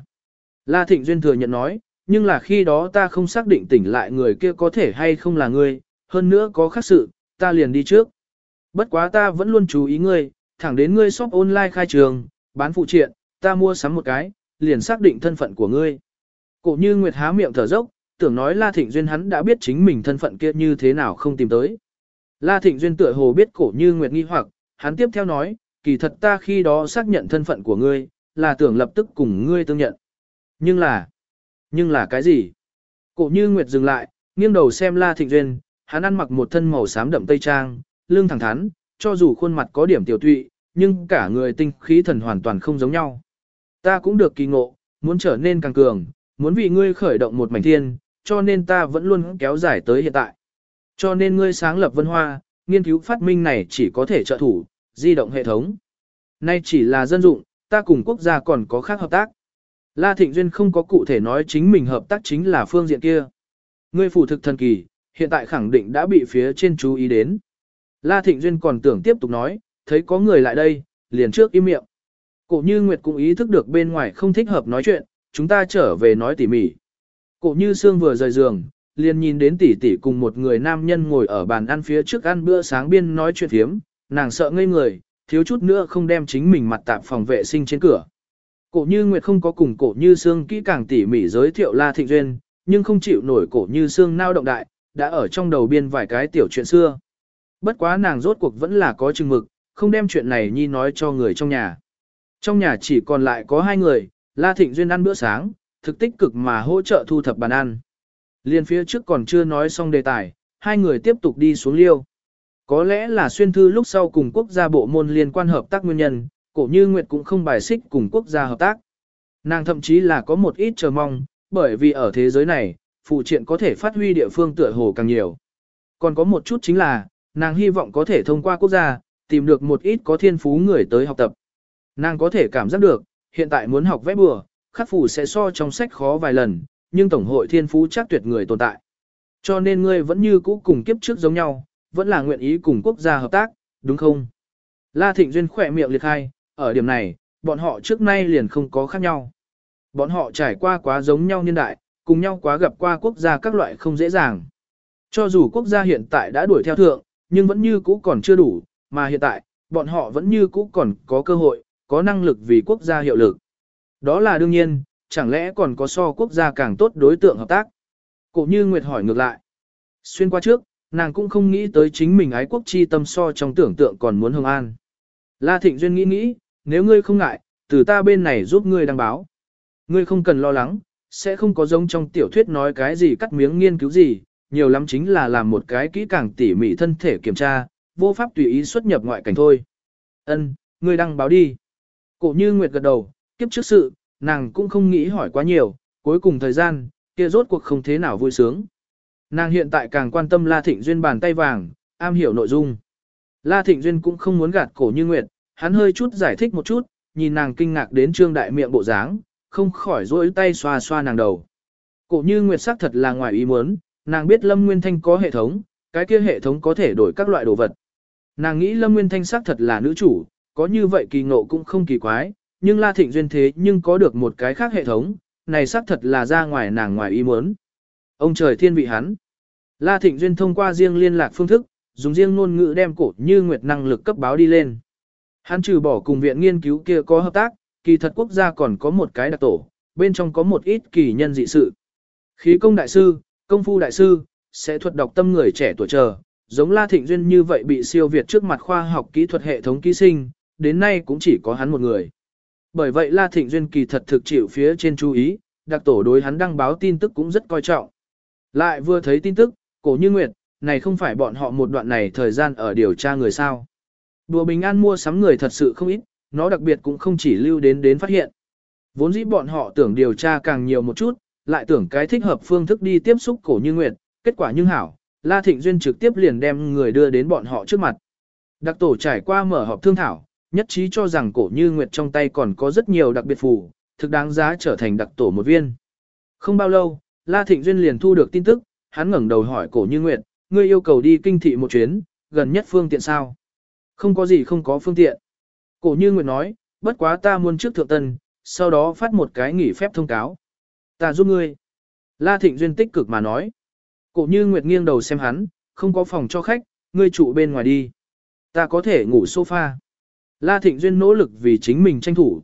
La Thịnh Duyên thừa nhận nói, nhưng là khi đó ta không xác định tỉnh lại người kia có thể hay không là ngươi, hơn nữa có khác sự, ta liền đi trước. Bất quá ta vẫn luôn chú ý ngươi, thẳng đến ngươi shop online khai trường, bán phụ triện, ta mua sắm một cái, liền xác định thân phận của ngươi. Cổ như Nguyệt há miệng thở dốc, tưởng nói La Thịnh Duyên hắn đã biết chính mình thân phận kia như thế nào không tìm tới. La Thịnh Duyên tựa hồ biết cổ như Nguyệt nghi hoặc, hắn tiếp theo nói, kỳ thật ta khi đó xác nhận thân phận của ngươi, là tưởng lập tức cùng ngươi tương nhận. Nhưng là, nhưng là cái gì? Cổ như Nguyệt dừng lại, nghiêng đầu xem La Thịnh Duyên, hắn ăn mặc một thân màu xám đậm tây trang, lưng thẳng thắn, cho dù khuôn mặt có điểm tiểu tụy, nhưng cả người tinh khí thần hoàn toàn không giống nhau. Ta cũng được kỳ ngộ, muốn trở nên càng cường, muốn vì ngươi khởi động một mảnh thiên, cho nên ta vẫn luôn kéo dài tới hiện tại. Cho nên ngươi sáng lập vân hoa, nghiên cứu phát minh này chỉ có thể trợ thủ, di động hệ thống. Nay chỉ là dân dụng, ta cùng quốc gia còn có khác hợp tác. La Thịnh Duyên không có cụ thể nói chính mình hợp tác chính là phương diện kia. Ngươi phủ thực thần kỳ, hiện tại khẳng định đã bị phía trên chú ý đến. La Thịnh Duyên còn tưởng tiếp tục nói, thấy có người lại đây, liền trước im miệng. Cổ như Nguyệt cũng ý thức được bên ngoài không thích hợp nói chuyện, chúng ta trở về nói tỉ mỉ. Cổ như Sương vừa rời giường, liền nhìn đến tỷ tỷ cùng một người nam nhân ngồi ở bàn ăn phía trước ăn bữa sáng biên nói chuyện thiếm, nàng sợ ngây người, thiếu chút nữa không đem chính mình mặt tạp phòng vệ sinh trên cửa. Cổ như Nguyệt không có cùng cổ như Sương kỹ càng tỉ mỉ giới thiệu La Thịnh Duyên, nhưng không chịu nổi cổ như Sương nao động đại, đã ở trong đầu biên vài cái tiểu chuyện xưa. Bất quá nàng rốt cuộc vẫn là có chừng mực, không đem chuyện này nhi nói cho người trong nhà. Trong nhà chỉ còn lại có hai người, La Thịnh Duyên ăn bữa sáng, thực tích cực mà hỗ trợ thu thập bàn ăn. Liên phía trước còn chưa nói xong đề tài, hai người tiếp tục đi xuống liêu. Có lẽ là xuyên thư lúc sau cùng quốc gia bộ môn liên quan hợp tác nguyên nhân, cổ như Nguyệt cũng không bài xích cùng quốc gia hợp tác. Nàng thậm chí là có một ít chờ mong, bởi vì ở thế giới này, phụ triện có thể phát huy địa phương tựa hồ càng nhiều. Còn có một chút chính là, nàng hy vọng có thể thông qua quốc gia, tìm được một ít có thiên phú người tới học tập. Nàng có thể cảm giác được, hiện tại muốn học vẽ bừa, khắc phủ sẽ so trong sách khó vài lần, nhưng Tổng hội thiên phú chắc tuyệt người tồn tại. Cho nên ngươi vẫn như cũ cùng kiếp trước giống nhau, vẫn là nguyện ý cùng quốc gia hợp tác, đúng không? La Thịnh Duyên khỏe miệng liệt khai, ở điểm này, bọn họ trước nay liền không có khác nhau. Bọn họ trải qua quá giống nhau niên đại, cùng nhau quá gặp qua quốc gia các loại không dễ dàng. Cho dù quốc gia hiện tại đã đuổi theo thượng, nhưng vẫn như cũ còn chưa đủ, mà hiện tại, bọn họ vẫn như cũ còn có cơ hội, có năng lực vì quốc gia hiệu lực. Đó là đương nhiên, chẳng lẽ còn có so quốc gia càng tốt đối tượng hợp tác? Cổ như Nguyệt hỏi ngược lại. Xuyên qua trước, nàng cũng không nghĩ tới chính mình ái quốc chi tâm so trong tưởng tượng còn muốn hương an. La Thịnh Duyên nghĩ nghĩ, nếu ngươi không ngại, từ ta bên này giúp ngươi đăng báo. Ngươi không cần lo lắng, sẽ không có giống trong tiểu thuyết nói cái gì cắt miếng nghiên cứu gì, nhiều lắm chính là làm một cái kỹ càng tỉ mỉ thân thể kiểm tra, vô pháp tùy ý xuất nhập ngoại cảnh thôi. Ân, ngươi đăng báo đi. Cổ như Nguyệt gật đầu, kiếp trước sự, nàng cũng không nghĩ hỏi quá nhiều, cuối cùng thời gian, kia rốt cuộc không thế nào vui sướng. Nàng hiện tại càng quan tâm La Thịnh Duyên bàn tay vàng, am hiểu nội dung. La Thịnh Duyên cũng không muốn gạt cổ như Nguyệt, hắn hơi chút giải thích một chút, nhìn nàng kinh ngạc đến trương đại miệng bộ dáng, không khỏi rỗi tay xoa xoa nàng đầu. Cổ như Nguyệt sắc thật là ngoài ý muốn, nàng biết Lâm Nguyên Thanh có hệ thống, cái kia hệ thống có thể đổi các loại đồ vật. Nàng nghĩ Lâm Nguyên Thanh sắc thật là nữ chủ, có như vậy kỳ ngộ cũng không kỳ quái, nhưng La Thịnh Duyên thế nhưng có được một cái khác hệ thống, này xác thật là ra ngoài nàng ngoài ý muốn. Ông trời thiên vị hắn. La Thịnh Duyên thông qua riêng liên lạc phương thức, dùng riêng ngôn ngữ đem cổ như nguyệt năng lực cấp báo đi lên. Hắn trừ bỏ cùng viện nghiên cứu kia có hợp tác, kỳ thật quốc gia còn có một cái đặc tổ, bên trong có một ít kỳ nhân dị sự. Khí công đại sư, công phu đại sư, sẽ thuật đọc tâm người trẻ tuổi chờ, giống La Thịnh Duyên như vậy bị siêu việt trước mặt khoa học kỹ thuật hệ thống ký sinh, đến nay cũng chỉ có hắn một người. Bởi vậy La Thịnh Duyên kỳ thật thực chịu phía trên chú ý, đặc tổ đối hắn đăng báo tin tức cũng rất coi trọng. Lại vừa thấy tin tức, cổ như nguyệt, này không phải bọn họ một đoạn này thời gian ở điều tra người sao. Đùa bình an mua sắm người thật sự không ít, nó đặc biệt cũng không chỉ lưu đến đến phát hiện. Vốn dĩ bọn họ tưởng điều tra càng nhiều một chút, lại tưởng cái thích hợp phương thức đi tiếp xúc cổ như nguyệt, kết quả nhưng hảo, La Thịnh Duyên trực tiếp liền đem người đưa đến bọn họ trước mặt. Đặc tổ trải qua mở họp thương thảo, nhất trí cho rằng cổ như nguyệt trong tay còn có rất nhiều đặc biệt phù, thực đáng giá trở thành đặc tổ một viên. Không bao lâu, La Thịnh Duyên liền thu được tin tức, hắn ngẩng đầu hỏi cổ như nguyệt, ngươi yêu cầu đi kinh thị một chuyến, gần nhất phương tiện sao? Không có gì không có phương tiện. Cổ như nguyệt nói, bất quá ta muốn trước thượng tân, sau đó phát một cái nghỉ phép thông cáo. Ta giúp ngươi. La Thịnh Duyên tích cực mà nói. Cổ như nguyệt nghiêng đầu xem hắn, không có phòng cho khách, ngươi trụ bên ngoài đi. Ta có thể ngủ sofa. La Thịnh Duyên nỗ lực vì chính mình tranh thủ.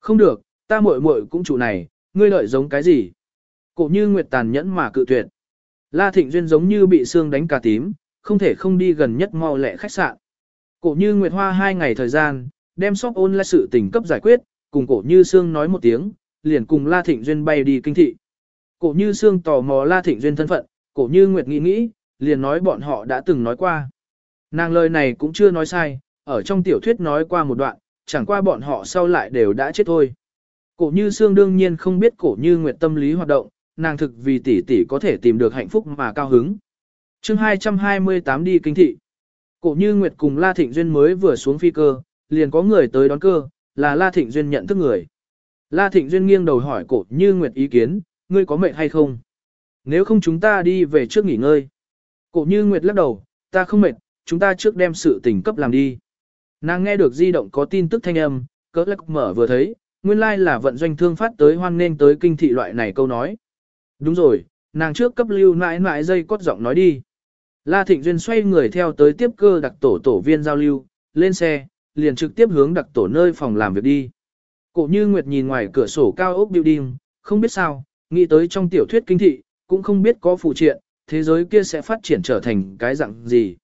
Không được, ta muội muội cũng trụ này, ngươi lợi giống cái gì? Cổ như nguyệt tàn nhẫn mà cự tuyệt. La Thịnh Duyên giống như bị xương đánh cà tím, không thể không đi gần nhất mau lẹ khách sạn. Cổ như nguyệt hoa hai ngày thời gian, đem sóc ôn lại sự tình cấp giải quyết, cùng cổ như xương nói một tiếng, liền cùng La Thịnh Duyên bay đi kinh thị. Cổ như xương tò mò La Thịnh Duyên thân phận, cổ như nguyệt nghĩ nghĩ, liền nói bọn họ đã từng nói qua. Nàng lời này cũng chưa nói sai, ở trong tiểu thuyết nói qua một đoạn, chẳng qua bọn họ sau lại đều đã chết thôi. Cổ như xương đương nhiên không biết cổ như nguyệt tâm lý hoạt động, nàng thực vì tỷ tỷ có thể tìm được hạnh phúc mà cao hứng. chương 228 đi kinh thị. Cổ như nguyệt cùng La Thịnh Duyên mới vừa xuống phi cơ, liền có người tới đón cơ, là La Thịnh Duyên nhận thức người. La Thịnh Duyên nghiêng đầu hỏi cổ như nguyệt ý kiến, ngươi có mệt hay không? Nếu không chúng ta đi về trước nghỉ ngơi. Cổ như nguyệt lắc đầu, ta không mệt, chúng ta trước đem sự tình cấp làm đi. Nàng nghe được di động có tin tức thanh âm, cỡ lắc mở vừa thấy, nguyên lai like là vận doanh thương phát tới hoan nên tới kinh thị loại này câu nói. Đúng rồi, nàng trước cấp lưu mãi mãi dây cốt giọng nói đi. La Thịnh Duyên xoay người theo tới tiếp cơ đặc tổ tổ viên giao lưu, lên xe, liền trực tiếp hướng đặc tổ nơi phòng làm việc đi. Cổ như Nguyệt nhìn ngoài cửa sổ cao ốc building, không biết sao, nghĩ tới trong tiểu thuyết kinh thị, cũng không biết có phụ triện, thế giới kia sẽ phát triển trở thành cái dạng gì.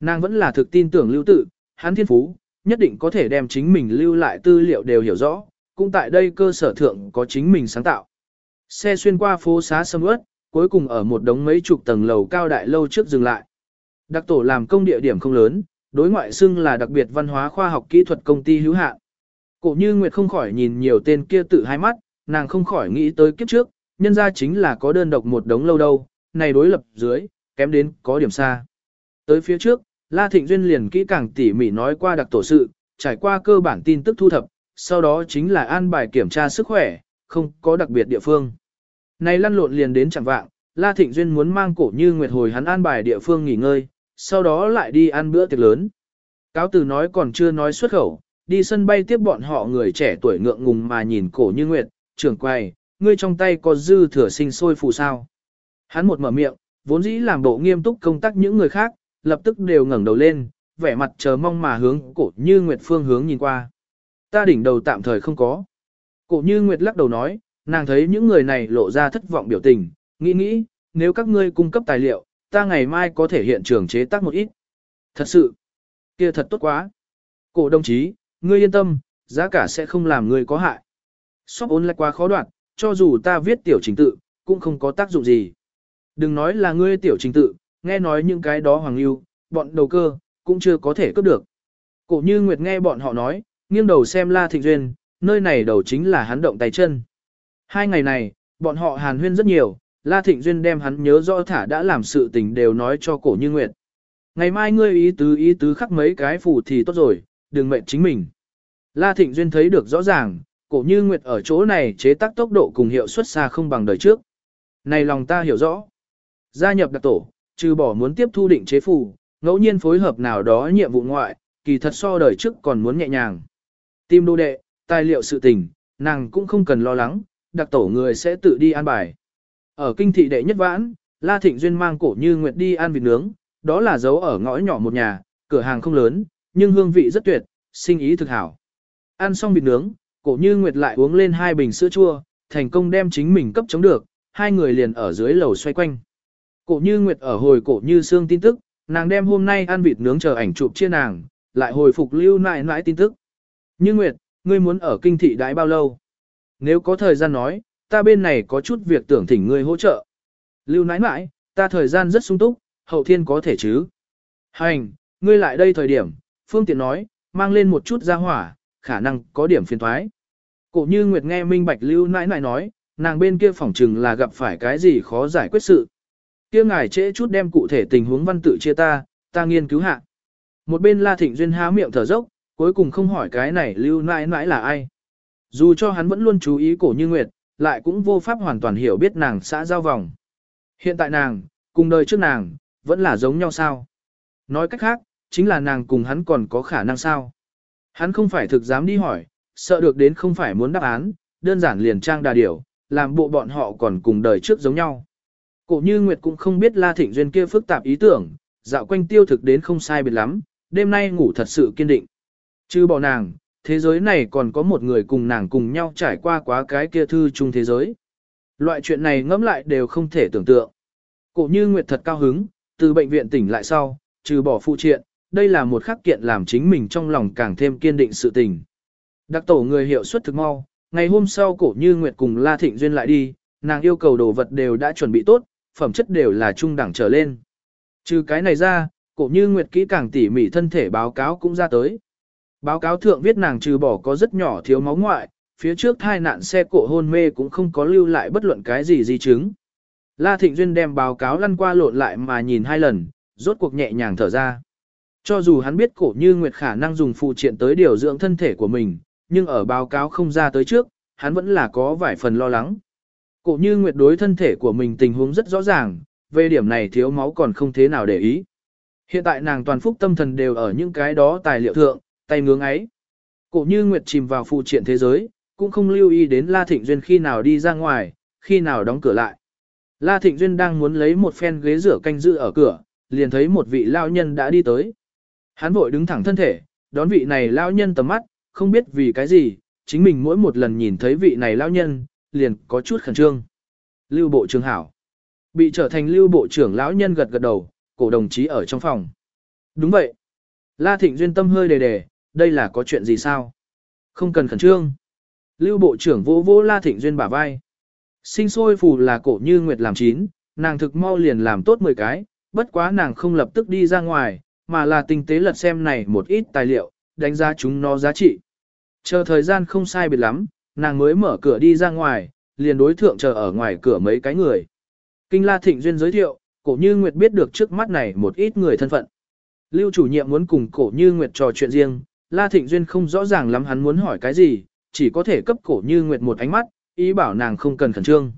Nàng vẫn là thực tin tưởng lưu tự, hắn thiên phú, nhất định có thể đem chính mình lưu lại tư liệu đều hiểu rõ, cũng tại đây cơ sở thượng có chính mình sáng tạo. Xe xuyên qua phố xá sâm ướt, cuối cùng ở một đống mấy chục tầng lầu cao đại lâu trước dừng lại. Đặc tổ làm công địa điểm không lớn, đối ngoại xưng là đặc biệt văn hóa khoa học kỹ thuật công ty hữu hạn. Cổ như Nguyệt không khỏi nhìn nhiều tên kia tự hai mắt, nàng không khỏi nghĩ tới kiếp trước, nhân ra chính là có đơn độc một đống lâu đâu, này đối lập dưới, kém đến có điểm xa. Tới phía trước, La Thịnh Duyên liền kỹ càng tỉ mỉ nói qua đặc tổ sự, trải qua cơ bản tin tức thu thập, sau đó chính là an bài kiểm tra sức khỏe, không có đặc biệt địa phương. Này lăn lộn liền đến chẳng vạng, La Thịnh Duyên muốn mang cổ như nguyệt hồi hắn an bài địa phương nghỉ ngơi, sau đó lại đi ăn bữa tiệc lớn. Cáo từ nói còn chưa nói xuất khẩu, đi sân bay tiếp bọn họ người trẻ tuổi ngượng ngùng mà nhìn cổ như nguyệt, trưởng quay, ngươi trong tay có dư thừa sinh sôi phù sao. Hắn một mở miệng, vốn dĩ làm bộ nghiêm túc công tác những người khác, lập tức đều ngẩng đầu lên, vẻ mặt chờ mong mà hướng cổ như nguyệt phương hướng nhìn qua. Ta đỉnh đầu tạm thời không có. Cổ như nguyệt lắc đầu nói, nàng thấy những người này lộ ra thất vọng biểu tình, nghĩ nghĩ, nếu các ngươi cung cấp tài liệu, ta ngày mai có thể hiện trường chế tác một ít. Thật sự, kia thật tốt quá. Cổ đồng chí, ngươi yên tâm, giá cả sẽ không làm ngươi có hại. Sóc ôn lại quá khó đoạn, cho dù ta viết tiểu trình tự, cũng không có tác dụng gì. Đừng nói là ngươi tiểu trình tự, nghe nói những cái đó hoàng lưu, bọn đầu cơ, cũng chưa có thể cướp được. Cổ như Nguyệt nghe bọn họ nói, nghiêng đầu xem La Thịnh Duyên, nơi này đầu chính là hắn động tay chân. Hai ngày này, bọn họ hàn huyên rất nhiều, La Thịnh Duyên đem hắn nhớ rõ thả đã làm sự tình đều nói cho cổ như Nguyệt. Ngày mai ngươi ý tứ ý tứ khắc mấy cái phù thì tốt rồi, đừng mệnh chính mình. La Thịnh Duyên thấy được rõ ràng, cổ như Nguyệt ở chỗ này chế tác tốc độ cùng hiệu suất xa không bằng đời trước. Này lòng ta hiểu rõ. Gia nhập đặc tổ, trừ bỏ muốn tiếp thu định chế phủ, ngẫu nhiên phối hợp nào đó nhiệm vụ ngoại, kỳ thật so đời trước còn muốn nhẹ nhàng. Tim đô đệ, tài liệu sự tình, nàng cũng không cần lo lắng, đặc tổ người sẽ tự đi an bài. Ở kinh thị đệ nhất vãn, La Thịnh Duyên mang cổ như Nguyệt đi ăn vịt nướng, đó là dấu ở ngõ nhỏ một nhà, cửa hàng không lớn, nhưng hương vị rất tuyệt, sinh ý thực hảo. Ăn xong vịt nướng, cổ như Nguyệt lại uống lên hai bình sữa chua, thành công đem chính mình cấp chống được, hai người liền ở dưới lầu xoay quanh. Cổ như Nguyệt ở hồi cổ như xương tin tức, nàng đem hôm nay ăn vịt nướng chờ ảnh chụp chia nàng, lại hồi phục lưu nại nãi tin tức. Như Nguyệt, ngươi muốn ở kinh thị đãi bao lâu? Nếu có thời gian nói, ta bên này có chút việc tưởng thỉnh ngươi hỗ trợ. Lưu nãi nãi, ta thời gian rất sung túc, hậu thiên có thể chứ. Hành, ngươi lại đây thời điểm, phương tiện nói, mang lên một chút ra hỏa, khả năng có điểm phiền thoái. Cổ như Nguyệt nghe minh bạch lưu nãi nãi nói, nàng bên kia phỏng chừng là gặp phải cái gì khó giải quyết sự. Kia ngài trễ chút đem cụ thể tình huống văn tự chia ta, ta nghiên cứu hạ. Một bên La Thịnh Duyên há miệng thở dốc, cuối cùng không hỏi cái này lưu nãi nãi là ai. Dù cho hắn vẫn luôn chú ý cổ như nguyệt, lại cũng vô pháp hoàn toàn hiểu biết nàng xã giao vòng. Hiện tại nàng, cùng đời trước nàng, vẫn là giống nhau sao. Nói cách khác, chính là nàng cùng hắn còn có khả năng sao. Hắn không phải thực dám đi hỏi, sợ được đến không phải muốn đáp án, đơn giản liền trang đà điểu, làm bộ bọn họ còn cùng đời trước giống nhau. Cổ như Nguyệt cũng không biết La Thịnh Duyên kia phức tạp ý tưởng, dạo quanh tiêu thực đến không sai biệt lắm, đêm nay ngủ thật sự kiên định. Chứ bỏ nàng, thế giới này còn có một người cùng nàng cùng nhau trải qua quá cái kia thư chung thế giới. Loại chuyện này ngẫm lại đều không thể tưởng tượng. Cổ như Nguyệt thật cao hứng, từ bệnh viện tỉnh lại sau, trừ bỏ phụ triện, đây là một khắc kiện làm chính mình trong lòng càng thêm kiên định sự tình. Đặc tổ người hiệu suất thực mau, ngày hôm sau cổ như Nguyệt cùng La Thịnh Duyên lại đi, nàng yêu cầu đồ vật đều đã chuẩn bị tốt, phẩm chất đều là trung đẳng trở lên. Trừ cái này ra, cổ như Nguyệt kỹ càng tỉ mỉ thân thể báo cáo cũng ra tới. Báo cáo thượng viết nàng trừ bỏ có rất nhỏ thiếu máu ngoại, phía trước thai nạn xe cổ hôn mê cũng không có lưu lại bất luận cái gì di chứng. La Thịnh Duyên đem báo cáo lăn qua lộn lại mà nhìn hai lần, rốt cuộc nhẹ nhàng thở ra. Cho dù hắn biết cổ như Nguyệt khả năng dùng phụ triện tới điều dưỡng thân thể của mình, nhưng ở báo cáo không ra tới trước, hắn vẫn là có vài phần lo lắng. Cổ như Nguyệt đối thân thể của mình tình huống rất rõ ràng, về điểm này thiếu máu còn không thế nào để ý. Hiện tại nàng toàn phúc tâm thần đều ở những cái đó tài liệu thượng, tay ngưỡng ấy. Cổ như Nguyệt chìm vào phụ triện thế giới, cũng không lưu ý đến La Thịnh Duyên khi nào đi ra ngoài, khi nào đóng cửa lại. La Thịnh Duyên đang muốn lấy một phen ghế rửa canh giữ ở cửa, liền thấy một vị lao nhân đã đi tới. Hắn vội đứng thẳng thân thể, đón vị này lao nhân tầm mắt, không biết vì cái gì, chính mình mỗi một lần nhìn thấy vị này lao nhân, liền có chút khẩn trương. Lưu Bộ trưởng hảo. Bị trở thành Lưu Bộ trưởng lão nhân gật gật đầu, cổ đồng chí ở trong phòng. Đúng vậy. La Thịnh Duyên tâm hơi đề đề, đây là có chuyện gì sao? Không cần khẩn trương. Lưu Bộ trưởng vỗ vỗ La Thịnh Duyên bả vai. Sinh sôi phù là cổ như Nguyệt làm chín, nàng thực mau liền làm tốt 10 cái, bất quá nàng không lập tức đi ra ngoài, mà là tinh tế lật xem này một ít tài liệu, đánh giá chúng nó giá trị. Chờ thời gian không sai biệt lắm, nàng mới mở cửa đi ra ngoài, liền đối thượng chờ ở ngoài cửa mấy cái người. Kinh La Thịnh Duyên giới thiệu, cổ như Nguyệt biết được trước mắt này một ít người thân phận. Lưu chủ nhiệm muốn cùng cổ như Nguyệt trò chuyện riêng, La Thịnh Duyên không rõ ràng lắm hắn muốn hỏi cái gì, chỉ có thể cấp cổ như Nguyệt một ánh mắt, ý bảo nàng không cần khẩn trương.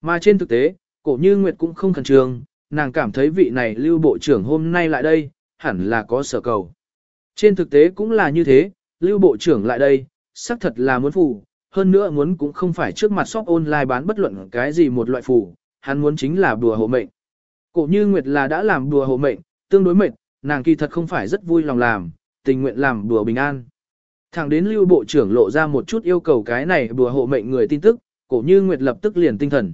Mà trên thực tế, cổ như Nguyệt cũng không khẩn trương, nàng cảm thấy vị này lưu bộ trưởng hôm nay lại đây, hẳn là có sở cầu. Trên thực tế cũng là như thế, lưu bộ trưởng lại đây, xác thật là muốn phù, hơn nữa muốn cũng không phải trước mặt shop online bán bất luận cái gì một loại phù, hắn muốn chính là đùa hộ mệnh. Cổ như Nguyệt là đã làm đùa hộ mệnh, tương đối mệnh, nàng kỳ thật không phải rất vui lòng làm, tình nguyện làm đùa bình an. Thẳng đến lưu bộ trưởng lộ ra một chút yêu cầu cái này đùa hộ mệnh người tin tức, cổ như Nguyệt lập tức liền tinh thần.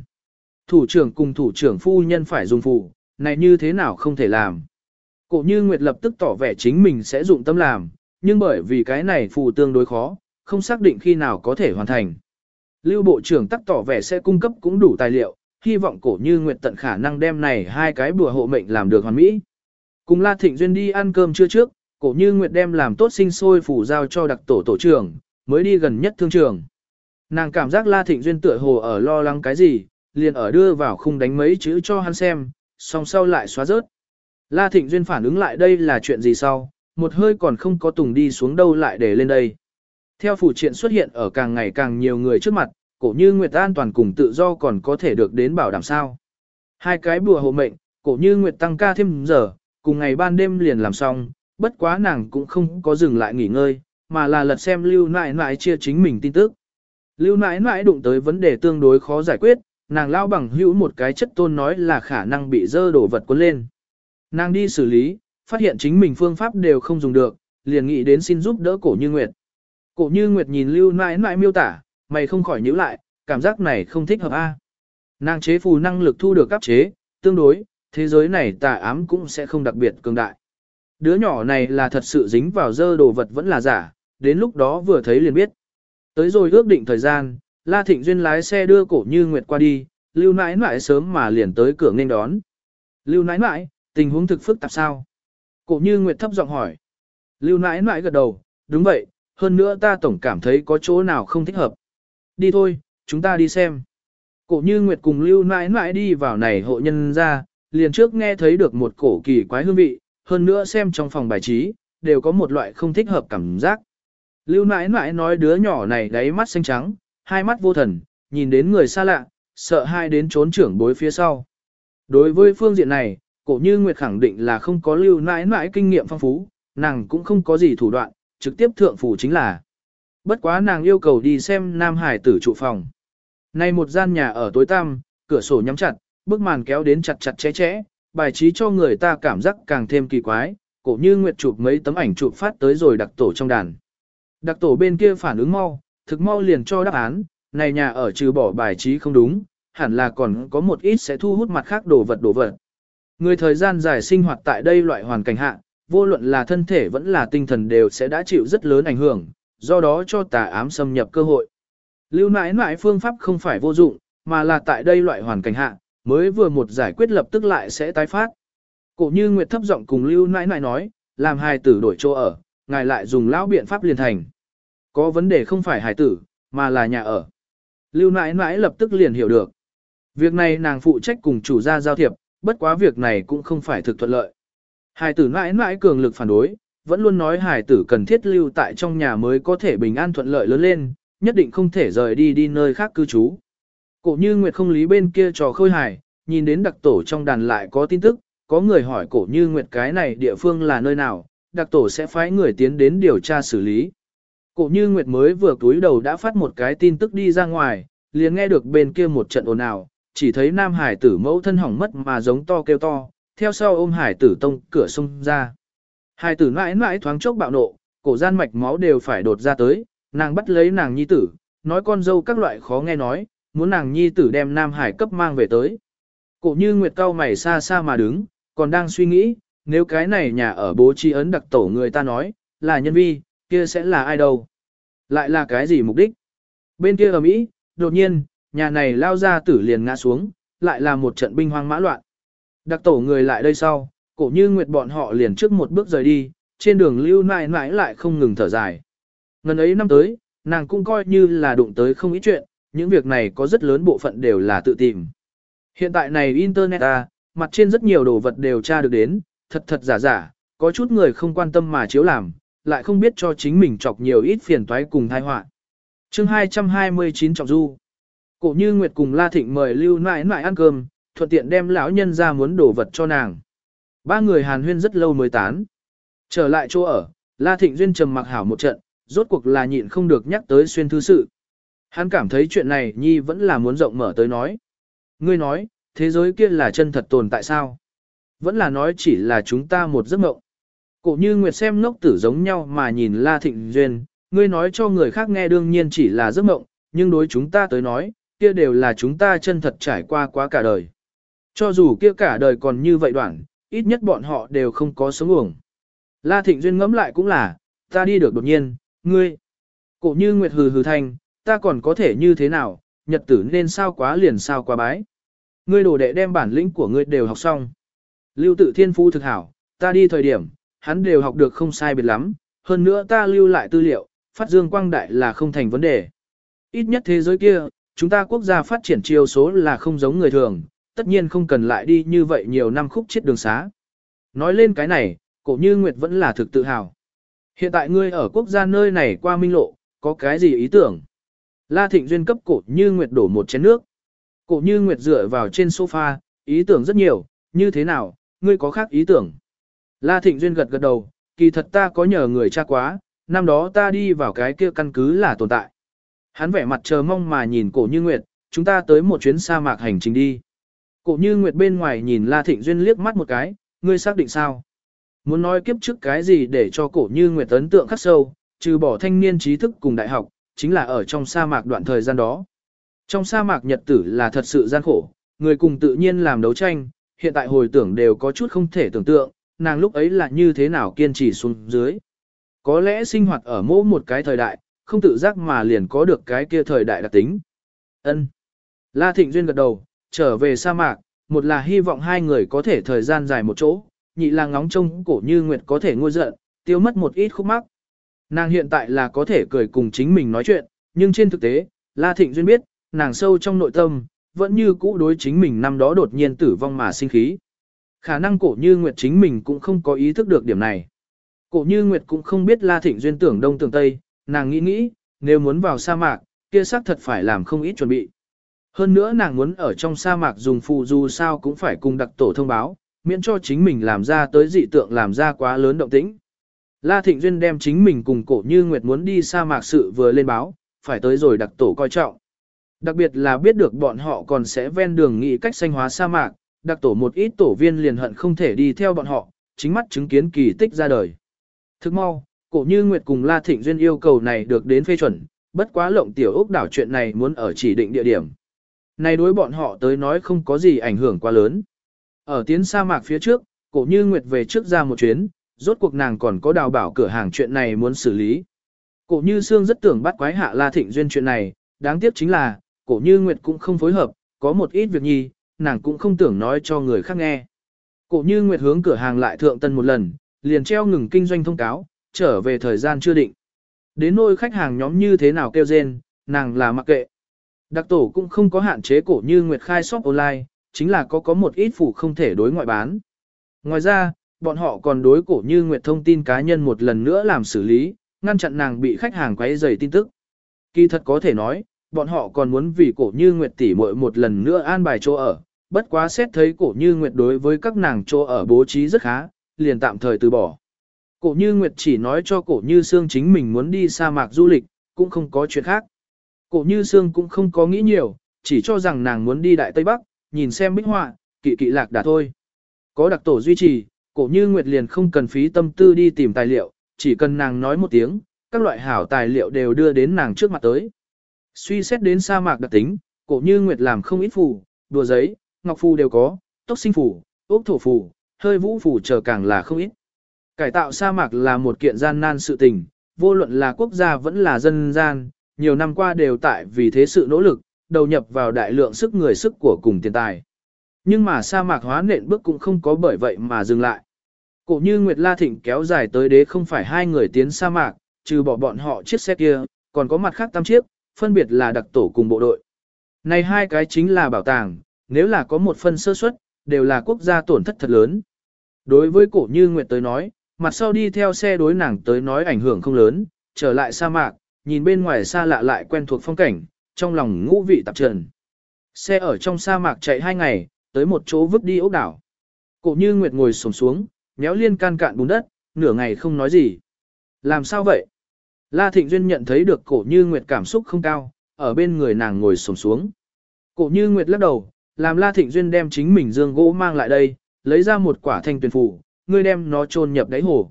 Thủ trưởng cùng thủ trưởng phu nhân phải dùng phù, này như thế nào không thể làm. Cổ như Nguyệt lập tức tỏ vẻ chính mình sẽ dụng tâm làm, nhưng bởi vì cái này phù tương đối khó, không xác định khi nào có thể hoàn thành. Lưu Bộ trưởng tắc tỏ vẻ sẽ cung cấp cũng đủ tài liệu, hy vọng cổ như Nguyệt tận khả năng đem này hai cái bùa hộ mệnh làm được hoàn mỹ. Cùng La Thịnh Duyên đi ăn cơm trưa trước, cổ như Nguyệt đem làm tốt sinh sôi phủ giao cho đặc tổ tổ trưởng, mới đi gần nhất thương trường. Nàng cảm giác La Thịnh Duyên tựa hồ ở lo lắng cái gì, liền ở đưa vào khung đánh mấy chữ cho hắn xem, song sau lại xóa rớt. La Thịnh Duyên phản ứng lại đây là chuyện gì sau, một hơi còn không có tùng đi xuống đâu lại để lên đây. Theo phủ triện xuất hiện ở càng ngày càng nhiều người trước mặt, cổ như Nguyệt an toàn cùng tự do còn có thể được đến bảo đảm sao. Hai cái bùa hộ mệnh, cổ như Nguyệt tăng ca thêm giờ, cùng ngày ban đêm liền làm xong, bất quá nàng cũng không có dừng lại nghỉ ngơi, mà là lật xem lưu nãi nãi chia chính mình tin tức. Lưu nãi nãi đụng tới vấn đề tương đối khó giải quyết, nàng lao bằng hữu một cái chất tôn nói là khả năng bị dơ đổ vật cuốn lên. Nàng đi xử lý, phát hiện chính mình phương pháp đều không dùng được, liền nghĩ đến xin giúp đỡ cổ như Nguyệt. Cổ như Nguyệt nhìn lưu nãi nãi miêu tả, mày không khỏi nhíu lại, cảm giác này không thích hợp a. Nàng chế phù năng lực thu được cấp chế, tương đối, thế giới này tà ám cũng sẽ không đặc biệt cường đại. Đứa nhỏ này là thật sự dính vào dơ đồ vật vẫn là giả, đến lúc đó vừa thấy liền biết. Tới rồi ước định thời gian, La Thịnh Duyên lái xe đưa cổ như Nguyệt qua đi, lưu nãi nãi sớm mà liền tới cửa nên đón. Lưu nãi nãi, tình huống thực phức tạp sao? Cổ như Nguyệt thấp giọng hỏi. Lưu nãi nãi gật đầu, đúng vậy, hơn nữa ta tổng cảm thấy có chỗ nào không thích hợp. Đi thôi, chúng ta đi xem. Cổ như Nguyệt cùng lưu nãi nãi đi vào này hộ nhân ra, liền trước nghe thấy được một cổ kỳ quái hương vị, hơn nữa xem trong phòng bài trí, đều có một loại không thích hợp cảm giác. Lưu nãi nãi nói đứa nhỏ này đáy mắt xanh trắng, hai mắt vô thần, nhìn đến người xa lạ, sợ hai đến trốn trưởng bối phía sau. Đối với phương diện này, cổ như Nguyệt khẳng định là không có lưu nãi nãi kinh nghiệm phong phú, nàng cũng không có gì thủ đoạn, trực tiếp thượng phủ chính là. Bất quá nàng yêu cầu đi xem Nam Hải tử trụ phòng. Nay một gian nhà ở tối tăm, cửa sổ nhắm chặt, bức màn kéo đến chặt chặt chẽ chẽ, bài trí cho người ta cảm giác càng thêm kỳ quái, cổ như Nguyệt chụp mấy tấm ảnh chụp phát tới rồi đặc tổ trong đàn. Đặc tổ bên kia phản ứng mau, thực mau liền cho đáp án, này nhà ở trừ bỏ bài trí không đúng, hẳn là còn có một ít sẽ thu hút mặt khác đồ vật đồ vật. Người thời gian dài sinh hoạt tại đây loại hoàn cảnh hạ, vô luận là thân thể vẫn là tinh thần đều sẽ đã chịu rất lớn ảnh hưởng, do đó cho tà ám xâm nhập cơ hội. Lưu nãi nãi phương pháp không phải vô dụng, mà là tại đây loại hoàn cảnh hạ, mới vừa một giải quyết lập tức lại sẽ tái phát. Cổ như Nguyệt thấp giọng cùng Lưu nãi nãi nói, làm hài tử đổi chỗ ở, ngài lại dùng lão biện pháp liền thành. Có vấn đề không phải hài tử, mà là nhà ở. Lưu nãi nãi lập tức liền hiểu được. Việc này nàng phụ trách cùng chủ gia giao thiệp, bất quá việc này cũng không phải thực thuận lợi. Hải tử mãi mãi cường lực phản đối, vẫn luôn nói Hải tử cần thiết lưu tại trong nhà mới có thể bình an thuận lợi lớn lên, nhất định không thể rời đi đi nơi khác cư trú. Cổ như Nguyệt không lý bên kia trò khôi hài, nhìn đến đặc tổ trong đàn lại có tin tức, có người hỏi cổ như Nguyệt cái này địa phương là nơi nào, đặc tổ sẽ phái người tiến đến điều tra xử lý. Cổ như Nguyệt mới vừa túi đầu đã phát một cái tin tức đi ra ngoài, liền nghe được bên kia một trận ồn ào, chỉ thấy nam hải tử mẫu thân hỏng mất mà giống to kêu to, theo sau ôm hải tử tông cửa sông ra. Hải tử mãi mãi thoáng chốc bạo nộ, cổ gian mạch máu đều phải đột ra tới, nàng bắt lấy nàng nhi tử, nói con dâu các loại khó nghe nói, muốn nàng nhi tử đem nam hải cấp mang về tới. Cổ như nguyệt cao mày xa xa mà đứng, còn đang suy nghĩ, nếu cái này nhà ở bố trí ấn đặc tổ người ta nói, là nhân vi, kia sẽ là ai đâu? Lại là cái gì mục đích? Bên kia ở Mỹ, đột nhiên, nhà này lao ra tử liền ngã xuống, lại là một trận binh hoang mã loạn. Đặc tổ người lại đây sau, cổ như nguyệt bọn họ liền trước một bước rời đi, trên đường lưu nại nại lại không ngừng thở dài. Ngần ấy năm tới, nàng cũng coi như là đụng tới không ít chuyện, những việc này có rất lớn bộ phận đều là tự tìm. Hiện tại này Internet à, mặt trên rất nhiều đồ vật đều tra được đến, thật thật giả giả, có chút người không quan tâm mà chiếu làm, lại không biết cho chính mình chọc nhiều ít phiền toái cùng tai họa. Chương 229 Trọng Du Cổ như Nguyệt cùng La Thịnh mời Lưu Nại Nại ăn cơm, thuận tiện đem lão nhân ra muốn đổ vật cho nàng. Ba người hàn huyên rất lâu mới tán. Trở lại chỗ ở, La Thịnh Duyên trầm mặc hảo một trận, rốt cuộc là nhịn không được nhắc tới xuyên thư sự. Hắn cảm thấy chuyện này Nhi vẫn là muốn rộng mở tới nói. Ngươi nói, thế giới kia là chân thật tồn tại sao? Vẫn là nói chỉ là chúng ta một giấc mộng. Cổ như Nguyệt xem ngốc tử giống nhau mà nhìn La Thịnh Duyên, ngươi nói cho người khác nghe đương nhiên chỉ là giấc mộng, nhưng đối chúng ta tới nói, kia đều là chúng ta chân thật trải qua quá cả đời. Cho dù kia cả đời còn như vậy đoạn, ít nhất bọn họ đều không có sống uổng. La Thịnh Duyên ngẫm lại cũng là, ta đi được đột nhiên, ngươi. Cổ như Nguyệt hừ hừ thanh, ta còn có thể như thế nào, nhật tử nên sao quá liền sao quá bái. Ngươi đồ đệ đem bản lĩnh của ngươi đều học xong. Lưu tự thiên phu thực hảo, ta đi thời điểm, hắn đều học được không sai biệt lắm, hơn nữa ta lưu lại tư liệu, phát dương quang đại là không thành vấn đề. Ít nhất thế giới kia, chúng ta quốc gia phát triển chiều số là không giống người thường, tất nhiên không cần lại đi như vậy nhiều năm khúc chết đường xá. Nói lên cái này, cổ như Nguyệt vẫn là thực tự hào. Hiện tại ngươi ở quốc gia nơi này qua minh lộ, có cái gì ý tưởng? La Thịnh Duyên cấp cổ như Nguyệt đổ một chén nước. Cổ như Nguyệt dựa vào trên sofa, ý tưởng rất nhiều, như thế nào, ngươi có khác ý tưởng? La Thịnh Duyên gật gật đầu, kỳ thật ta có nhờ người cha quá, năm đó ta đi vào cái kia căn cứ là tồn tại. Hắn vẻ mặt chờ mong mà nhìn cổ như Nguyệt, chúng ta tới một chuyến sa mạc hành trình đi. Cổ như Nguyệt bên ngoài nhìn La Thịnh Duyên liếc mắt một cái, ngươi xác định sao? Muốn nói kiếp trước cái gì để cho cổ như Nguyệt ấn tượng khắc sâu, trừ bỏ thanh niên trí thức cùng đại học, chính là ở trong sa mạc đoạn thời gian đó. Trong sa mạc nhật tử là thật sự gian khổ, người cùng tự nhiên làm đấu tranh, hiện tại hồi tưởng đều có chút không thể tưởng tượng, nàng lúc ấy là như thế nào kiên trì xuống dưới. Có lẽ sinh hoạt ở mỗi một cái thời đại, không tự giác mà liền có được cái kia thời đại đặc tính. Ân. La Thịnh Duyên gật đầu, trở về sa mạc, một là hy vọng hai người có thể thời gian dài một chỗ, nhị là ngóng trông cổ như Nguyệt có thể ngôi giận, tiêu mất một ít khúc mắc. Nàng hiện tại là có thể cười cùng chính mình nói chuyện, nhưng trên thực tế, La Thịnh Duyên biết, nàng sâu trong nội tâm, vẫn như cũ đối chính mình năm đó đột nhiên tử vong mà sinh khí. Khả năng cổ như Nguyệt chính mình cũng không có ý thức được điểm này. Cổ như Nguyệt cũng không biết La Thịnh Duyên tưởng đông tưởng tây, nàng nghĩ nghĩ, nếu muốn vào sa mạc, kia xác thật phải làm không ít chuẩn bị. Hơn nữa nàng muốn ở trong sa mạc dùng phù dù sao cũng phải cùng đặc tổ thông báo, miễn cho chính mình làm ra tới dị tượng làm ra quá lớn động tĩnh. La Thịnh Duyên đem chính mình cùng cổ như Nguyệt muốn đi sa mạc sự vừa lên báo, phải tới rồi đặc tổ coi trọng. Đặc biệt là biết được bọn họ còn sẽ ven đường nghĩ cách xanh hóa sa mạc, đặc tổ một ít tổ viên liền hận không thể đi theo bọn họ, chính mắt chứng kiến kỳ tích ra đời. Thức mau, cổ như Nguyệt cùng La Thịnh Duyên yêu cầu này được đến phê chuẩn, bất quá lộng tiểu ốc đảo chuyện này muốn ở chỉ định địa điểm. Này đối bọn họ tới nói không có gì ảnh hưởng quá lớn. Ở tiến sa mạc phía trước, cổ như Nguyệt về trước ra một chuyến, rốt cuộc nàng còn có đào bảo cửa hàng chuyện này muốn xử lý. Cổ như Sương rất tưởng bắt quái hạ La Thịnh Duyên chuyện này, đáng tiếc chính là, cổ như Nguyệt cũng không phối hợp, có một ít việc nhi, nàng cũng không tưởng nói cho người khác nghe. Cổ như Nguyệt hướng cửa hàng lại thượng tân một lần, liền treo ngừng kinh doanh thông cáo, trở về thời gian chưa định. Đến nôi khách hàng nhóm như thế nào kêu rên, nàng là mặc kệ. Đặc tổ cũng không có hạn chế cổ như Nguyệt khai shop online, chính là có có một ít phủ không thể đối ngoại bán. Ngoài ra, bọn họ còn đối cổ như Nguyệt thông tin cá nhân một lần nữa làm xử lý, ngăn chặn nàng bị khách hàng quấy rầy tin tức. Kỳ thật có thể nói, bọn họ còn muốn vì cổ như Nguyệt tỷ muội một lần nữa an bài chỗ ở, bất quá xét thấy cổ như Nguyệt đối với các nàng chỗ ở bố trí rất khá, liền tạm thời từ bỏ. Cổ như Nguyệt chỉ nói cho cổ như Sương chính mình muốn đi sa mạc du lịch, cũng không có chuyện khác. Cổ như Sương cũng không có nghĩ nhiều, chỉ cho rằng nàng muốn đi Đại Tây Bắc, nhìn xem bích họa, kỵ kỵ lạc đã thôi. Có đặc tổ duy trì, cổ như Nguyệt liền không cần phí tâm tư đi tìm tài liệu, chỉ cần nàng nói một tiếng, các loại hảo tài liệu đều đưa đến nàng trước mặt tới. Suy xét đến sa mạc đặc tính, cổ như Nguyệt làm không ít phù, đùa giấy, ngọc phù đều có, tốc sinh phù, ốc thổ phù, hơi vũ phù chờ càng là không ít. Cải tạo sa mạc là một kiện gian nan sự tình, vô luận là quốc gia vẫn là dân gian, nhiều năm qua đều tại vì thế sự nỗ lực, đầu nhập vào đại lượng sức người sức của cùng tiền tài. Nhưng mà sa mạc hóa nện bước cũng không có bởi vậy mà dừng lại. Cổ như Nguyệt La Thịnh kéo dài tới đế không phải hai người tiến sa mạc, trừ bỏ bọn họ chiếc xe kia, còn có mặt khác tam chiếc, phân biệt là đặc tổ cùng bộ đội. Này hai cái chính là bảo tàng, nếu là có một phân sơ suất, đều là quốc gia tổn thất thật lớn. Đối với cổ như Nguyệt tới nói, mặt sau đi theo xe đối nàng tới nói ảnh hưởng không lớn, trở lại sa mạc, nhìn bên ngoài xa lạ lại quen thuộc phong cảnh, trong lòng ngũ vị tạp trần. Xe ở trong sa mạc chạy hai ngày, tới một chỗ vứt đi ốc đảo. Cổ như Nguyệt ngồi sổng xuống, méo liên can cạn bùn đất, nửa ngày không nói gì. Làm sao vậy? La Thịnh Duyên nhận thấy được cổ như Nguyệt cảm xúc không cao, ở bên người nàng ngồi sổng xuống. Cổ như Nguyệt lắc đầu, làm La Thịnh Duyên đem chính mình dương gỗ mang lại đây, lấy ra một quả thanh tuyển phủ, ngươi đem nó chôn nhập đáy hồ.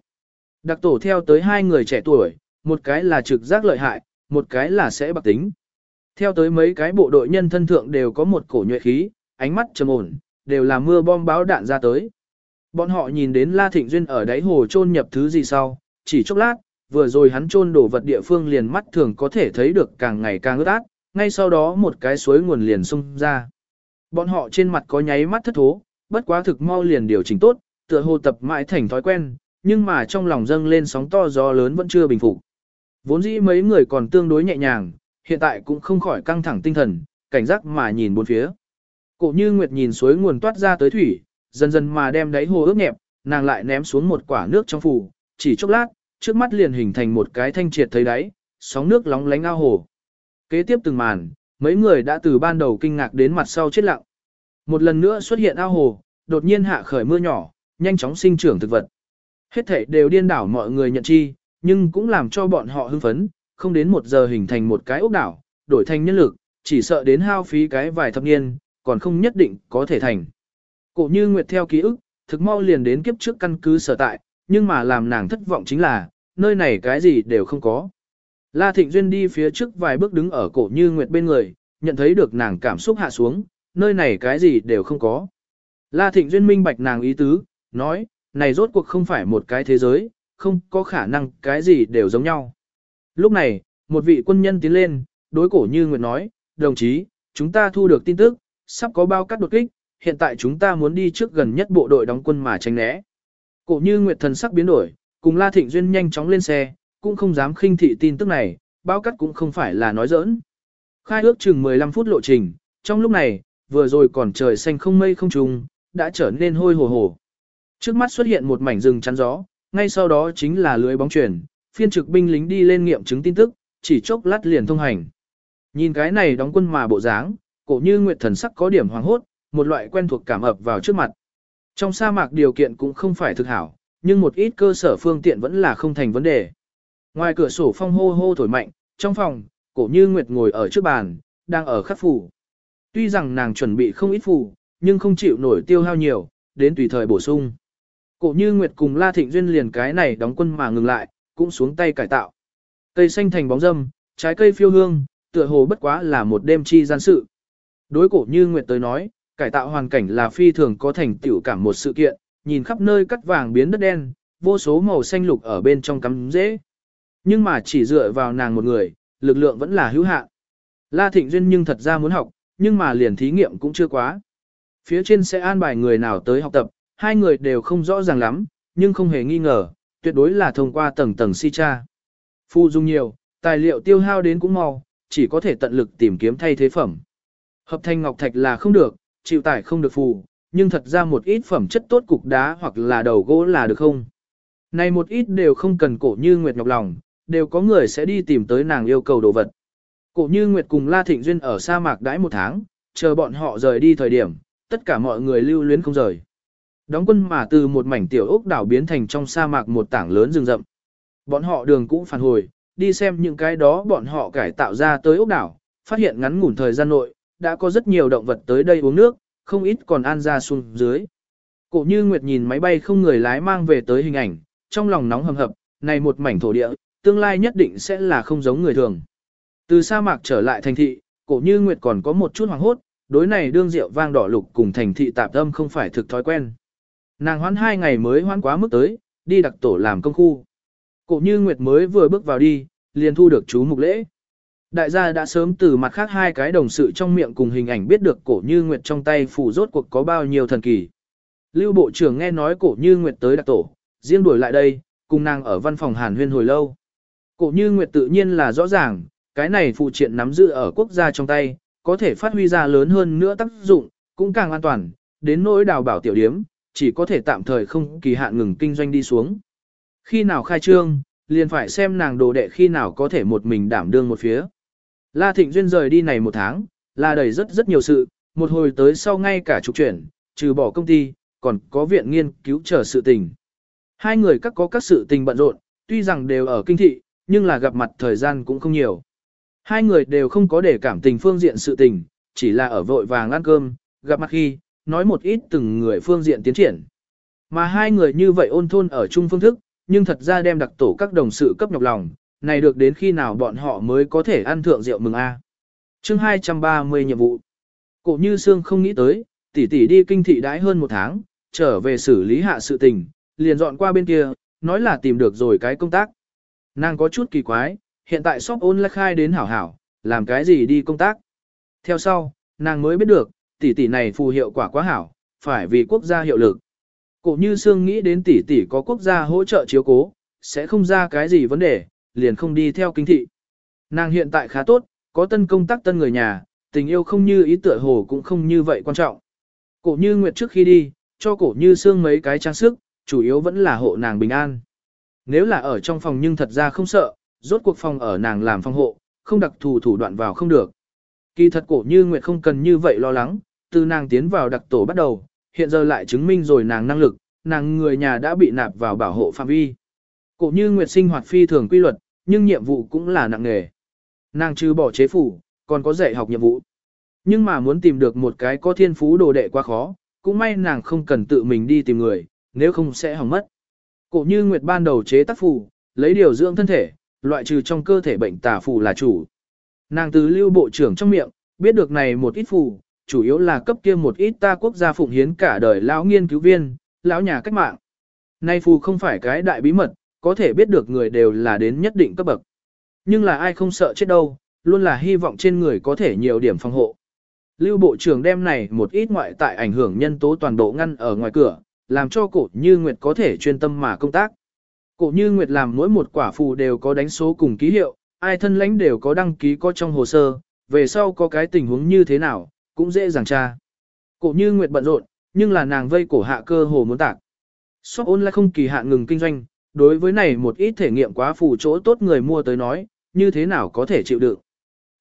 Đặc tổ theo tới hai người trẻ tuổi, một cái là trực giác lợi hại, một cái là sẽ bạc tính. Theo tới mấy cái bộ đội nhân thân thượng đều có một cổ nhuệ khí, ánh mắt trầm ổn, đều là mưa bom báo đạn ra tới. Bọn họ nhìn đến La Thịnh Duyên ở đáy hồ chôn nhập thứ gì sau, chỉ chốc lát, vừa rồi hắn chôn đổ vật địa phương liền mắt thường có thể thấy được càng ngày càng ướt át, ngay sau đó một cái suối nguồn liền xung ra. Bọn họ trên mặt có nháy mắt thất thố, bất quá thực mau liền điều chỉnh tốt, tựa hồ tập mãi thành thói quen, nhưng mà trong lòng dâng lên sóng to gió lớn vẫn chưa bình phục. Vốn dĩ mấy người còn tương đối nhẹ nhàng, hiện tại cũng không khỏi căng thẳng tinh thần, cảnh giác mà nhìn bốn phía. Cổ như Nguyệt nhìn suối nguồn toát ra tới thủy, dần dần mà đem đáy hồ ướt nhẹp, nàng lại ném xuống một quả nước trong phủ, chỉ chốc lát, trước mắt liền hình thành một cái thanh triệt thấy đáy, sóng nước lóng lánh ao hồ. Kế tiếp từng màn, mấy người đã từ ban đầu kinh ngạc đến mặt sau chết lặng. Một lần nữa xuất hiện ao hồ, đột nhiên hạ khởi mưa nhỏ, nhanh chóng sinh trưởng thực vật. Hết thảy đều điên đảo mọi người nhận chi, nhưng cũng làm cho bọn họ hưng phấn, không đến một giờ hình thành một cái ốc đảo, đổi thành nhân lực, chỉ sợ đến hao phí cái vài thập niên, còn không nhất định có thể thành. Cổ như Nguyệt theo ký ức, thực mau liền đến kiếp trước căn cứ sở tại, nhưng mà làm nàng thất vọng chính là, nơi này cái gì đều không có. La Thịnh Duyên đi phía trước vài bước đứng ở cổ như Nguyệt bên người, nhận thấy được nàng cảm xúc hạ xuống, nơi này cái gì đều không có. La Thịnh Duyên minh bạch nàng ý tứ, nói, này rốt cuộc không phải một cái thế giới, không có khả năng cái gì đều giống nhau. Lúc này, một vị quân nhân tiến lên, đối cổ như Nguyệt nói, đồng chí, chúng ta thu được tin tức, sắp có bao cắt đột kích, hiện tại chúng ta muốn đi trước gần nhất bộ đội đóng quân mà tránh né. Cổ như Nguyệt thần sắc biến đổi, cùng La Thịnh Duyên nhanh chóng lên xe, cũng không dám khinh thị tin tức này, bao cắt cũng không phải là nói giỡn. Khai ước chừng 15 phút lộ trình, trong lúc này, vừa rồi còn trời xanh không mây không trùng, đã trở nên hôi hồ hồ. Trước mắt xuất hiện một mảnh rừng chắn gió, ngay sau đó chính là lưới bóng chuyển, phiên trực binh lính đi lên nghiệm chứng tin tức, chỉ chốc lát liền thông hành. Nhìn cái này đóng quân mà bộ dáng, cổ như nguyệt thần sắc có điểm hoàng hốt, một loại quen thuộc cảm ập vào trước mặt. Trong sa mạc điều kiện cũng không phải thực hảo, nhưng một ít cơ sở phương tiện vẫn là không thành vấn đề. Ngoài cửa sổ phong hô hô thổi mạnh, trong phòng, cổ như nguyệt ngồi ở trước bàn, đang ở khắc phủ. Tuy rằng nàng chuẩn bị không ít phủ, nhưng không chịu nổi tiêu hao nhiều, đến tùy thời bổ sung. Cổ như nguyệt cùng La Thịnh Duyên liền cái này đóng quân mà ngừng lại, cũng xuống tay cải tạo. Cây xanh thành bóng râm, trái cây phiêu hương, tựa hồ bất quá là một đêm chi gian sự. Đối cổ như Nguyệt tới nói, cải tạo hoàn cảnh là phi thường có thành tựu cảm một sự kiện, nhìn khắp nơi cắt vàng biến đất đen, vô số màu xanh lục ở bên trong cắm dễ. Nhưng mà chỉ dựa vào nàng một người, lực lượng vẫn là hữu hạn. La Thịnh Duyên nhưng thật ra muốn học, nhưng mà liền thí nghiệm cũng chưa quá. Phía trên sẽ an bài người nào tới học tập, hai người đều không rõ ràng lắm, nhưng không hề nghi ngờ, tuyệt đối là thông qua tầng tầng si cha. Phu dung nhiều, tài liệu tiêu hao đến cũng mau, chỉ có thể tận lực tìm kiếm thay thế phẩm. Hợp thành ngọc thạch là không được, chịu tải không được phù, nhưng thật ra một ít phẩm chất tốt cục đá hoặc là đầu gỗ là được không. Này một ít đều không cần cổ như Nguyệt Ngọc lòng, đều có người sẽ đi tìm tới nàng yêu cầu đồ vật. Cổ như Nguyệt cùng La Thịnh Duyên ở sa mạc đãi một tháng, chờ bọn họ rời đi thời điểm, tất cả mọi người lưu luyến không rời. Đóng quân mà từ một mảnh tiểu ốc đảo biến thành trong sa mạc một tảng lớn rừng rậm. Bọn họ đường cũng phản hồi, đi xem những cái đó bọn họ cải tạo ra tới ốc đảo, phát hiện ngắn ngủn thời gian nội, đã có rất nhiều động vật tới đây uống nước, không ít còn an ra xuống dưới. Cổ như Nguyệt nhìn máy bay không người lái mang về tới hình ảnh, trong lòng nóng hầm hập, này một mảnh thổ địa, tương lai nhất định sẽ là không giống người thường. Từ sa mạc trở lại thành thị, cổ như Nguyệt còn có một chút hoàng hốt, đối này đương rượu vang đỏ lục cùng thành thị tạp âm không phải thực thói quen. Nàng hoãn hai ngày mới hoãn quá mức tới, đi đặc tổ làm công khu. Cổ như Nguyệt mới vừa bước vào đi, liền thu được chú mục lễ. Đại gia đã sớm từ mặt khác hai cái đồng sự trong miệng cùng hình ảnh biết được cổ như Nguyệt trong tay phủ rốt cuộc có bao nhiêu thần kỳ. Lưu Bộ trưởng nghe nói cổ như Nguyệt tới đặc tổ, riêng đuổi lại đây, cùng nàng ở văn phòng hàn huyên hồi lâu. Cổ như Nguyệt tự nhiên là rõ ràng, cái này phụ triện nắm giữ ở quốc gia trong tay, có thể phát huy ra lớn hơn nữa tác dụng, cũng càng an toàn, đến nỗi đào bảo tiểu điếm, chỉ có thể tạm thời không kỳ hạn ngừng kinh doanh đi xuống. Khi nào khai trương, liền phải xem nàng đồ đệ khi nào có thể một mình đảm đương một phía. La Thịnh Duyên rời đi này một tháng, là đầy rất rất nhiều sự, một hồi tới sau ngay cả trục chuyển, trừ bỏ công ty, còn có viện nghiên cứu chờ sự tình. Hai người các có các sự tình bận rộn, tuy rằng đều ở kinh thị, nhưng là gặp mặt thời gian cũng không nhiều. Hai người đều không có để cảm tình phương diện sự tình, chỉ là ở vội vàng ăn cơm, gặp mặt khi, nói một ít từng người phương diện tiến triển. Mà hai người như vậy ôn thôn ở chung phương thức, nhưng thật ra đem đặc tổ các đồng sự cấp nhọc lòng, này được đến khi nào bọn họ mới có thể ăn thượng rượu mừng a. À. Chương 230 nhiệm vụ. Cổ Như Sương không nghĩ tới, tỷ tỷ đi kinh thị đãi hơn một tháng, trở về xử lý hạ sự tình, liền dọn qua bên kia, nói là tìm được rồi cái công tác. Nàng có chút kỳ quái, hiện tại shop ôn lại khai đến hảo hảo, làm cái gì đi công tác. Theo sau, nàng mới biết được, tỷ tỷ này phù hiệu quả quá hảo, phải vì quốc gia hiệu lực. Cổ như Sương nghĩ đến tỷ tỷ có quốc gia hỗ trợ chiếu cố, sẽ không ra cái gì vấn đề, liền không đi theo kinh thị. Nàng hiện tại khá tốt, có tân công tác tân người nhà, tình yêu không như ý tựa hồ cũng không như vậy quan trọng. Cổ như Nguyệt trước khi đi, cho cổ như Sương mấy cái trang sức, chủ yếu vẫn là hộ nàng bình an. Nếu là ở trong phòng nhưng thật ra không sợ, rốt cuộc phòng ở nàng làm phòng hộ, không đặc thù thủ đoạn vào không được. Kỳ thật cổ như Nguyệt không cần như vậy lo lắng, từ nàng tiến vào đặc tổ bắt đầu, hiện giờ lại chứng minh rồi nàng năng lực, nàng người nhà đã bị nạp vào bảo hộ phạm vi. Cổ như Nguyệt sinh hoạt phi thường quy luật, nhưng nhiệm vụ cũng là nặng nghề. Nàng trừ bỏ chế phủ, còn có dạy học nhiệm vụ. Nhưng mà muốn tìm được một cái có thiên phú đồ đệ quá khó, cũng may nàng không cần tự mình đi tìm người, nếu không sẽ hỏng mất. Cổ như Nguyệt ban đầu chế tác phủ, lấy điều dưỡng thân thể, loại trừ trong cơ thể bệnh tà phủ là chủ. Nàng từ lưu bộ trưởng trong miệng, biết được này một ít phủ, chủ yếu là cấp kia một ít ta quốc gia phụng hiến cả đời lão nghiên cứu viên, lão nhà cách mạng. Nay phù không phải cái đại bí mật, có thể biết được người đều là đến nhất định cấp bậc. Nhưng là ai không sợ chết đâu, luôn là hy vọng trên người có thể nhiều điểm phòng hộ. Lưu Bộ trưởng đem này một ít ngoại tại ảnh hưởng nhân tố toàn bộ ngăn ở ngoài cửa, làm cho cổ như Nguyệt có thể chuyên tâm mà công tác. Cổ như Nguyệt làm mỗi một quả phù đều có đánh số cùng ký hiệu, ai thân lãnh đều có đăng ký có trong hồ sơ, về sau có cái tình huống như thế nào, cũng dễ dàng tra. Cổ như Nguyệt bận rộn, nhưng là nàng vây cổ hạ cơ hồ muốn tạc. Shop online không kỳ hạn ngừng kinh doanh, đối với này một ít thể nghiệm quá phù chỗ tốt người mua tới nói, như thế nào có thể chịu đựng.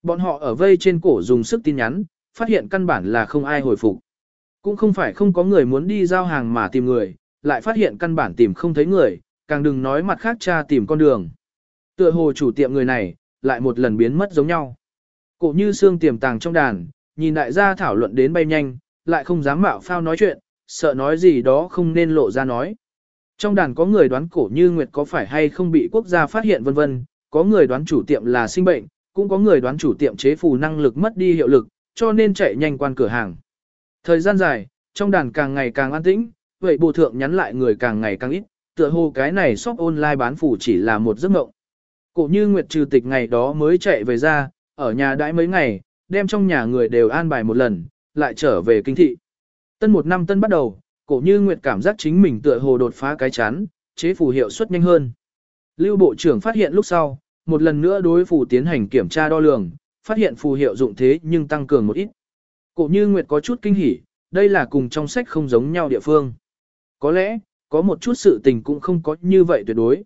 Bọn họ ở vây trên cổ dùng sức tin nhắn, phát hiện căn bản là không ai hồi phục. Cũng không phải không có người muốn đi giao hàng mà tìm người, lại phát hiện căn bản tìm không thấy người, càng đừng nói mặt khác cha tìm con đường. Tựa hồ chủ tiệm người này, lại một lần biến mất giống nhau. Cổ như xương tiềm tàng trong đàn, nhìn đại gia thảo luận đến bay nhanh, lại không dám mạo phao nói chuyện, sợ nói gì đó không nên lộ ra nói. Trong đàn có người đoán cổ như Nguyệt có phải hay không bị quốc gia phát hiện vân vân, có người đoán chủ tiệm là sinh bệnh, cũng có người đoán chủ tiệm chế phù năng lực mất đi hiệu lực, cho nên chạy nhanh quan cửa hàng. Thời gian dài, trong đàn càng ngày càng an tĩnh, vậy bộ thượng nhắn lại người càng ngày càng ít, tựa hồ cái này shop online bán phủ chỉ là một giấc mộng. Cổ như Nguyệt trừ tịch ngày đó mới chạy về ra, ở nhà đãi mấy ngày, đem trong nhà người đều an bài một lần, lại trở về kinh thị. Tân một năm tân bắt đầu, cổ như Nguyệt cảm giác chính mình tựa hồ đột phá cái chán, chế phù hiệu suất nhanh hơn. Lưu Bộ trưởng phát hiện lúc sau, một lần nữa đối phù tiến hành kiểm tra đo lường, phát hiện phù hiệu dụng thế nhưng tăng cường một ít. Cổ như Nguyệt có chút kinh hỉ, đây là cùng trong sách không giống nhau địa phương. Có lẽ, có một chút sự tình cũng không có như vậy tuyệt đối.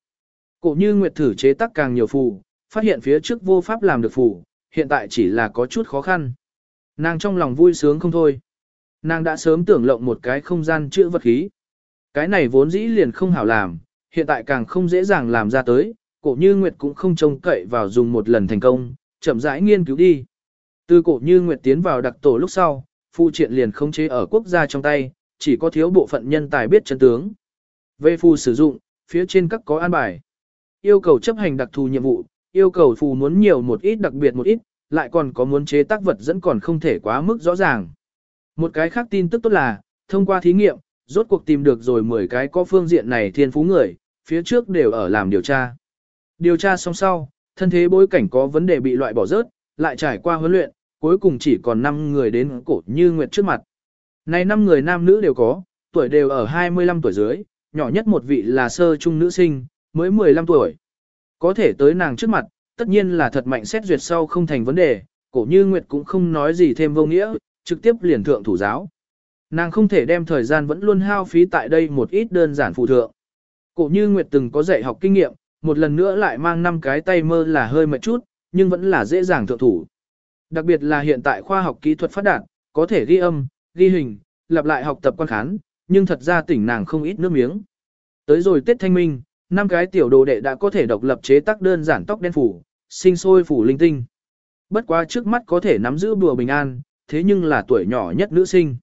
Cổ như Nguyệt thử chế tác càng nhiều phù, phát hiện phía trước vô pháp làm được phù, hiện tại chỉ là có chút khó khăn. Nàng trong lòng vui sướng không thôi. Nàng đã sớm tưởng lộng một cái không gian chữa vật khí. Cái này vốn dĩ liền không hảo làm, hiện tại càng không dễ dàng làm ra tới, cổ như Nguyệt cũng không trông cậy vào dùng một lần thành công, chậm rãi nghiên cứu đi. Từ cổ như Nguyệt tiến vào đặc tổ lúc sau, phụ triện liền không chế ở quốc gia trong tay, chỉ có thiếu bộ phận nhân tài biết chân tướng. Về phù sử dụng, phía trên các có an bài. Yêu cầu chấp hành đặc thù nhiệm vụ, yêu cầu phù muốn nhiều một ít đặc biệt một ít, lại còn có muốn chế tác vật dẫn còn không thể quá mức rõ ràng. Một cái khác tin tức tốt là, thông qua thí nghiệm, rốt cuộc tìm được rồi 10 cái có phương diện này thiên phú người, phía trước đều ở làm điều tra. Điều tra xong sau, thân thế bối cảnh có vấn đề bị loại bỏ rớt, lại trải qua huấn luyện, cuối cùng chỉ còn 5 người đến cổ như nguyệt trước mặt. Này 5 người nam nữ đều có, tuổi đều ở 25 tuổi dưới, nhỏ nhất một vị là sơ trung nữ sinh, mới 15 tuổi. Có thể tới nàng trước mặt, tất nhiên là thật mạnh xét duyệt sau không thành vấn đề, cổ như Nguyệt cũng không nói gì thêm vô nghĩa, trực tiếp liền thượng thủ giáo. Nàng không thể đem thời gian vẫn luôn hao phí tại đây một ít đơn giản phụ thượng. Cổ như Nguyệt từng có dạy học kinh nghiệm, một lần nữa lại mang năm cái tay mơ là hơi mệt chút, nhưng vẫn là dễ dàng thượng thủ. Đặc biệt là hiện tại khoa học kỹ thuật phát đạt, có thể ghi âm, ghi hình, lặp lại học tập quan khán, nhưng thật ra tỉnh nàng không ít nước miếng. Tới rồi Tết Thanh Minh, năm cái tiểu đồ đệ đã có thể độc lập chế tác đơn giản tóc đen phủ, sinh sôi phủ linh tinh. Bất quá trước mắt có thể nắm giữ bùa bình an, thế nhưng là tuổi nhỏ nhất nữ sinh.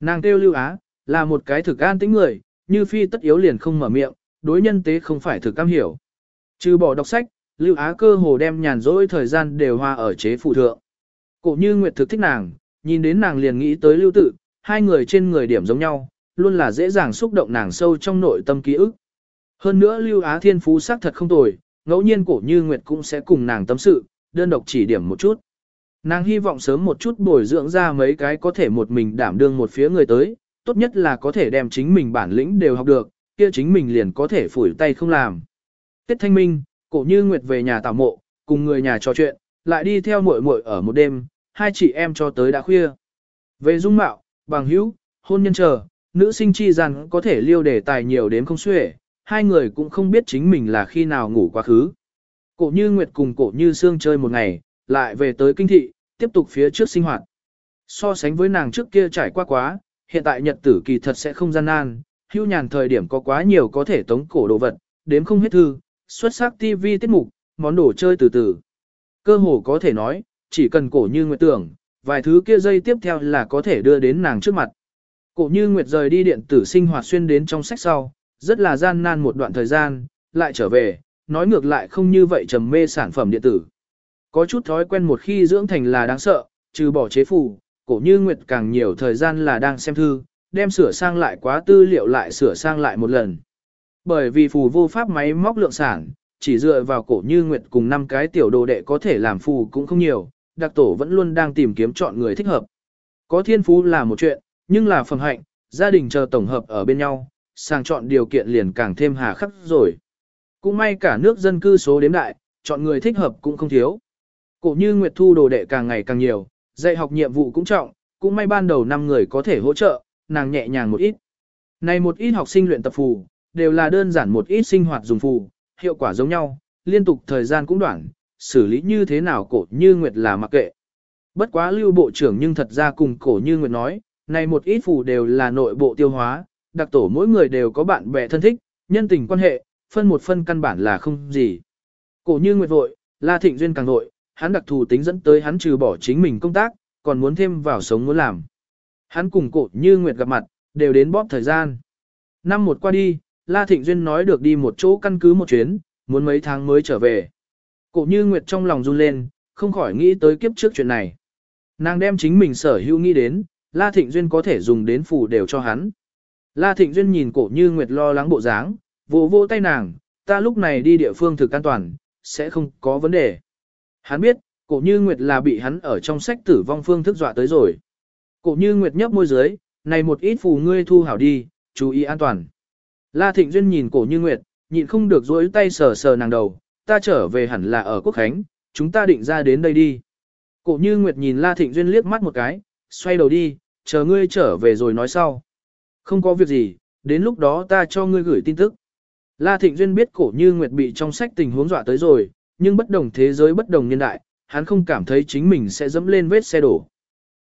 Nàng kêu lưu á, là một cái thực an tính người, như phi tất yếu liền không mở miệng, đối nhân tế không phải thực cam hiểu. Trừ bỏ đọc sách, lưu á cơ hồ đem nhàn rỗi thời gian đều hoa ở chế phụ thượng. Cổ như Nguyệt thực thích nàng, nhìn đến nàng liền nghĩ tới lưu tự, hai người trên người điểm giống nhau, luôn là dễ dàng xúc động nàng sâu trong nội tâm ký ức. Hơn nữa Lưu Á Thiên Phú sắc thật không tồi, ngẫu nhiên cổ như Nguyệt cũng sẽ cùng nàng tâm sự, đơn độc chỉ điểm một chút. Nàng hy vọng sớm một chút bồi dưỡng ra mấy cái có thể một mình đảm đương một phía người tới, tốt nhất là có thể đem chính mình bản lĩnh đều học được, kia chính mình liền có thể phủi tay không làm. Tiết thanh minh, cổ như Nguyệt về nhà tảo mộ, cùng người nhà trò chuyện, lại đi theo muội muội ở một đêm, hai chị em cho tới đã khuya. Về dung mạo, bằng hữu, hôn nhân chờ, nữ sinh chi rằng có thể liêu đề tài nhiều đến không xuể, hai người cũng không biết chính mình là khi nào ngủ quá khứ. Cổ như Nguyệt cùng cổ như Sương chơi một ngày, lại về tới kinh thị, tiếp tục phía trước sinh hoạt. So sánh với nàng trước kia trải qua quá, hiện tại nhật tử kỳ thật sẽ không gian nan, hưu nhàn thời điểm có quá nhiều có thể tống cổ đồ vật, đếm không hết thư, xuất sắc TV tiết mục, món đồ chơi từ từ. Cơ hồ có thể nói, chỉ cần cổ như Nguyệt tưởng, vài thứ kia dây tiếp theo là có thể đưa đến nàng trước mặt. Cổ như Nguyệt rời đi điện tử sinh hoạt xuyên đến trong sách sau, rất là gian nan một đoạn thời gian, lại trở về, nói ngược lại không như vậy trầm mê sản phẩm điện tử. Có chút thói quen một khi dưỡng thành là đáng sợ, trừ bỏ chế phù, cổ như Nguyệt càng nhiều thời gian là đang xem thư, đem sửa sang lại quá tư liệu lại sửa sang lại một lần. Bởi vì phù vô pháp máy móc lượng sản, chỉ dựa vào cổ như Nguyệt cùng năm cái tiểu đồ đệ có thể làm phù cũng không nhiều, đặc tổ vẫn luôn đang tìm kiếm chọn người thích hợp. Có thiên phú là một chuyện, nhưng là phần hạnh, gia đình chờ tổng hợp ở bên nhau, sàng chọn điều kiện liền càng thêm hà khắc rồi. Cũng may cả nước dân cư số đếm đại, chọn người thích hợp cũng không thiếu. Cổ như Nguyệt Thu đồ đệ càng ngày càng nhiều, dạy học nhiệm vụ cũng trọng, cũng may ban đầu 5 người có thể hỗ trợ, nàng nhẹ nhàng một ít. Này một ít học sinh luyện tập phù, đều là đơn giản một ít sinh hoạt dùng phù, hiệu quả giống nhau, liên tục thời gian cũng đoạn, xử lý như thế nào cổ như Nguyệt là mặc kệ. Bất quá lưu bộ trưởng nhưng thật ra cùng cổ như Nguyệt nói, này một ít phù đều là nội bộ tiêu hóa, đặc tổ mỗi người đều có bạn bè thân thích, nhân tình quan hệ, phân một phân căn bản là không gì. Cổ như Nguyệt vội, La Thịnh Duyên càng vội, hắn đặc thù tính dẫn tới hắn trừ bỏ chính mình công tác, còn muốn thêm vào sống muốn làm. Hắn cùng cổ như Nguyệt gặp mặt, đều đến bóp thời gian. Năm một qua đi, La Thịnh Duyên nói được đi một chỗ căn cứ một chuyến, muốn mấy tháng mới trở về. Cổ như Nguyệt trong lòng run lên, không khỏi nghĩ tới kiếp trước chuyện này. Nàng đem chính mình sở hữu nghĩ đến, La Thịnh Duyên có thể dùng đến phủ đều cho hắn. La Thịnh Duyên nhìn cổ như Nguyệt lo lắng bộ dáng, vỗ vỗ tay nàng, ta lúc này đi địa phương thực an toàn, sẽ không có vấn đề. Hắn biết, cổ như Nguyệt là bị hắn ở trong sách tử vong phương thức dọa tới rồi. Cổ như Nguyệt nhấp môi dưới, này một ít phù ngươi thu hảo đi, chú ý an toàn. La Thịnh Duyên nhìn cổ như Nguyệt, nhịn không được dối tay sờ sờ nàng đầu, ta trở về hẳn là ở Quốc Khánh, chúng ta định ra đến đây đi. Cổ như Nguyệt nhìn La Thịnh Duyên liếc mắt một cái, xoay đầu đi, chờ ngươi trở về rồi nói sau. Không có việc gì, đến lúc đó ta cho ngươi gửi tin tức. La Thịnh Duyên biết cổ như Nguyệt bị trong sách tình huống dọa tới rồi, nhưng bất đồng thế giới bất đồng niên đại, hắn không cảm thấy chính mình sẽ dẫm lên vết xe đổ.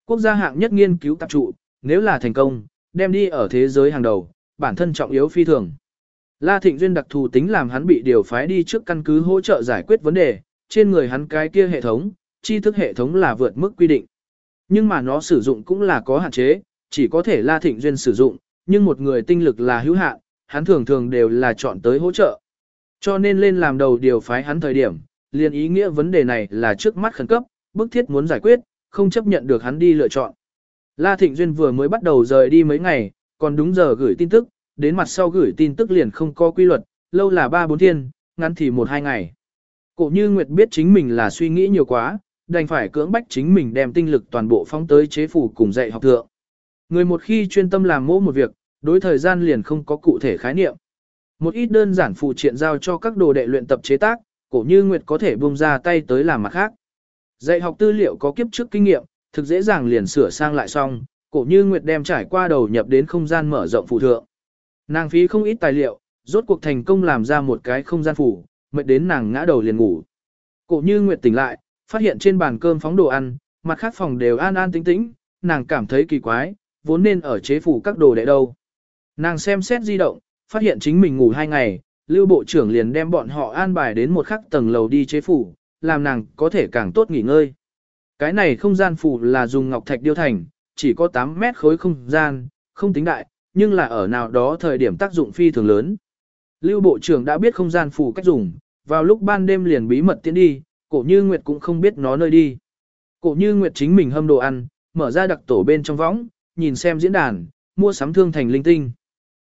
Quốc gia hạng nhất nghiên cứu tạp trụ, nếu là thành công, đem đi ở thế giới hàng đầu, bản thân trọng yếu phi thường. La Thịnh Duyên đặc thù tính làm hắn bị điều phái đi trước căn cứ hỗ trợ giải quyết vấn đề, trên người hắn cái kia hệ thống, tri thức hệ thống là vượt mức quy định. Nhưng mà nó sử dụng cũng là có hạn chế, chỉ có thể La Thịnh Duyên sử dụng, nhưng một người tinh lực là hữu hạn, hắn thường thường đều là chọn tới hỗ trợ. Cho nên lên làm đầu điều phái hắn thời điểm, liền ý nghĩa vấn đề này là trước mắt khẩn cấp, bức thiết muốn giải quyết, không chấp nhận được hắn đi lựa chọn. La Thịnh Duyên vừa mới bắt đầu rời đi mấy ngày, còn đúng giờ gửi tin tức, đến mặt sau gửi tin tức liền không có quy luật, lâu là 3-4 thiên, ngắn thì 1-2 ngày. Cổ như Nguyệt biết chính mình là suy nghĩ nhiều quá, đành phải cưỡng bách chính mình đem tinh lực toàn bộ phóng tới chế phủ cùng dạy học thượng. Người một khi chuyên tâm làm mỗ một việc, đối thời gian liền không có cụ thể khái niệm. Một ít đơn giản phụ triện giao cho các đồ đệ luyện tập chế tác, cổ như Nguyệt có thể buông ra tay tới làm mặt khác. Dạy học tư liệu có kiếp trước kinh nghiệm, thực dễ dàng liền sửa sang lại xong, cổ như Nguyệt đem trải qua đầu nhập đến không gian mở rộng phụ thượng. Nàng phí không ít tài liệu, rốt cuộc thành công làm ra một cái không gian phủ, mệt đến nàng ngã đầu liền ngủ. Cổ như Nguyệt tỉnh lại, phát hiện trên bàn cơm phóng đồ ăn, mặt khác phòng đều an an tĩnh tĩnh, nàng cảm thấy kỳ quái, vốn nên ở chế phủ các đồ đệ đâu. Nàng xem xét di động, phát hiện chính mình ngủ hai ngày, lưu bộ trưởng liền đem bọn họ an bài đến một khắc tầng lầu đi chế phủ, làm nàng có thể càng tốt nghỉ ngơi. Cái này không gian phủ là dùng ngọc thạch điêu thành, chỉ có 8 mét khối không gian, không tính đại, nhưng là ở nào đó thời điểm tác dụng phi thường lớn. Lưu bộ trưởng đã biết không gian phủ cách dùng, vào lúc ban đêm liền bí mật tiến đi, cổ như Nguyệt cũng không biết nó nơi đi. Cổ như Nguyệt chính mình hâm đồ ăn, mở ra đặc tổ bên trong võng, nhìn xem diễn đàn, mua sắm thương thành linh tinh.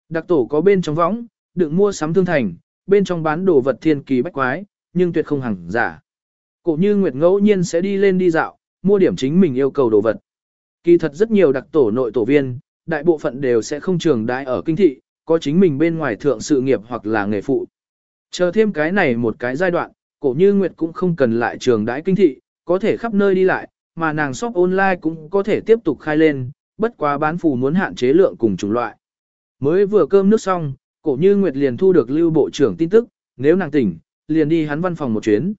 Đặc tổ có bên trong võng, đựng mua sắm thương thành, bên trong bán đồ vật thiên kỳ bách quái, nhưng tuyệt không hẳn giả. Cổ như Nguyệt ngẫu nhiên sẽ đi lên đi dạo, mua điểm chính mình yêu cầu đồ vật. Kỳ thật rất nhiều đặc tổ nội tổ viên, đại bộ phận đều sẽ không trường đại ở kinh thị, có chính mình bên ngoài thượng sự nghiệp hoặc là nghề phụ. Chờ thêm cái này một cái giai đoạn, cổ như Nguyệt cũng không cần lại trường đãi kinh thị, có thể khắp nơi đi lại, mà nàng shop online cũng có thể tiếp tục khai lên, bất quá bán phù muốn hạn chế lượng cùng chủng loại. Mới vừa cơm nước xong, cổ như Nguyệt liền thu được lưu bộ trưởng tin tức, nếu nàng tỉnh, liền đi hắn văn phòng một chuyến.